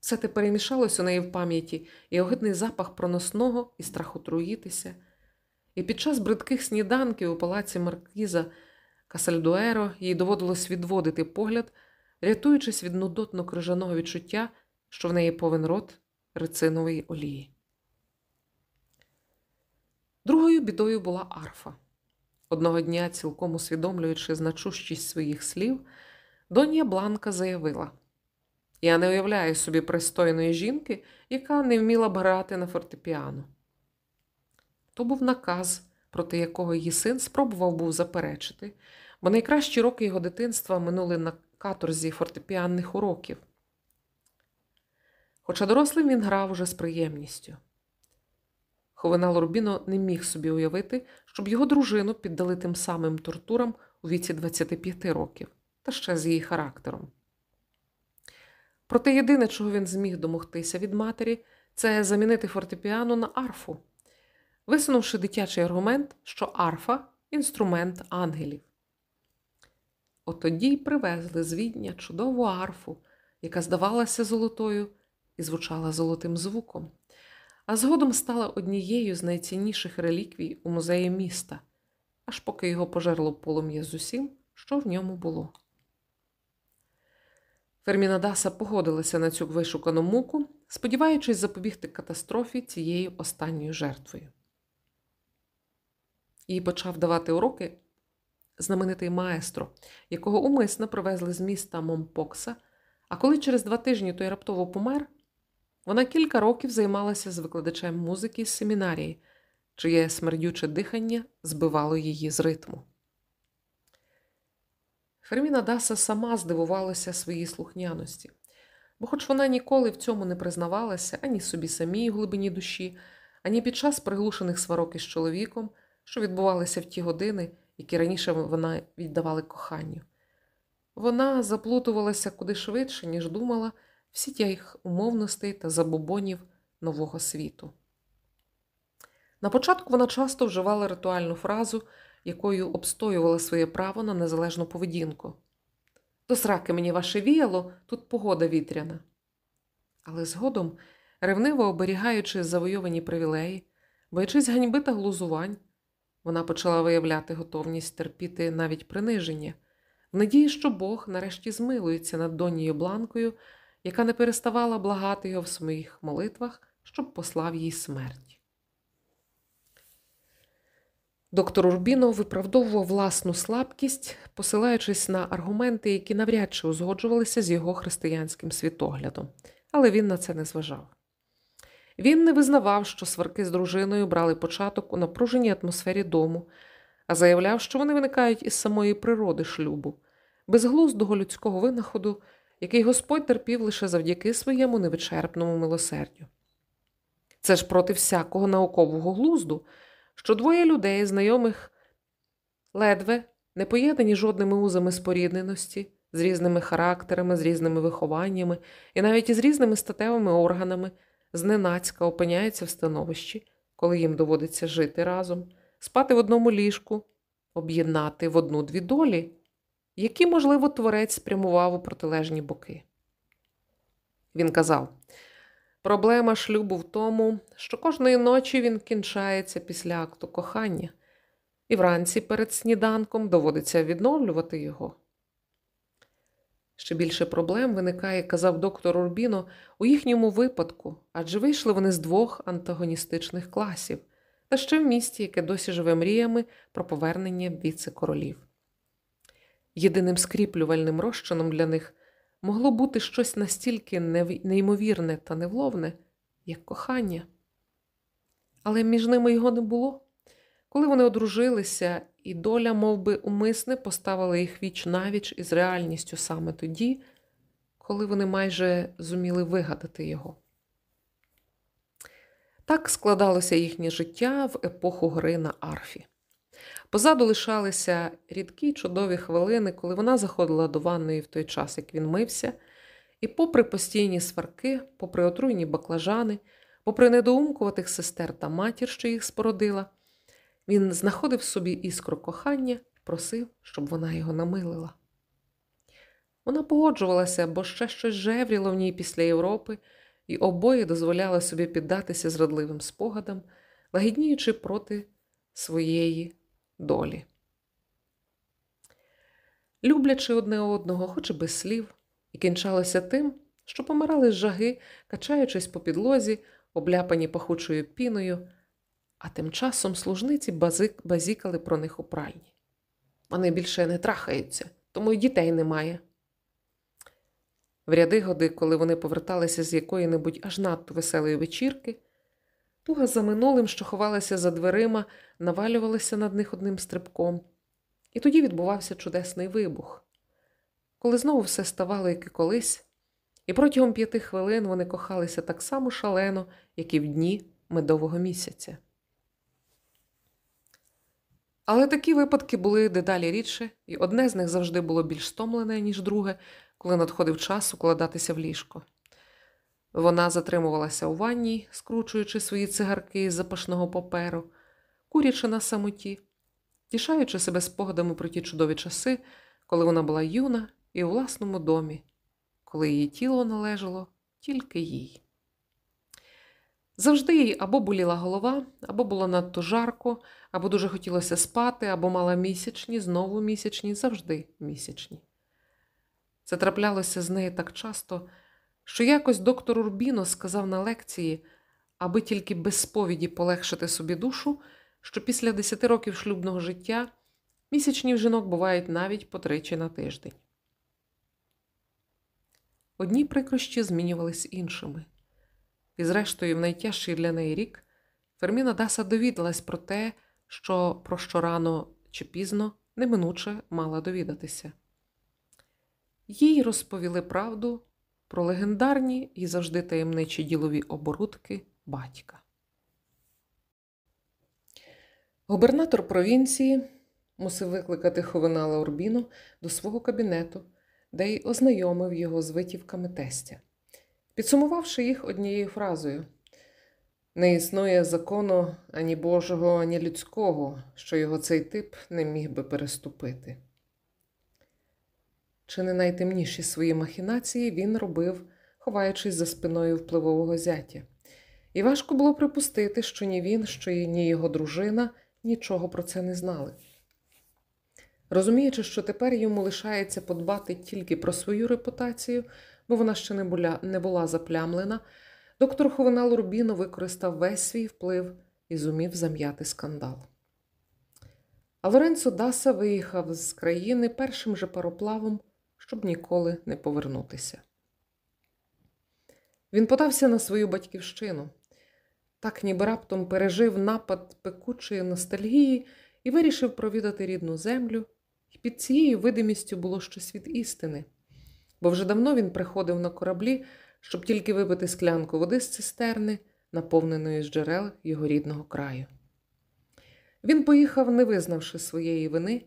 Все те перемішалось у неї в пам'яті і огидний запах проносного і страх отруїтися. І під час бридких сніданків у палаці Маркіза Касальдуеро їй доводилось відводити погляд, рятуючись від нудотно крижаного відчуття, що в неї повен рот рицинової олії. Другою бідою була арфа. Одного дня, цілком усвідомлюючи значущість своїх слів, Донья Бланка заявила: Я не уявляю собі пристойної жінки, яка не вміла б грати на фортепіано. То був наказ, проти якого її син спробував був заперечити, бо найкращі роки його дитинства минули на каторзі фортепіанних уроків. Хоча дорослим він грав уже з приємністю. Ховинал Рубіно не міг собі уявити, щоб його дружину піддали тим самим тортурам у віці 25 років, та ще з її характером. Проте єдине, чого він зміг домогтися від матері, це замінити фортепіано на арфу, висунувши дитячий аргумент, що арфа інструмент ангелів. От тоді й привезли з відня чудову арфу, яка здавалася золотою і звучала золотим звуком а згодом стала однією з найцінніших реліквій у музеї міста, аж поки його пожерло полум'я з усім, що в ньому було. Ферміна Даса погодилася на цю вишукану муку, сподіваючись запобігти катастрофі цією останньою жертвою. Їй почав давати уроки знаменитий маестро, якого умисно привезли з міста Момпокса, а коли через два тижні той раптово помер, вона кілька років займалася з викладачем музики з семінарії, чиє смердюче дихання збивало її з ритму. Ферміна Даса сама здивувалася своїй слухняності, бо, хоч вона ніколи в цьому не признавалася ані собі самій глибині душі, ані під час приглушених сварок із чоловіком, що відбувалися в ті години, які раніше вона віддавали коханню. Вона заплутувалася куди швидше, ніж думала всі тих умовностей та забобонів нового світу. На початку вона часто вживала ритуальну фразу, якою обстоювала своє право на незалежну поведінку. До сраки мені ваше віяло, тут погода вітряна. Але згодом, ревниво оберігаючи завойовані привілеї, боячись ганьби та глузувань, вона почала виявляти готовність терпіти навіть приниження, в надії, що Бог нарешті змилується над донією Бланкою, яка не переставала благати його в своїх молитвах, щоб послав їй смерть. Доктор Урбіно виправдовував власну слабкість, посилаючись на аргументи, які навряд чи узгоджувалися з його християнським світоглядом, але він на це не зважав. Він не визнавав, що сварки з дружиною брали початок у напруженій атмосфері дому, а заявляв, що вони виникають із самої природи шлюбу, безглуздого людського винаходу, який Господь терпів лише завдяки своєму невичерпному милосердю. Це ж проти всякого наукового глузду, що двоє людей, знайомих ледве не поєднані жодними узами спорідненості, з різними характерами, з різними вихованнями і навіть із різними статевими органами зненацька опиняються в становищі, коли їм доводиться жити разом, спати в одному ліжку, об'єднати в одну-дві долі, які, можливо, творець спрямував у протилежні боки. Він казав: проблема шлюбу в тому, що кожної ночі він кінчається після акту кохання, і вранці перед сніданком доводиться відновлювати його. Ще більше проблем виникає, казав доктор Урбіно, у їхньому випадку, адже вийшли вони з двох антагоністичних класів, та ще в місті, яке досі живе мріями про повернення віце-королів. Єдиним скріплювальним розчином для них могло бути щось настільки неймовірне та невловне, як кохання. Але між ними його не було. Коли вони одружилися, і доля мов би, умисне поставила їх віч навіч із реальністю саме тоді, коли вони майже зуміли вигадати його. Так складалося їхнє життя в епоху гри на арфі. Позаду лишалися рідкі чудові хвилини, коли вона заходила до ванної в той час, як він мився, і, попри постійні сварки, попри отруйні баклажани, попри недоумкуватих сестер та матір, що їх спородила. Він знаходив собі іскру кохання просив, щоб вона його намилила. Вона погоджувалася, бо ще щось жевріло в ній після Європи, і обоє дозволяли собі піддатися зрадливим спогадам, лагідніючи проти своєї долі. Люблячи одне одного, хоч і без слів, і кінчалося тим, що помирали з жаги, качаючись по підлозі, обляпані пахучою піною а тим часом служниці базик, базікали про них у пральні. Вони більше не трахаються, тому й дітей немає. В ряди годи, коли вони поверталися з якої-небудь аж надто веселої вечірки, туга за минулим, що ховалася за дверима, навалювалася над них одним стрибком, і тоді відбувався чудесний вибух. Коли знову все ставало, як і колись, і протягом п'яти хвилин вони кохалися так само шалено, як і в дні медового місяця. Але такі випадки були дедалі рідше, і одне з них завжди було більш стомлене, ніж друге, коли надходив час укладатися в ліжко. Вона затримувалася у ванні, скручуючи свої цигарки з запашного паперу, курячи на самоті, тішаючи себе спогадами про ті чудові часи, коли вона була юна і у власному домі, коли її тіло належало тільки їй. Завжди їй або боліла голова, або було надто жарко, або дуже хотілося спати, або мала місячні, знову місячні, завжди місячні. Це траплялося з нею так часто, що якось доктор Урбіно сказав на лекції, аби тільки без сповіді полегшити собі душу, що після 10 років шлюбного життя місячні в жінок бувають навіть по тричі на тиждень. Одні прикрощі змінювались іншими. І, зрештою, в найтяжчий для неї рік Ферміна Даса довідалась про те, що про що рано чи пізно неминуче мала довідатися. Їй розповіли правду про легендарні і завжди таємничі ділові оборудки батька. Губернатор провінції мусив викликати Ховенала Урбіну до свого кабінету, де й ознайомив його з витівками тестя, підсумувавши їх однією фразою не існує закону ані Божого, ані людського, що його цей тип не міг би переступити. Чи не найтемніші свої махінації він робив, ховаючись за спиною впливового зятя, і важко було припустити, що ні він, що й ні його дружина нічого про це не знали. Розуміючи, що тепер йому лишається подбати тільки про свою репутацію, бо вона ще не була, не була заплямлена, доктор Ховенал Рубіно використав весь свій вплив і зумів зам'яти скандал. А Лоренцо Даса виїхав з країни першим же пароплавом, щоб ніколи не повернутися. Він подався на свою батьківщину, так ніби раптом пережив напад пекучої ностальгії і вирішив провідати рідну землю, і під цією видимістю було щось від істини, бо вже давно він приходив на кораблі, щоб тільки випити склянку води з цистерни, наповненої з джерел його рідного краю. Він поїхав, не визнавши своєї вини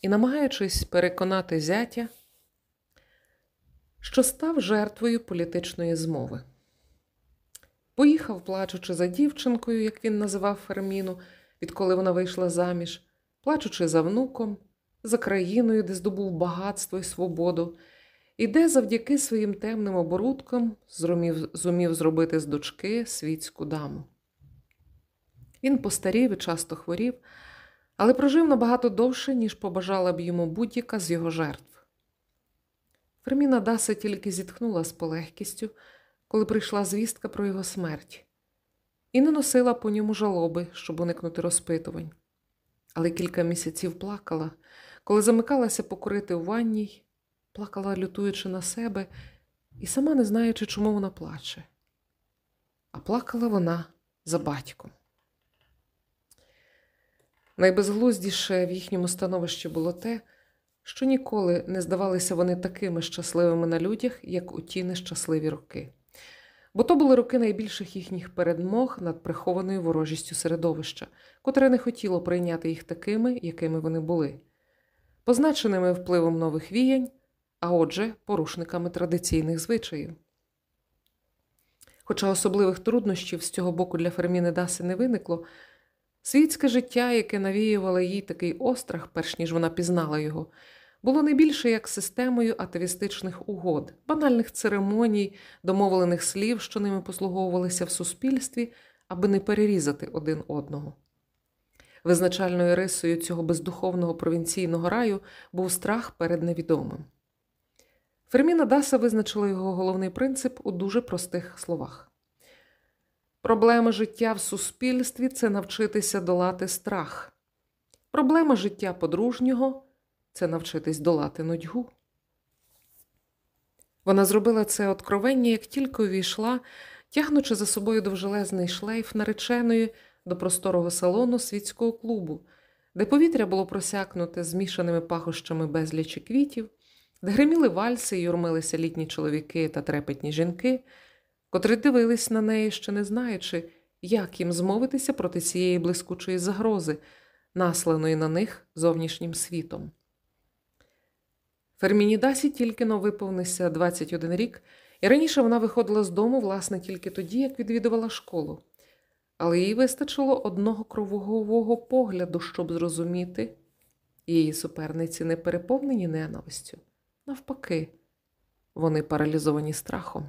і намагаючись переконати зятя, що став жертвою політичної змови. Поїхав, плачучи за дівчинкою, як він називав Ферміну, відколи вона вийшла заміж, плачучи за внуком, за країною, де здобув багатство і свободу, і де завдяки своїм темним оборудкам зумів, зумів зробити з дочки світську даму. Він постарів і часто хворів, але прожив набагато довше, ніж побажала б йому будь-яка з його жертв. Ферміна Даса тільки зітхнула з полегкістю, коли прийшла звістка про його смерть, і не носила по ньому жалоби, щоб уникнути розпитувань. Але кілька місяців плакала, коли замикалася покурити у ванній, плакала, лютуючи на себе, і сама не знаючи, чому вона плаче. А плакала вона за батьком. Найбезглуздіше в їхньому становищі було те, що ніколи не здавалися вони такими щасливими на людях, як у ті нещасливі роки. Бо то були роки найбільших їхніх передмог над прихованою ворожістю середовища, котре не хотіло прийняти їх такими, якими вони були, позначеними впливом нових віянь, а отже, порушниками традиційних звичаїв. Хоча особливих труднощів з цього боку для Ферміни Даси не виникло, світське життя, яке навіювало їй такий острах, перш ніж вона пізнала його, було не більше як системою атеїстичних угод, банальних церемоній, домовлених слів, що ними послуговувалися в суспільстві, аби не перерізати один одного. Визначальною рисою цього бездуховного провінційного раю був страх перед невідомим. Ферміна Даса визначила його головний принцип у дуже простих словах. Проблема життя в суспільстві це навчитися долати страх. Проблема життя подружнього це навчитись долати нудьгу. Вона зробила це откровення, як тільки увійшла, тягнучи за собою довжелезний шлейф нареченої до просторого салону світського клубу, де повітря було просякнуте змішаними пахощами безлічі квітів, де гриміли вальси і юрмилися літні чоловіки та трепетні жінки, котрі дивились на неї, ще не знаючи, як їм змовитися проти цієї блискучої загрози, насланої на них зовнішнім світом. Ферміні Дасі тільки но виповнився 21 рік, і раніше вона виходила з дому, власне, тільки тоді, як відвідувала школу. Але їй вистачило одного кровогового погляду, щоб зрозуміти, її суперниці не переповнені ненавистю. Навпаки, вони паралізовані страхом.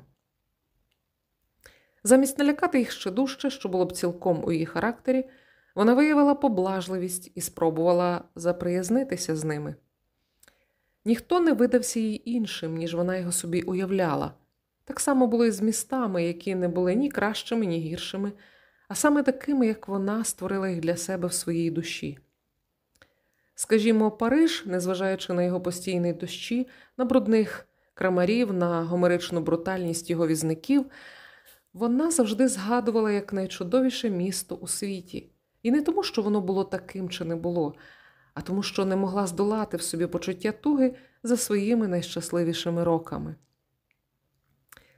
Замість налякати їх ще дужче, що було б цілком у її характері, вона виявила поблажливість і спробувала заприязнитися з ними. Ніхто не видався їй іншим, ніж вона його собі уявляла. Так само було і з містами, які не були ні кращими, ні гіршими, а саме такими, як вона створила їх для себе в своїй душі. Скажімо, Париж, незважаючи на його постійні дощі, на брудних крамарів, на гомеричну брутальність його візників, вона завжди згадувала як найчудовіше місто у світі. І не тому, що воно було таким чи не було, а тому, що не могла здолати в собі почуття туги за своїми найщасливішими роками.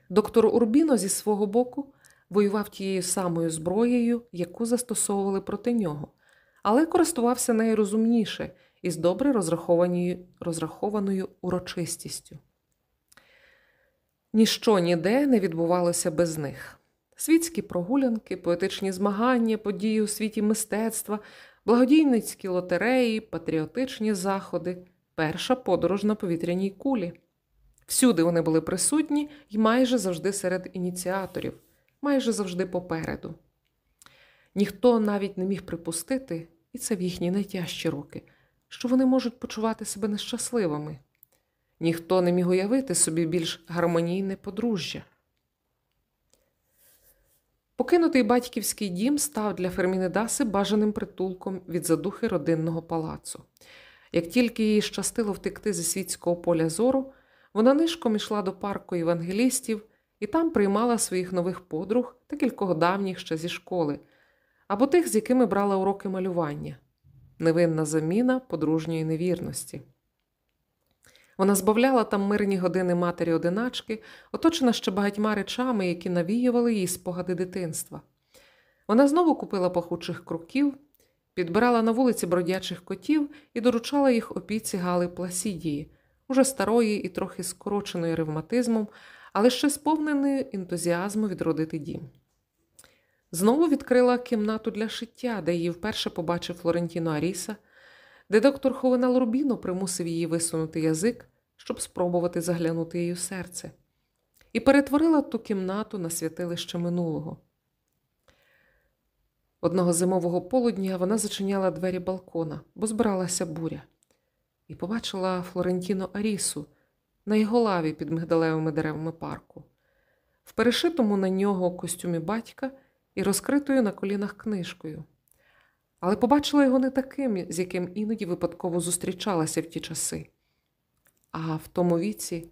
Доктор Урбіно зі свого боку воював тією самою зброєю, яку застосовували проти нього, але користувався нею розумніше і з добре розрахованою, розрахованою урочистістю. Ніщо ніде не відбувалося без них. Світські прогулянки, поетичні змагання, події у світі мистецтва, благодійницькі лотереї, патріотичні заходи, перша подорож на повітряній кулі. Всюди вони були присутні і майже завжди серед ініціаторів, майже завжди попереду. Ніхто навіть не міг припустити, і це в їхні найтяжчі роки, що вони можуть почувати себе нещасливими. Ніхто не міг уявити собі більш гармонійне подружжя. Покинутий батьківський дім став для Ферміни Даси бажаним притулком від задухи родинного палацу. Як тільки їй щастило втекти зі світського поля зору, вона нишком ішла до парку євангелістів і там приймала своїх нових подруг та кількох давніх ще зі школи, або тих, з якими брала уроки малювання невинна заміна подружньої невірності. Вона збавляла там мирні години матері одиначки, оточена ще багатьма речами, які навіювали їй спогади дитинства. Вона знову купила пахучих круків, підбирала на вулиці бродячих котів і доручала їх опіці Гали Пласідії, уже старої і трохи скороченої ревматизмом, але ще сповненої ентузіазму відродити дім. Знову відкрила кімнату для шиття, де її вперше побачив Флорентіно Аріса, де доктор Ховенал Рубіно примусив її висунути язик, щоб спробувати заглянути її серце, і перетворила ту кімнату на святилище минулого. Одного зимового полудня вона зачиняла двері балкона, бо збиралася буря, і побачила Флорентіно Арісу на його лаві під мигдалевими деревами парку, в перешитому на нього костюмі батька і розкритою на колінах книжкою. Але побачила його не таким, з яким іноді випадково зустрічалася в ті часи, а в тому віці,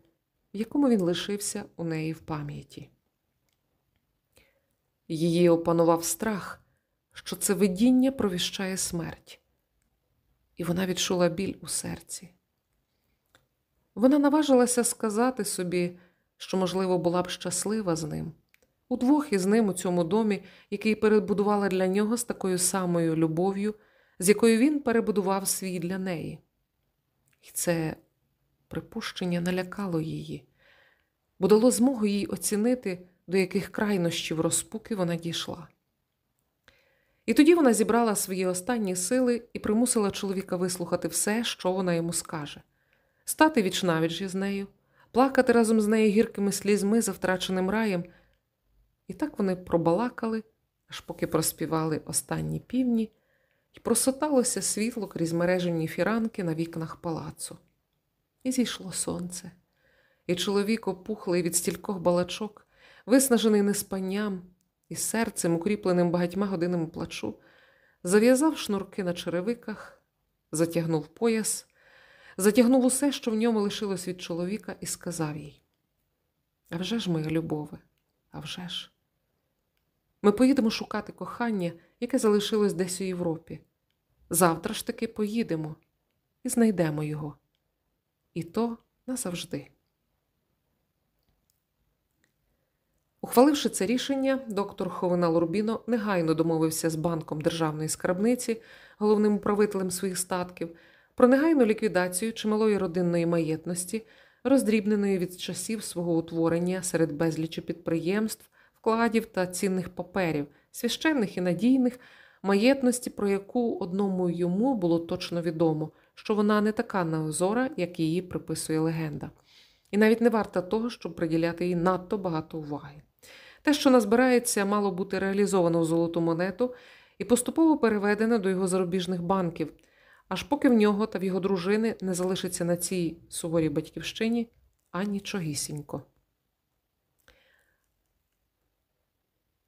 в якому він лишився у неї в пам'яті. Її опанував страх, що це видіння провіщає смерть, і вона відчула біль у серці. Вона наважилася сказати собі, що, можливо, була б щаслива з ним, удвох із ним у цьому домі, який перебудувала для нього з такою самою любов'ю, з якою він перебудував свій для неї. І це припущення налякало її, бо дало змогу їй оцінити, до яких крайнощів розпуки вона дійшла. І тоді вона зібрала свої останні сили і примусила чоловіка вислухати все, що вона йому скаже, стати вічнавіч із нею, плакати разом з нею гіркими слізьми за втраченим раєм. І так вони пробалакали, аж поки проспівали останні півні, і просоталося світло крізь мережені фіранки на вікнах палацу. І зійшло сонце, і чоловік опухлий від стількох балачок, виснажений неспанням і серцем, укріпленим багатьма годинами плачу, зав'язав шнурки на черевиках, затягнув пояс, затягнув усе, що в ньому лишилось від чоловіка, і сказав їй: А вже ж, моя любове, а вже ж. Ми поїдемо шукати кохання, яке залишилось десь у Європі. Завтра ж таки поїдемо і знайдемо його. І то назавжди. Ухваливши це рішення, доктор Ховенал Рубіно негайно домовився з банком державної скарбниці, головним управителем своїх статків, про негайну ліквідацію чималої родинної маєтності, роздрібненої від часів свого утворення серед безлічі підприємств, вкладів та цінних паперів, священних і надійних, маєтності, про яку одному йому було точно відомо, що вона не така неозора, як її приписує легенда, і навіть не варта того, щоб приділяти їй надто багато уваги. Те, що назбирається, мало бути реалізовано в золоту монету і поступово переведено до його зарубіжних банків, аж поки в нього та в його дружини не залишиться на цій суворій батьківщині анічогісінько.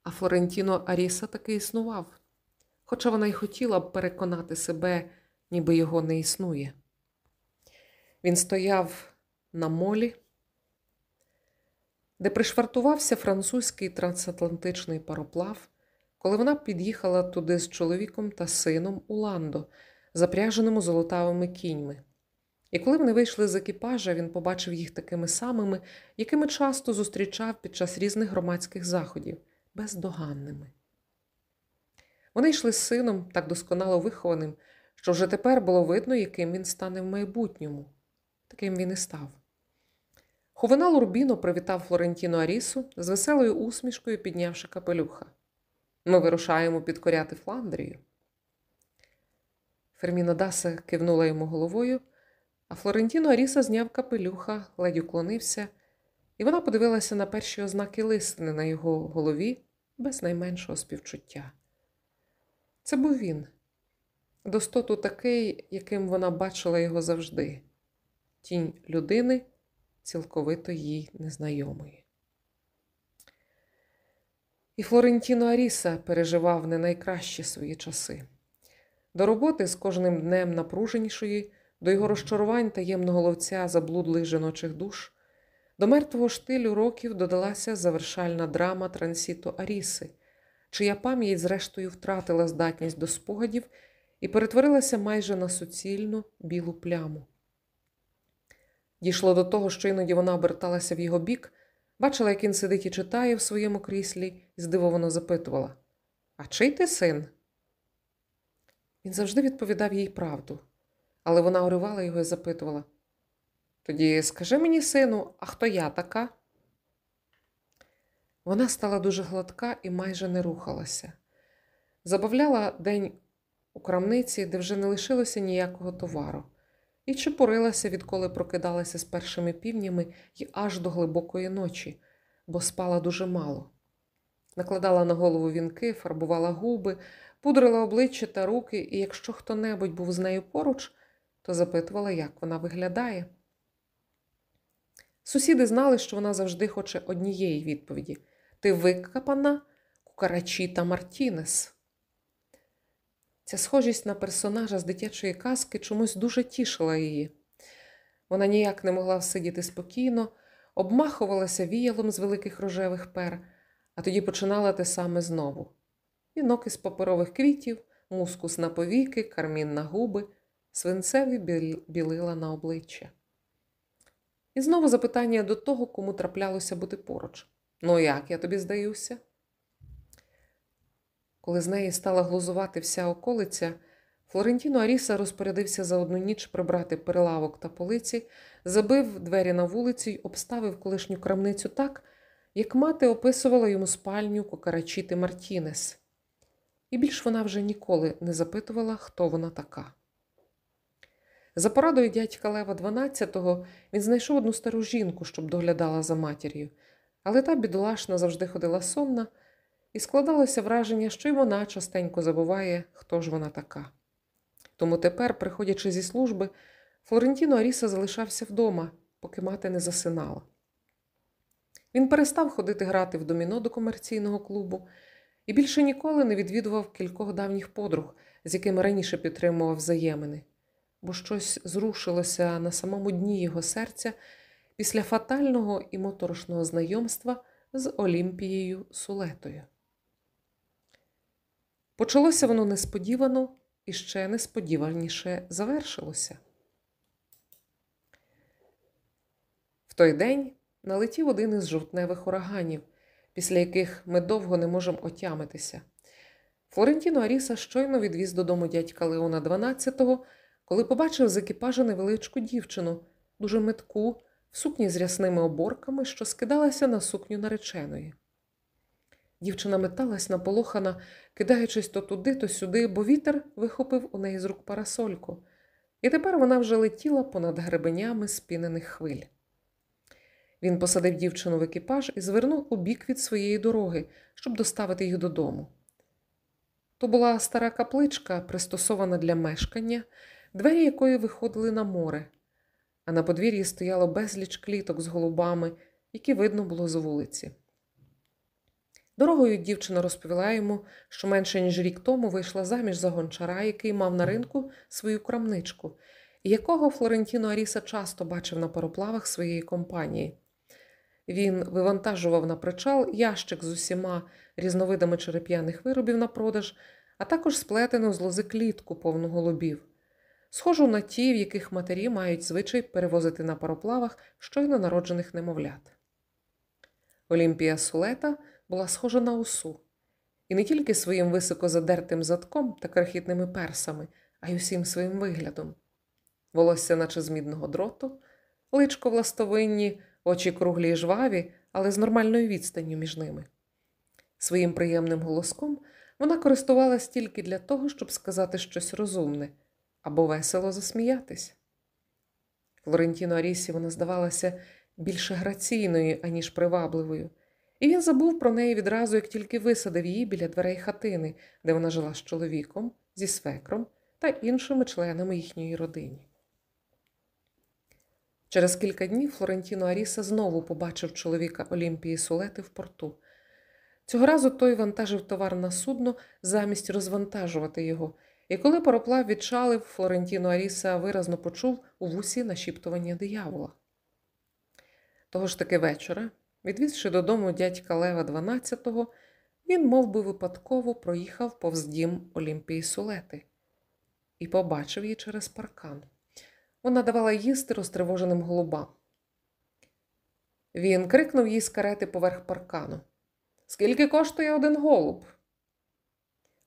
А Флорентіно Аріса таки існував, хоча вона й хотіла б переконати себе, ніби його не існує. Він стояв на молі, де пришвартувався французький трансатлантичний пароплав, коли вона під'їхала туди з чоловіком та сином у ландо, запряженому золотавими кіньми. І коли вони вийшли з екіпажа, він побачив їх такими самими, якими часто зустрічав під час різних громадських заходів, бездоганними. Вони йшли з сином, так досконало вихованим, що вже тепер було видно, яким він стане в майбутньому. Таким він і став. Хувенал Рубіно привітав Флорентіно Арісу з веселою усмішкою, піднявши капелюха. Ми вирушаємо підкоряти Фландрію. Ферміна Даса кивнула йому головою, а Флорентіно Аріса зняв капелюха, ледь уклонився, і вона подивилася на перші ознаки листини на його голові без найменшого співчуття. Це був він, достоту такий, яким вона бачила його завжди, тінь людини, цілковито їй незнайомої. І Флорентіно Аріса переживав не найкращі свої часи. До роботи з кожним днем напруженішої, до його розчарувань таємного ловця заблудлих жіночих душ, до мертвого штилю років додалася завершальна драма Трансіто Аріси, чия пам'ять, зрештою, втратила здатність до спогадів і перетворилася майже на суцільну білу пляму. Дійшло до того, що іноді вона оберталася в його бік, бачила, як він сидить і читає в своєму кріслі, і здивовано запитувала: А чий ти син? Він завжди відповідав їй правду, але вона уривала його і запитувала: Тоді скажи мені, сину, а хто я така? Вона стала дуже гладка і майже не рухалася. Забавляла день у крамниці, де вже не лишилося ніякого товару, і чепурилася, відколи прокидалася з першими півнями і аж до глибокої ночі, бо спала дуже мало. Накладала на голову вінки, фарбувала губи, пудрила обличчя та руки, і якщо хто-небудь був з нею поруч, то запитувала, як вона виглядає. Сусіди знали, що вона завжди хоче однієї відповіді ти викапана Кукарачіта Мартінес. Ця схожість на персонажа з дитячої казки чомусь дуже тішила її. Вона ніяк не могла всидіти спокійно, обмахувалася віялом з великих рожевих пер, а тоді починала те саме знову: вінок із паперових квітів, мускус на повіки, кармін на губи, свинцеві білила на обличчя. І знову запитання до того, кому траплялося бути поруч. Ну, як я тобі здаюся? Коли з неї стала глузувати вся околиця, Флорентіно Аріса розпорядився за одну ніч прибрати перелавок та полиці, забив двері на вулиці й обставив колишню крамницю так, як мати описувала йому спальню Кокарачіти Мартінес. І більш вона вже ніколи не запитувала, хто вона така. За порадою дядька Лева XII він знайшов одну стару жінку, щоб доглядала за матір'ю, але та бідолашна завжди ходила сонна, і складалося враження, що й вона частенько забуває, хто ж вона така. Тому тепер, приходячи зі служби, Флорентіно Аріса залишався вдома, поки мати не засинала. Він перестав ходити грати в доміно до комерційного клубу і більше ніколи не відвідував кількох давніх подруг, з якими раніше підтримував взаємини, бо щось зрушилося на самому дні його серця після фатального і моторошного знайомства з Олімпією Сулетою. Почалося воно несподівано і ще несподіваніше завершилося. В той день налетів один із жовтневих ураганів, після яких ми довго не можемо отямитися. Флорентіно Аріса щойно відвіз додому дядька Леона XII, коли побачив з екіпажа невеличку дівчину, дуже метку, в сукні з рясними оборками, що скидалася на сукню нареченої. Дівчина металась наполохана, кидаючись то туди, то сюди, бо вітер вихопив у неї з рук парасольку, і тепер вона вже летіла понад гребенями спінених хвиль. Він посадив дівчину в екіпаж і звернув у бік від своєї дороги, щоб доставити їх додому. То була стара капличка, пристосована для мешкання, двері якої виходили на море, а на подвір'ї стояло безліч кліток з голубами, які видно було з вулиці. Дорогою дівчина розповіла йому, що менше ніж рік тому вийшла заміж за гончара, який мав на ринку свою крамничку, і якого Флорентіно Аріса часто бачив на пароплавах своєї компанії. Він вивантажував на причал ящик з усіма різновидами череп'яних виробів на продаж, а також сплетену з лози клітку повну голубів, схожу на ті, в яких матері мають звичай перевозити на пароплавах щойно народжених немовлят. Олімпія Сулета була схожа на осу, і не тільки своїм високо задертим задком та крихітними персами, а й усім своїм виглядом. Волосся, наче з мідного дроту, личко властовинні, очі круглі й жваві, але з нормальною відстанню між ними. Своїм приємним голоском вона користувалась тільки для того, щоб сказати щось розумне або весело засміятись. Флорентіно Арісі вона здавалася більше граційною, аніж привабливою, і він забув про неї відразу, як тільки висадив її біля дверей хатини, де вона жила з чоловіком, зі свекром та іншими членами їхньої родини. Через кілька днів Флорентіно Аріса знову побачив чоловіка Олімпії Сулети в порту. Цього разу той вантажив товар на судно замість розвантажувати його, і коли пароплав відчалив, Флорентіно Аріса виразно почув у вусі нашіптування диявола. Того ж таки вечора, відвізши додому дядька Лева XII, він мов би, випадково проїхав повз дім Олімпії Сулети і побачив її через паркан. Вона давала їсти розтривоженим голубам. Він крикнув їй з карети поверх паркану. Скільки коштує один голуб?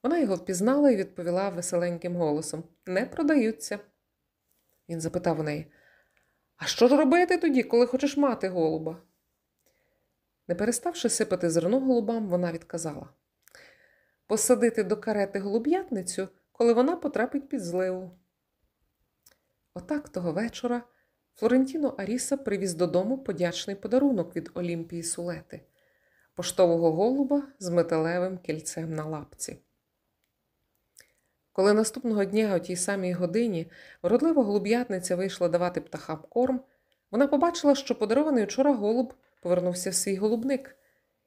Вона його впізнала і відповіла веселеньким голосом Не продаються. Він запитав у неї, а що ж робити тоді, коли хочеш мати голуба? Не переставши сипати зерно голубам, вона відказала посадити до карети голуб'ятницю, коли вона потрапить під зливу. Отак того вечора Флорентіно Аріса привіз додому подячний подарунок від Олімпії Сулети поштового голуба з металевим кільцем на лапці. Коли наступного дня о тій самій годині вродлива голуб'ятниця вийшла давати птахам корм, вона побачила, що подарований вчора голуб повернувся в свій голубник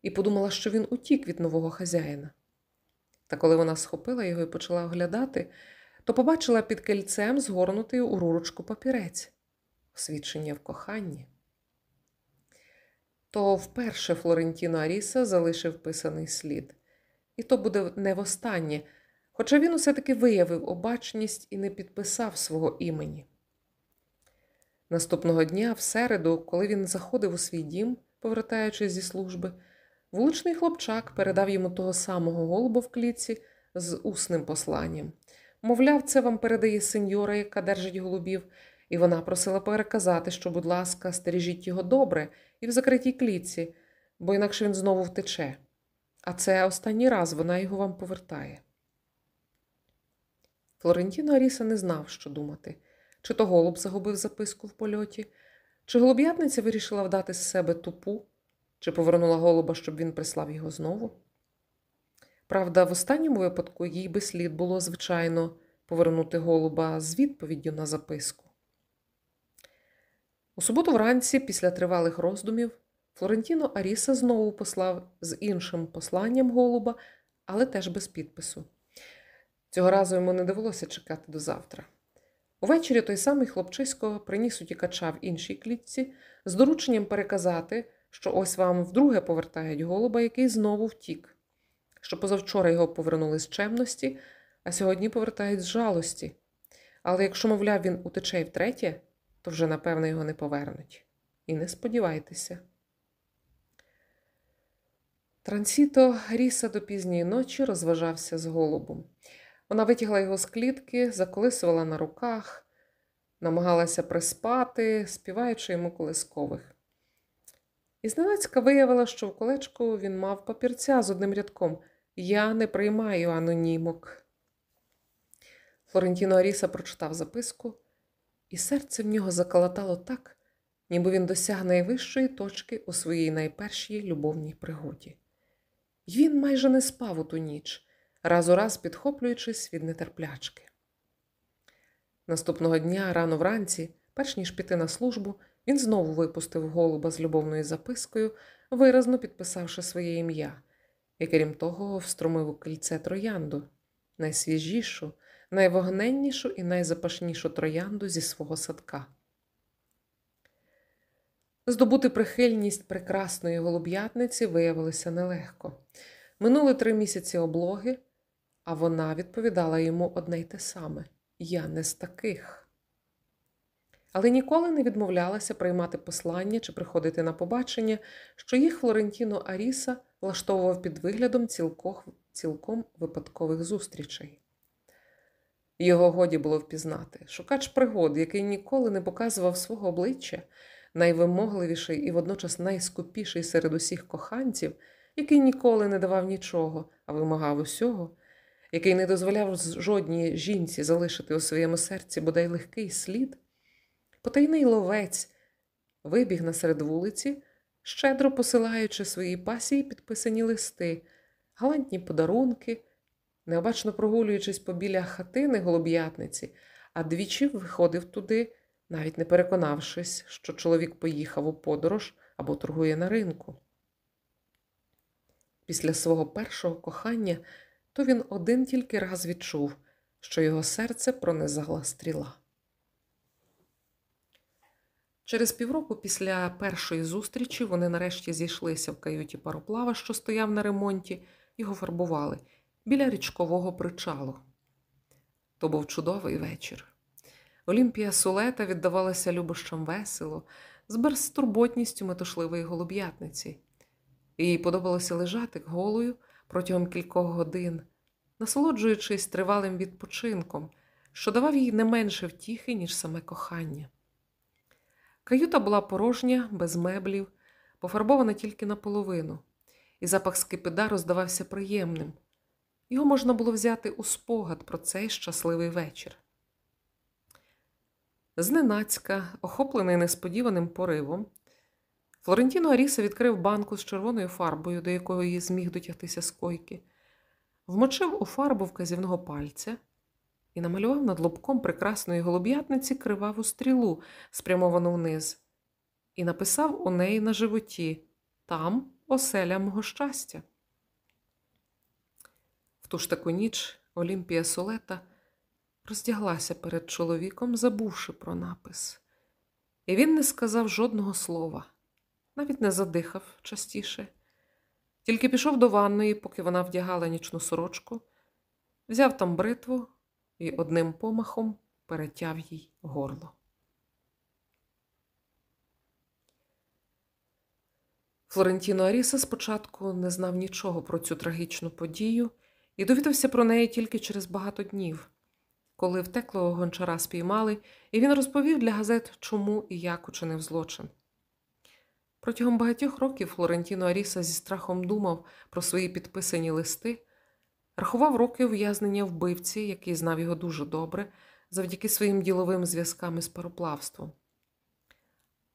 і подумала, що він утік від нового хазяїна. Та коли вона схопила його і почала оглядати, то побачила під кільцем згорнутий у рурочку папірець свідчення в коханні. То вперше Флорентіно Аріса залишив писаний слід, і то буде не востаннє, хоча він усе таки виявив обачність і не підписав свого імені. Наступного дня, в середу, коли він заходив у свій дім, повертаючись зі служби, вуличний хлопчак передав йому того самого голуба в клітці з усним посланням. Мовляв, це вам передає сеньора, яка держить голубів, і вона просила переказати, що, будь ласка, стережіть його добре і в закритій клітці, бо інакше він знову втече. А це останній раз вона його вам повертає. Флорентіно Аріса не знав, що думати, чи то голуб загубив записку в польоті, чи голуб'ятниця вирішила вдати з себе тупу, чи повернула голуба, щоб він прислав його знову. Правда, в останньому випадку їй би слід було, звичайно, повернути голуба з відповіддю на записку. У суботу вранці, після тривалих роздумів, Флорентіно Аріса знову послав з іншим посланням голуба, але теж без підпису. Цього разу йому не довелося чекати до завтра. Увечері той самий хлопчисько приніс утікача в іншій клітці з дорученням переказати, що ось вам вдруге повертають голуба, який знову втік, що позавчора його повернули з чемності, а сьогодні повертають з жалості. Але якщо, мовляв, він утече й втретє, то вже, напевно, його не повернуть. І не сподівайтеся. Трансіто Ріса до пізньої ночі розважався з голубом. Вона витягла його з клітки, заколисувала на руках, намагалася приспати, співаючи йому колискових. І зненацька виявила, що в колечку він мав папірця з одним рядком Я не приймаю анонімок. Флорентіно Аріса прочитав записку, і серце в нього заколотало так, ніби він досяг найвищої точки у своїй найпершій любовній пригоді. Він майже не спав у ту ніч, раз у раз підхоплюючись від нетерплячки. Наступного дня, рано вранці, перш ніж піти на службу, він знову випустив голуба з любовною запискою, виразно підписавши своє ім'я, і крім того, встромив у кільце троянду, найсвіжішу, найвогненнішу і найзапашнішу троянду зі свого садка. Здобути прихильність прекрасної голуб'ятниці виявилося нелегко. Минули три місяці облоги, а вона відповідала йому одне й те саме я не з таких. Але ніколи не відмовлялася приймати послання чи приходити на побачення, що їх Флорентіно Аріса влаштовував під виглядом цілком, цілком випадкових зустрічей. Його годі було впізнати шукач пригод, який ніколи не показував свого обличчя, найвимогливіший і водночас найскупіший серед усіх коханців, який ніколи не давав нічого, а вимагав усього, який не дозволяв жодній жінці залишити у своєму серці бодай легкий слід, потайний ловець вибіг на серед вулиці, щедро посилаючи своїй пасії підписані листи, галантні подарунки, необачно прогулюючись побіля хатини голуб'ятниці, а двічі виходив туди, навіть не переконавшись, що чоловік поїхав у подорож або торгує на ринку. Після свого першого кохання то він один тільки раз відчув, що його серце пронизала стріла. Через півроку після першої зустрічі вони нарешті зійшлися в каюті пароплава, що стояв на ремонті, його фарбували біля річкового причалу. То був чудовий вечір. Олімпія Сулета віддавалася любощам весело, з безтурботністю метушливої голуб'ятниці. Їй подобалося лежати голою протягом кількох годин, насолоджуючись тривалим відпочинком, що давав їй не менше втіхи, ніж саме кохання. Каюта була порожня, без меблів, пофарбована тільки наполовину, і запах скипидару здавався приємним. Його можна було взяти у спогад про цей щасливий вечір. Зненацька, охоплений несподіваним поривом, Флорентіно Аріса відкрив банку з червоною фарбою, до якої зміг дотягтися з койки, вмочив у фарбу вказівного пальця і намалював над лобком прекрасної голуб'ятниці криваву стрілу, спрямовану вниз, і написав у неї на животі Там оселя мого щастя. В ту ж таку ніч Олімпія Солета роздяглася перед чоловіком, забувши про напис, і він не сказав жодного слова навіть не задихав частіше, тільки пішов до ванної, поки вона вдягала нічну сорочку, взяв там бритву і одним помахом перетяв їй горло. Флорентіно Аріса спочатку не знав нічого про цю трагічну подію і довідався про неї тільки через багато днів, коли втеклого гончара спіймали, і він розповів для газет, чому і як учинив злочин. Протягом багатьох років Флорентіно Аріса зі страхом думав про свої підписані листи, рахував роки ув'язнення вбивці, який знав його дуже добре, завдяки своїм діловим зв'язкам із пароплавством.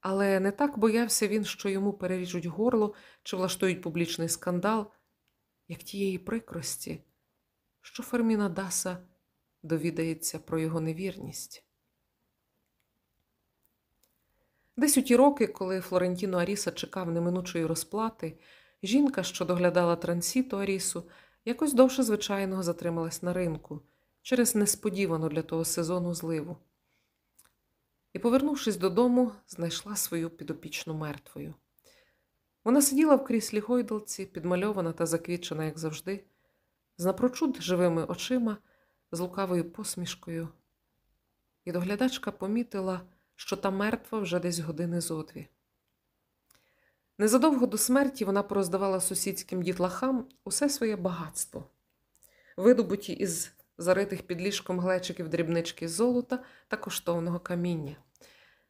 Але не так боявся він, що йому переріжуть горло чи влаштують публічний скандал, як тієї прикрості, що Ферміна Даса довідається про його невірність. Десь у ті роки, коли Флорентіно Аріса чекав неминучої розплати, жінка, що доглядала трансіту Арісу, якось довше звичайного затрималась на ринку через несподівану для того сезону зливу. І, повернувшись додому, знайшла свою підопічну мертвою. Вона сиділа в кріслі гойдалці, підмальована та заквічена, як завжди, з напрочуд живими очима, з лукавою посмішкою, і доглядачка помітила що та мертва вже десь години зо дві. Незадовго до смерті вона пороздавала сусідським дітлахам усе своє багатство, видобуті із заритих під ліжком глечиків дрібнички золота та коштовного каміння,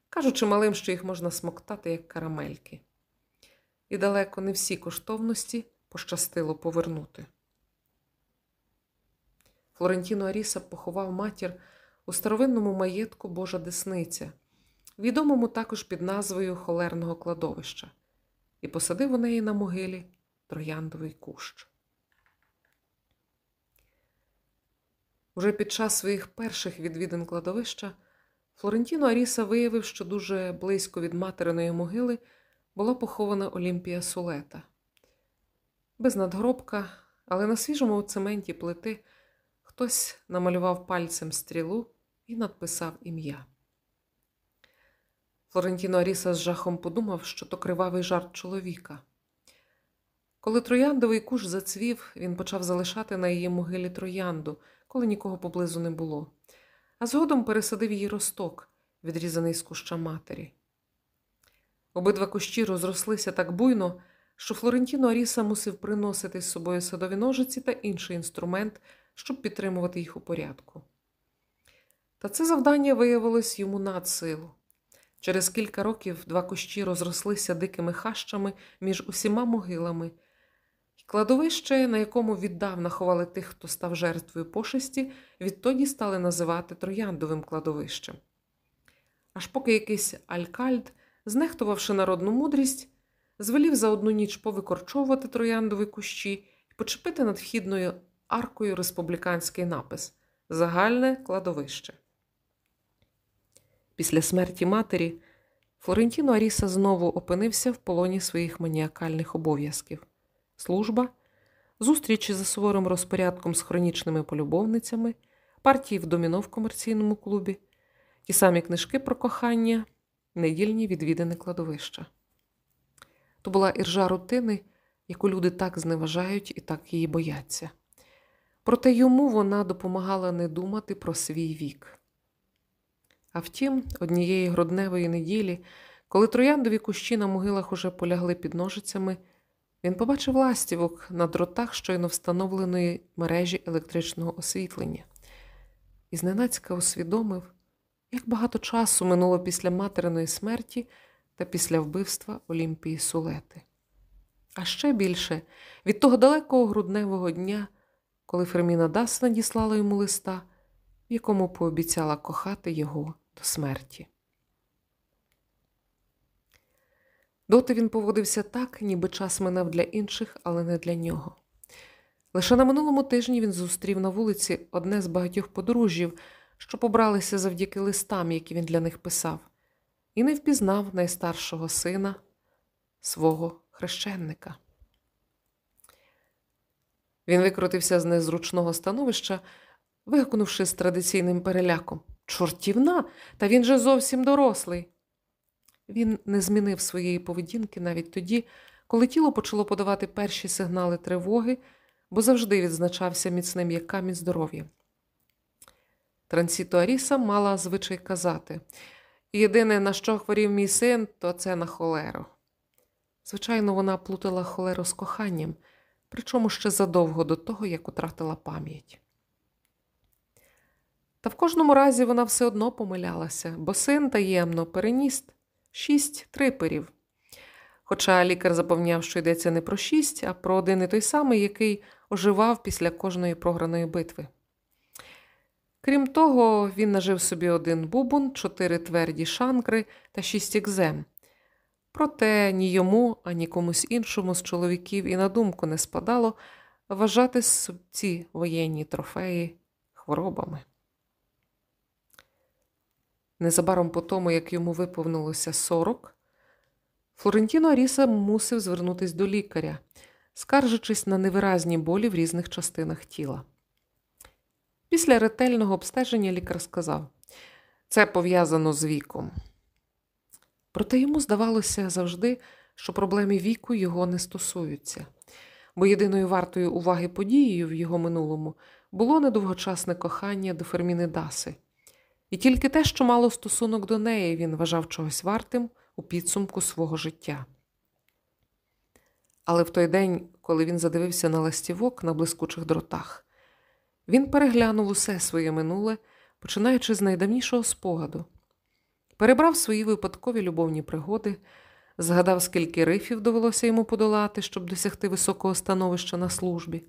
кажучи малим, що їх можна смоктати, як карамельки. І далеко не всі коштовності пощастило повернути. Флорентіно Аріса поховав матір у старовинному маєтку Божа Десниця відомому також під назвою Холерного кладовища, і посадив у неї на могилі трояндовий кущ. Уже під час своїх перших відвідин кладовища Флорентіно Аріса виявив, що дуже близько від материної могили була похована Олімпія Сулета. без надгробка, але на свіжому цементі плити хтось намалював пальцем стрілу і надписав ім'я. Флорентіно Аріса з жахом подумав, що то кривавий жарт чоловіка. Коли трояндовий куш зацвів, він почав залишати на її могилі троянду, коли нікого поблизу не було, а згодом пересадив її росток, відрізаний з куща матері. Обидва кущі розрослися так буйно, що Флорентіно Аріса мусив приносити з собою садові ножиці та інший інструмент, щоб підтримувати їх у порядку. Та це завдання виявилось йому надсилу. Через кілька років два кущі розрослися дикими хащами між усіма могилами, кладовище, на якому віддавна ховали тих, хто став жертвою пошесті, відтоді стали називати трояндовим кладовищем. Аж поки якийсь алькальд, знехтувавши народну мудрість, звелів за одну ніч повикорчовувати трояндові кущі і почепити над вхідною аркою республіканський напис Загальне кладовище. Після смерті матері Флорентіно Аріса знову опинився в полоні своїх маніакальних обов'язків служба, зустрічі за суворим розпорядком з хронічними полюбовницями, партії в доміно в комерційному клубі, ті самі книжки про кохання, недільні відвідини кладовища. То була іржа рутини, яку люди так зневажають і так її бояться. Проте йому вона допомагала не думати про свій вік. А втім, однієї грудневої неділі, коли трояндові кущі на могилах уже полягли під ножицями, він побачив ластівок на дротах щойно встановленої мережі електричного освітлення і зненацька усвідомив, як багато часу минуло після материної смерті та після вбивства Олімпії Сулети. А ще більше від того далекого грудневого дня, коли Ферміна Дас надіслала йому листа, в якому пообіцяла кохати його до смерті. Доти він поводився так, ніби час минав для інших, але не для нього. Лише на минулому тижні він зустрів на вулиці одне з багатьох подружжів, що побралися завдяки листам, які він для них писав, і не впізнав найстаршого сина свого хрещенника. Він викрутився з незручного становища, вигукнувши з традиційним переляком Чортівна, та він же зовсім дорослий. Він не змінив своєї поведінки навіть тоді, коли тіло почало подавати перші сигнали тривоги, бо завжди відзначався міцним як камінь здоров'я. Трансіто Аріса мала звичай казати єдине, на що хворів мій син, то це на холеру. Звичайно, вона плутала холеру з коханням, причому ще задовго до того, як утратила пам'ять. Та в кожному разі вона все одно помилялася, бо син таємно переніс шість триперів. Хоча лікар запевняв, що йдеться не про шість, а про один і той самий, який оживав після кожної програної битви. Крім того, він нажив собі один бубун, чотири тверді шанкри та шість екзем. Проте ні йому, ані комусь іншому з чоловіків і на думку не спадало вважати ці воєнні трофеї хворобами. Незабаром по тому, як йому виповнилося сорок, Флорентіно Аріса мусив звернутися до лікаря, скаржачись на невиразні болі в різних частинах тіла. Після ретельного обстеження лікар сказав це пов'язано з віком. Проте йому здавалося завжди, що проблеми віку його не стосуються, бо єдиною вартою уваги подією в його минулому було недовгочасне кохання до Ферміни Даси. І тільки те, що мало стосунок до неї, він вважав чогось вартим у підсумку свого життя. Але в той день, коли він задивився на ластівок на блискучих дротах, він переглянув усе своє минуле, починаючи з найдавнішого спогаду, перебрав свої випадкові любовні пригоди, згадав, скільки рифів довелося йому подолати, щоб досягти високого становища на службі,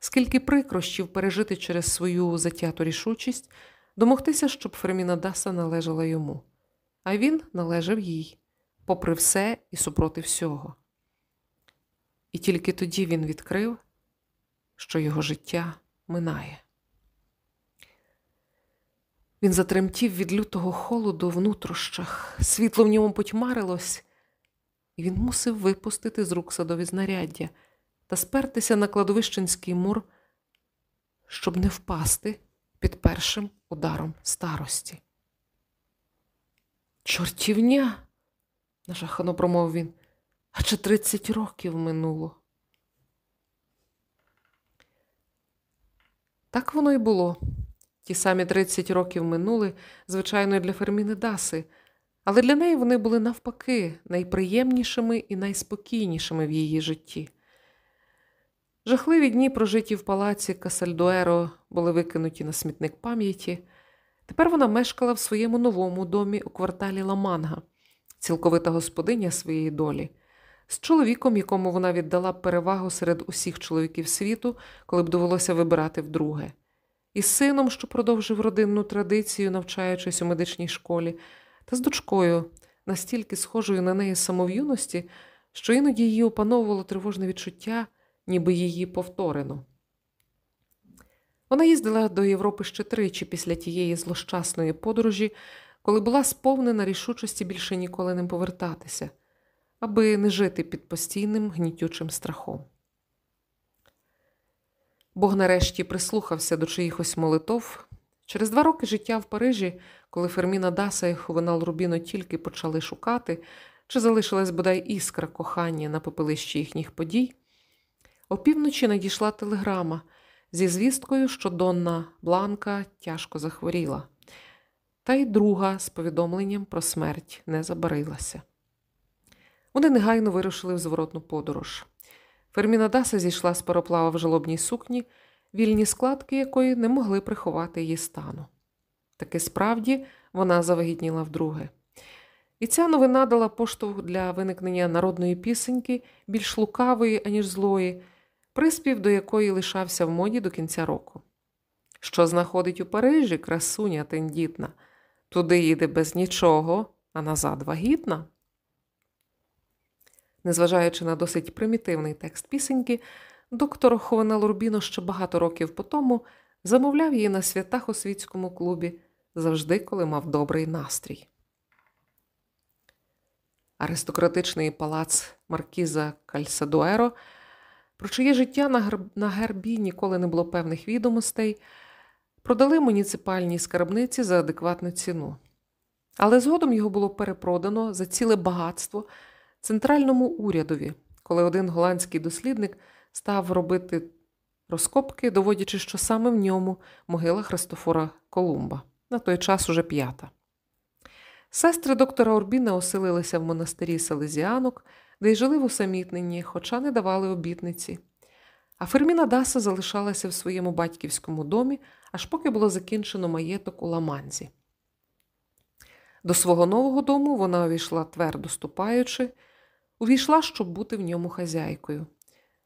скільки прикрощів пережити через свою затяту рішучість домогтися, щоб Ферміна Даса належала йому, а він належав їй, попри все і супроти всього. І тільки тоді він відкрив, що його життя минає. Він затремтів від лютого холоду в нутрощах, світло в ньому потьмарилось, і він мусив випустити з рук садові знаряддя та спертися на кладовищенський мур, щоб не впасти під першим ударом старості. Чортівня, нажахано промовив він, адже тридцять років минуло. Так воно й було. Ті самі 30 років минули, звичайно, для Ферміни Даси, але для неї вони були навпаки найприємнішими і найспокійнішими в її житті. Жахливі дні, прожиті в палаці Касальдуеро, були викинуті на смітник пам'яті. Тепер вона мешкала в своєму новому домі у кварталі Ламанга, цілковита господиня своєї долі, з чоловіком, якому вона віддала перевагу серед усіх чоловіків світу, коли б довелося вибирати вдруге, із сином, що продовжив родинну традицію, навчаючись у медичній школі, та з дочкою, настільки схожою на неї самов'юності, що іноді її опановувало тривожне відчуття, ніби її повторено. Вона їздила до Європи ще тричі після тієї злощасної подорожі, коли була сповнена рішучості більше ніколи не повертатися, аби не жити під постійним гнітючим страхом. Бог нарешті прислухався до чиїхось молитов. Через два роки життя в Парижі, коли Ферміна Даса і Хувенал Рубіно тільки почали шукати, чи залишилась бодай іскра кохання на попелищі їхніх подій, опівночі надійшла телеграма зі звісткою, що Донна Бланка тяжко захворіла, та й друга з повідомленням про смерть не забарилася. Вони негайно вирушили в зворотну подорож. Ферміна Даса зійшла з пароплава в жалобній сукні, вільні складки якої не могли приховати її стану. Таки справді вона завагітніла вдруге. І ця новина дала поштовх для виникнення народної пісеньки, більш лукавої, аніж злої, приспів до якої лишався в моді до кінця року. Що знаходить у Парижі красуня тендітна, туди їде без нічого, а назад вагітна. Незважаючи на досить примітивний текст пісеньки, доктор Ховена Лурбіно ще багато років по тому замовляв її на святах у світському клубі завжди, коли мав добрий настрій. Аристократичний палац Маркіза Кальсадуеро, про чиє життя на, герб... на гербі ніколи не було певних відомостей, продали муніципальній скарбниці за адекватну ціну. Але згодом його було перепродано за ціле багатство центральному урядові, коли один голландський дослідник став робити розкопки, доводячи, що саме в ньому могила Христофора Колумба, на той час уже п'ята. Сестри доктора Орбіна оселилися в монастирі Селезіанок, де й жили в усамітненні, хоча не давали обітниці. А Ферміна Даса залишалася в своєму батьківському домі, аж поки було закінчено маєток у Ламанзі. До свого нового дому вона увійшла твердо ступаючи, увійшла, щоб бути в ньому хазяйкою,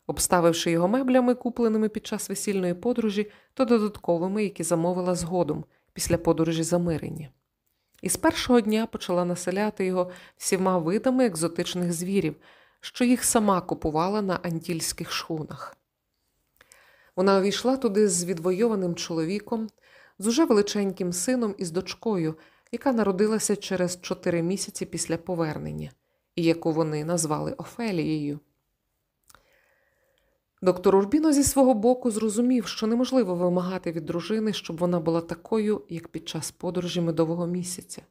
обставивши його меблями, купленими під час весільної подорожі, та додатковими, які замовила згодом після подорожі замирення. І з першого дня почала населяти його всіма видами екзотичних звірів, що їх сама купувала на антільських шхунах. Вона увійшла туди з відвойованим чоловіком, з уже величеньким сином і з дочкою, яка народилася через чотири місяці після повернення, і яку вони назвали Офелією. Доктор Урбіно зі свого боку зрозумів, що неможливо вимагати від дружини, щоб вона була такою, як під час подорожі медового місяця,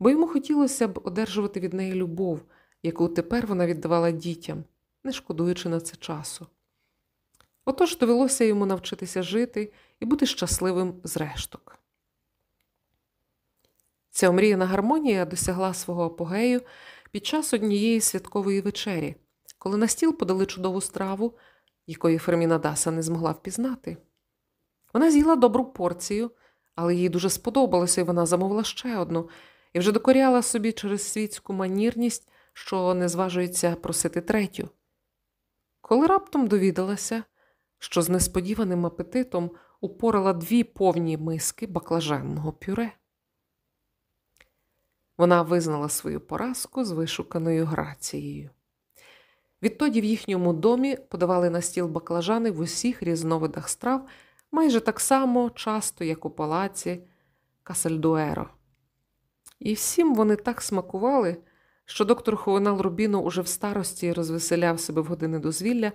бо йому хотілося б одержувати від неї любов, яку тепер вона віддавала дітям, не шкодуючи на це часу. Отож довелося йому навчитися жити і бути щасливим з решток. Ця омріяна гармонія досягла свого апогею під час однієї святкової вечері коли на стіл подали чудову страву, якої Ферміна Даса не змогла впізнати. Вона з'їла добру порцію, але їй дуже сподобалося, і вона замовила ще одну, і вже докоряла собі через світську манірність, що не зважується просити третю. Коли раптом довідалася, що з несподіваним апетитом упорала дві повні миски баклажанного пюре. Вона визнала свою поразку з вишуканою грацією. Відтоді в їхньому домі подавали на стіл баклажани в усіх різновидах страв майже так само часто, як у палаці Касельдуеро. І всім вони так смакували, що доктор Хуенал Рубіно уже в старості розвеселяв себе в години дозвілля,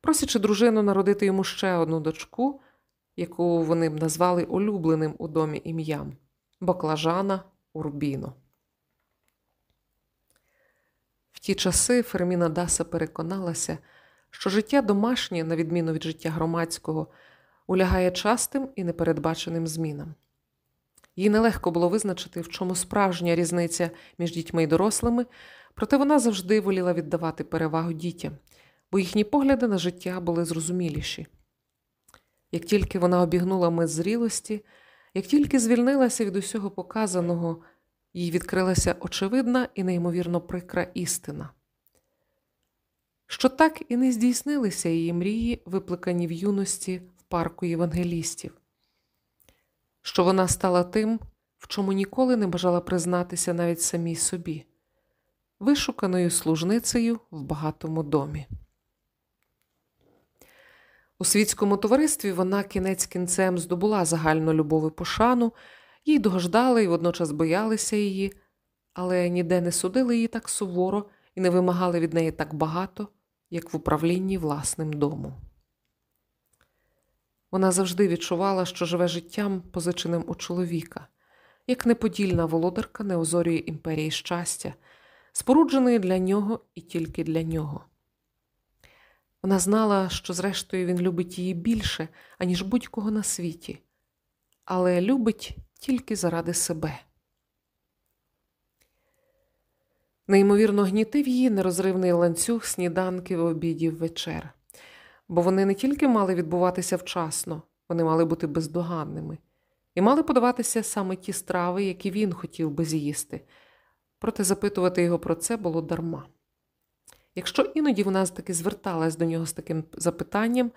просячи дружину народити йому ще одну дочку, яку вони б назвали улюбленим у домі ім'ям Баклажана Урбіно. В ті часи Ферміна Даса переконалася, що життя домашнє, на відміну від життя громадського, улягає частим і непередбаченим змінам. Їй нелегко було визначити, в чому справжня різниця між дітьми і дорослими, проте вона завжди воліла віддавати перевагу дітям, бо їхні погляди на життя були зрозуміліші. Як тільки вона обігнула мис зрілості, як тільки звільнилася від усього показаного, їй відкрилася очевидна і неймовірно прикра істина, що так і не здійснилися її мрії, випликані в юності в парку євангелістів, що вона стала тим, в чому ніколи не бажала признатися навіть самій собі, вишуканою служницею в багатому домі. У світському товаристві вона кінець кінцем здобула загальну любов і пошану, їй догождали і водночас боялися її, але ніде не судили її так суворо і не вимагали від неї так багато, як в управлінні власним домом. Вона завжди відчувала, що живе життям, позиченим у чоловіка, як неподільна володарка неозорює імперії щастя, спорудженої для нього і тільки для нього. Вона знала, що, зрештою, він любить її більше, аніж будь-кого на світі, але любить тільки заради себе. Неймовірно гнітив її нерозривний ланцюг сніданків, обідів, вечер, бо вони не тільки мали відбуватися вчасно, вони мали бути бездоганними, і мали подаватися саме ті страви, які він хотів би з'їсти, проте запитувати його про це було дарма. Якщо іноді вона таки зверталась до нього з таким запитанням,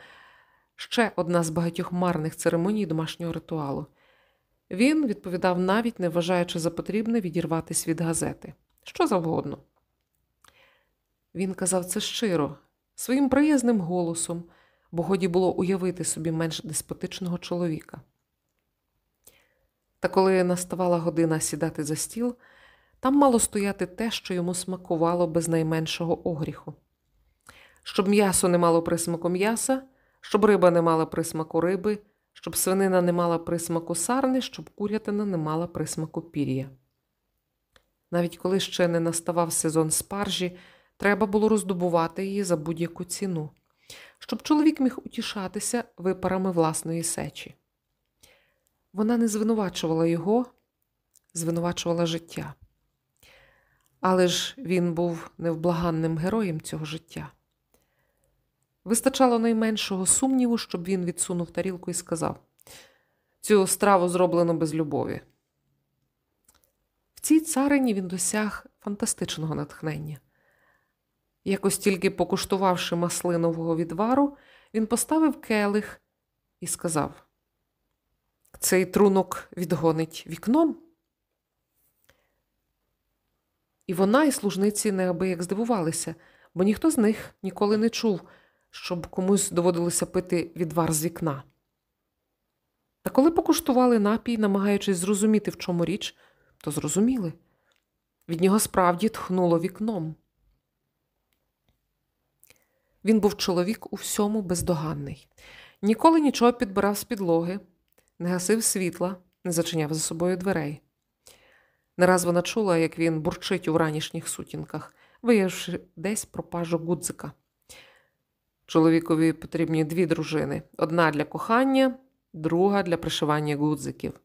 ще одна з багатьох марних церемоній домашнього ритуалу. Він відповідав, навіть не вважаючи за потрібне відірватися від газети. Що завгодно. Він казав це щиро, своїм приязним голосом, бо годі було уявити собі менш деспотичного чоловіка. Та коли наставала година сідати за стіл, там мало стояти те, що йому смакувало без найменшого огріху. Щоб м'ясо не мало присмаку м'яса, щоб риба не мала присмаку риби, щоб свинина не мала присмаку сарни, щоб курятина не мала присмаку пір'я. Навіть коли ще не наставав сезон спаржі, треба було роздобувати її за будь-яку ціну, щоб чоловік міг утішатися випарами власної сечі. Вона не звинувачувала його, звинувачувала життя. Але ж він був невблаганним героєм цього життя. Вистачало найменшого сумніву, щоб він відсунув тарілку і сказав: цю страву зроблено без любові. В цій царині він досяг фантастичного натхнення. Якось тільки покуштувавши маслинового відвару, він поставив келих і сказав: Цей трунок відгонить вікном. І вона і служниці неабияк здивувалися, бо ніхто з них ніколи не чув, щоб комусь доводилося пити відвар з вікна. Та коли покуштували напій, намагаючись зрозуміти, в чому річ, то зрозуміли від нього справді тхнуло вікном. Він був чоловік у всьому бездоганний, ніколи нічого підбирав з підлоги, не гасив світла, не зачиняв за собою дверей. Не раз вона чула, як він бурчить у вранішніх сутінках, виявивши десь пропажу гудзика. Чоловікові потрібні дві дружини: одна для кохання, друга для пришивання гудзиків.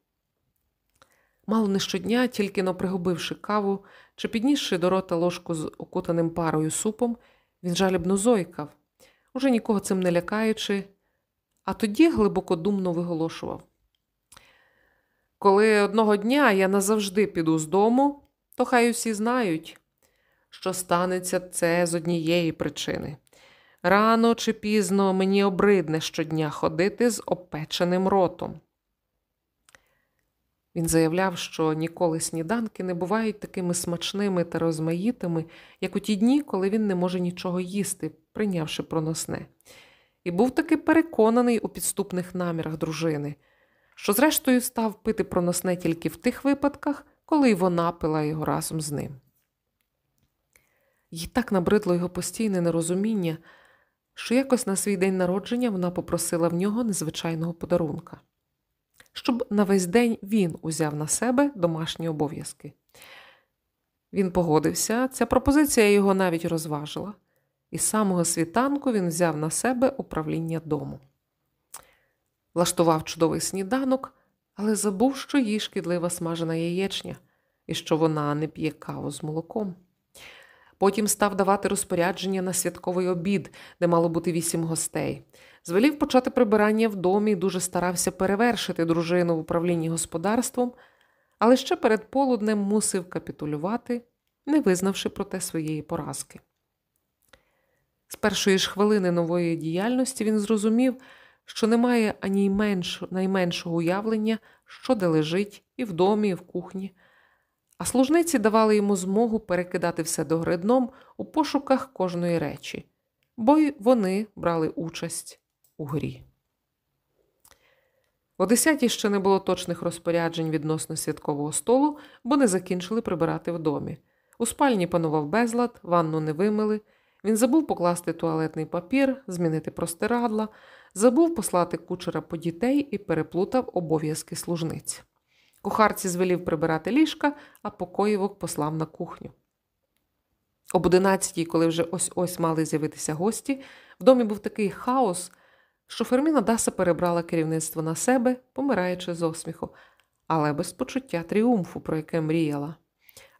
Мало не щодня, тільки но пригубивши каву чи піднісши до рота ложку з окутаним парою супом, він жалібно зойкав, уже нікого цим не лякаючи, а тоді глибокодумно виголошував. Коли одного дня я назавжди піду з дому, то хай усі знають, що станеться це з однієї причини. Рано чи пізно мені обридне щодня ходити з опеченим ротом. Він заявляв, що ніколи сніданки не бувають такими смачними та розмаїтими, як у ті дні, коли він не може нічого їсти, прийнявши проносне, і був таки переконаний у підступних намірах дружини що, зрештою, став пити проносне тільки в тих випадках, коли й вона пила його разом з ним. Їй так набридло його постійне нерозуміння, що якось на свій день народження вона попросила в нього незвичайного подарунка, щоб на весь день він узяв на себе домашні обов'язки. Він погодився, ця пропозиція його навіть розважила, і з самого світанку він взяв на себе управління дому. Влаштував чудовий сніданок, але забув, що їй шкідлива смажена яєчня і що вона не п'є каву з молоком. Потім став давати розпорядження на святковий обід, де мало бути вісім гостей. Звелів почати прибирання в домі і дуже старався перевершити дружину в управлінні господарством, але ще перед полуднем мусив капітулювати, не визнавши проте своєї поразки. З першої ж хвилини нової діяльності він зрозумів, що немає ані менш, найменшого уявлення, що де лежить, і в домі, і в кухні а служниці давали йому змогу перекидати все до гридном у пошуках кожної речі, бо й вони брали участь у грі. О десятій ще не було точних розпоряджень відносно святкового столу, бо не закінчили прибирати в домі. У спальні панував безлад, ванну не вимили. Він забув покласти туалетний папір, змінити простирадла, забув послати кучера по дітей і переплутав обов'язки служниць. Кухарці звелів прибирати ліжка, а покоївок послав на кухню. Об одинадцятій, коли вже ось ось мали з'явитися гості, в домі був такий хаос, що Ферміна Даса перебрала керівництво на себе, помираючи з осміху, але без почуття тріумфу, про яке мріяла,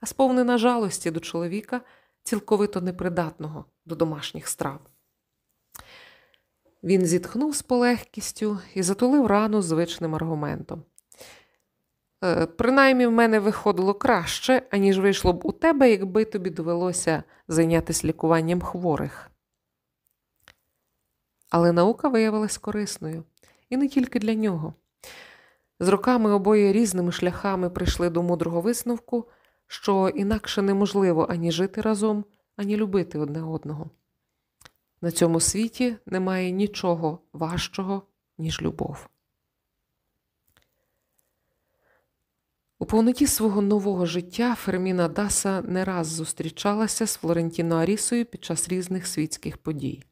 а сповнена жалості до чоловіка, цілковито непридатного до домашніх страв. Він зітхнув з полегкістю і затулив рану звичним аргументом. Е, принаймні, в мене виходило краще, аніж вийшло б у тебе, якби тобі довелося зайнятися лікуванням хворих. Але наука виявилась корисною, і не тільки для нього. З роками обоє різними шляхами прийшли до мудрого висновку, що інакше неможливо ані жити разом, ані любити одне одного. На цьому світі немає нічого важчого, ніж любов. У повноті свого нового життя Ферміна Даса не раз зустрічалася з Флорентіно Арісою під час різних світських подій.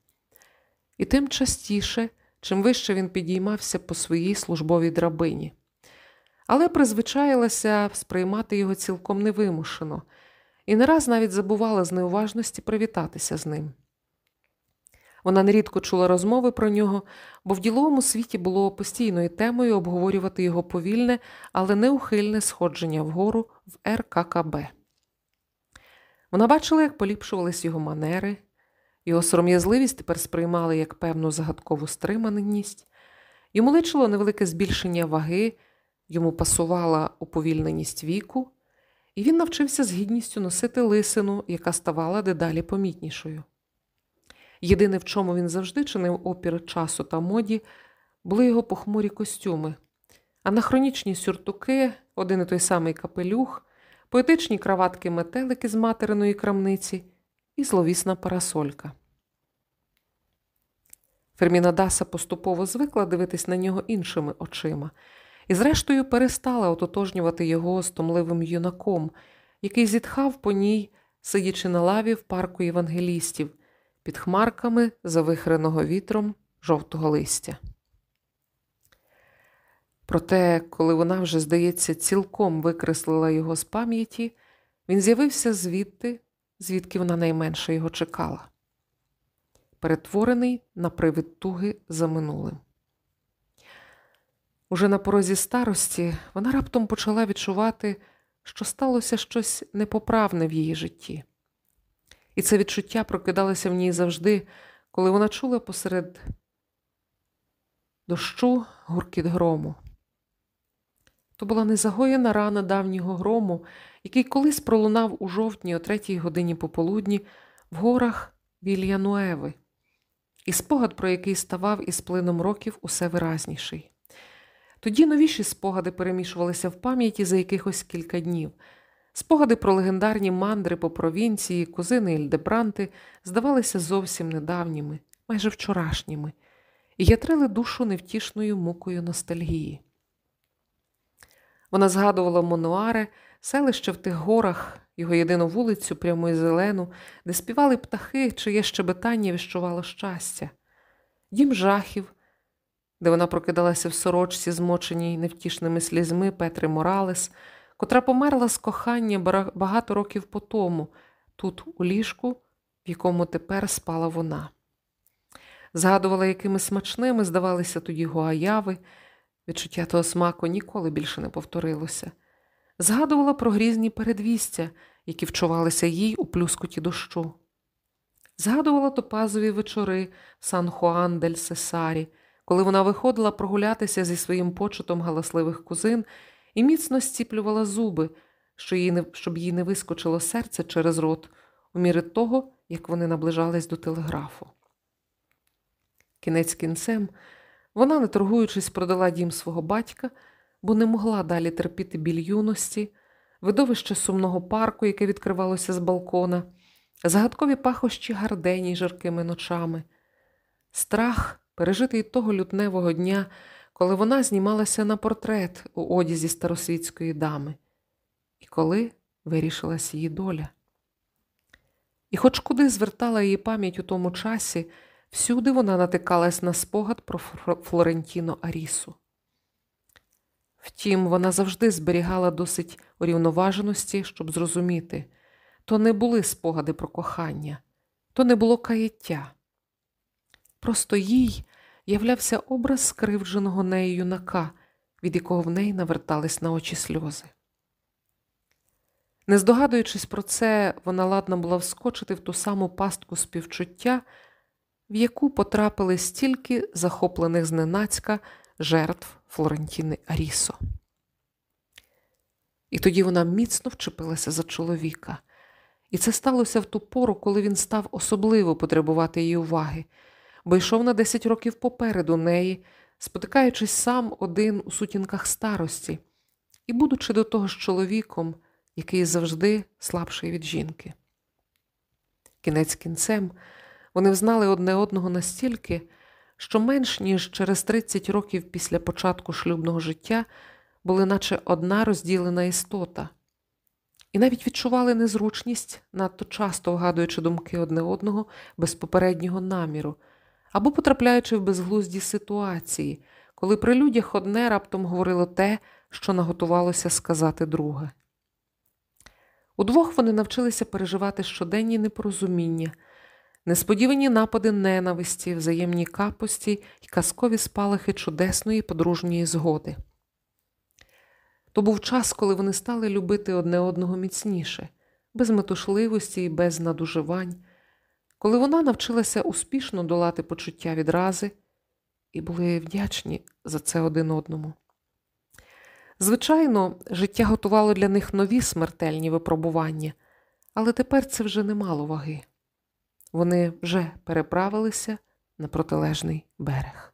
І тим частіше, чим вище він підіймався по своїй службовій драбині, але призвичаїлася сприймати його цілком невимушено і не раз навіть забувала з неуважності привітатися з ним. Вона нерідко чула розмови про нього, бо в діловому світі було постійною темою обговорювати його повільне, але неухильне сходження вгору в РККБ. Вона бачила, як поліпшувались його манери, його сором'язливість тепер сприймали як певну загадкову стриманість, йому личило невелике збільшення ваги, йому пасувала уповільненість віку, і він навчився з гідністю носити лисину, яка ставала дедалі помітнішою. Єдине, в чому він завжди чинив опір часу та моді, були його похмурі костюми, анахронічні сюртуки, один і той самий капелюх, поетичні краватки метелики з материної крамниці і зловісна парасолька. Ферміна Даса поступово звикла дивитись на нього іншими очима, і, зрештою, перестала ототожнювати його стомливим юнаком, який зітхав по ній, сидячи на лаві в парку євангелістів під хмарками завихреного вітром жовтого листя. Проте, коли вона вже, здається, цілком викреслила його з пам'яті, він з'явився звідти, звідки вона найменше його чекала, перетворений на привид туги за минулим. Уже на порозі старості вона раптом почала відчувати, що сталося щось непоправне в її житті і це відчуття прокидалося в ній завжди, коли вона чула посеред дощу гуркіт грому. То була незагоєна рана давнього грому, який колись пролунав у жовтні о третій годині пополудні в горах Вільянуеви, і спогад, про який ставав із плином років усе виразніший. Тоді новіші спогади перемішувалися в пам'яті за якихось кілька днів. Спогади про легендарні мандри по провінції, кузини Ільдебранти здавалися зовсім недавніми, майже вчорашніми, і ятрили душу невтішною мукою ностальгії. Вона згадувала Монуаре, селище в тих горах, його єдину вулицю, пряму і зелену, де співали птахи, чиє щебетання віщувало щастя, дім жахів, де вона прокидалася в сорочці, змоченій невтішними слізьми Петри Моралес, котра померла з кохання багато років по тому, тут, у ліжку, в якому тепер спала вона. Згадувала, якими смачними здавалися тоді гуаяви, відчуття того смаку ніколи більше не повторилося. Згадувала про грізні передвістя, які вчувалися їй у плюскуті дощу. Згадувала топазові вечори в Сан Хуан дель Сесарі, коли вона виходила прогулятися зі своїм почутом галасливих кузин і міцно стіплювала зуби, що їй не, щоб їй не вискочило серце через рот, у міри того, як вони наближались до телеграфу. Кінець кінцем вона, не торгуючись, продала дім свого батька, бо не могла далі терпіти біль юності, видовище сумного парку, яке відкривалося з балкона, загадкові пахощі гардені жаркими ночами, страх, пережитий того лютневого дня, коли вона знімалася на портрет у одязі старосвітської дами, і коли вирішилась її доля. І, хоч куди звертала її пам'ять у тому часі, всюди вона натикалась на спогад про Флорентіно Арісу. Втім, вона завжди зберігала досить урівноваженості, щоб зрозуміти то не були спогади про кохання, то не було каяття. Просто їй являвся образ скривдженого нею юнака, від якого в неї навертались на очі сльози. Не здогадуючись про це, вона ладна була вскочити в ту саму пастку співчуття, в яку потрапили стільки захоплених зненацька жертв Флорентіни Арісо. І тоді вона міцно вчепилася за чоловіка, і це сталося в ту пору, коли він став особливо потребувати її уваги, бо йшов на 10 років попереду неї, спотикаючись сам один у сутінках старості, і будучи до того з чоловіком, який завжди слабший від жінки. Кінець кінцем вони взнали одне одного настільки, що менш ніж через 30 років після початку шлюбного життя були наче одна розділена істота, і навіть відчували незручність, надто часто вгадуючи думки одне одного без попереднього наміру, або потрапляючи в безглузді ситуації, коли при людях одне раптом говорило те, що наготувалося сказати друге. Удвох вони навчилися переживати щоденні непорозуміння несподівані напади ненависті, взаємні капості й казкові спалахи чудесної подружньої згоди. То був час, коли вони стали любити одне одного міцніше, без метушливості і без надуживань, коли вона навчилася успішно долати почуття відрази і були вдячні за це один одному. Звичайно, життя готувало для них нові смертельні випробування, але тепер це вже не мало ваги. Вони вже переправилися на протилежний берег.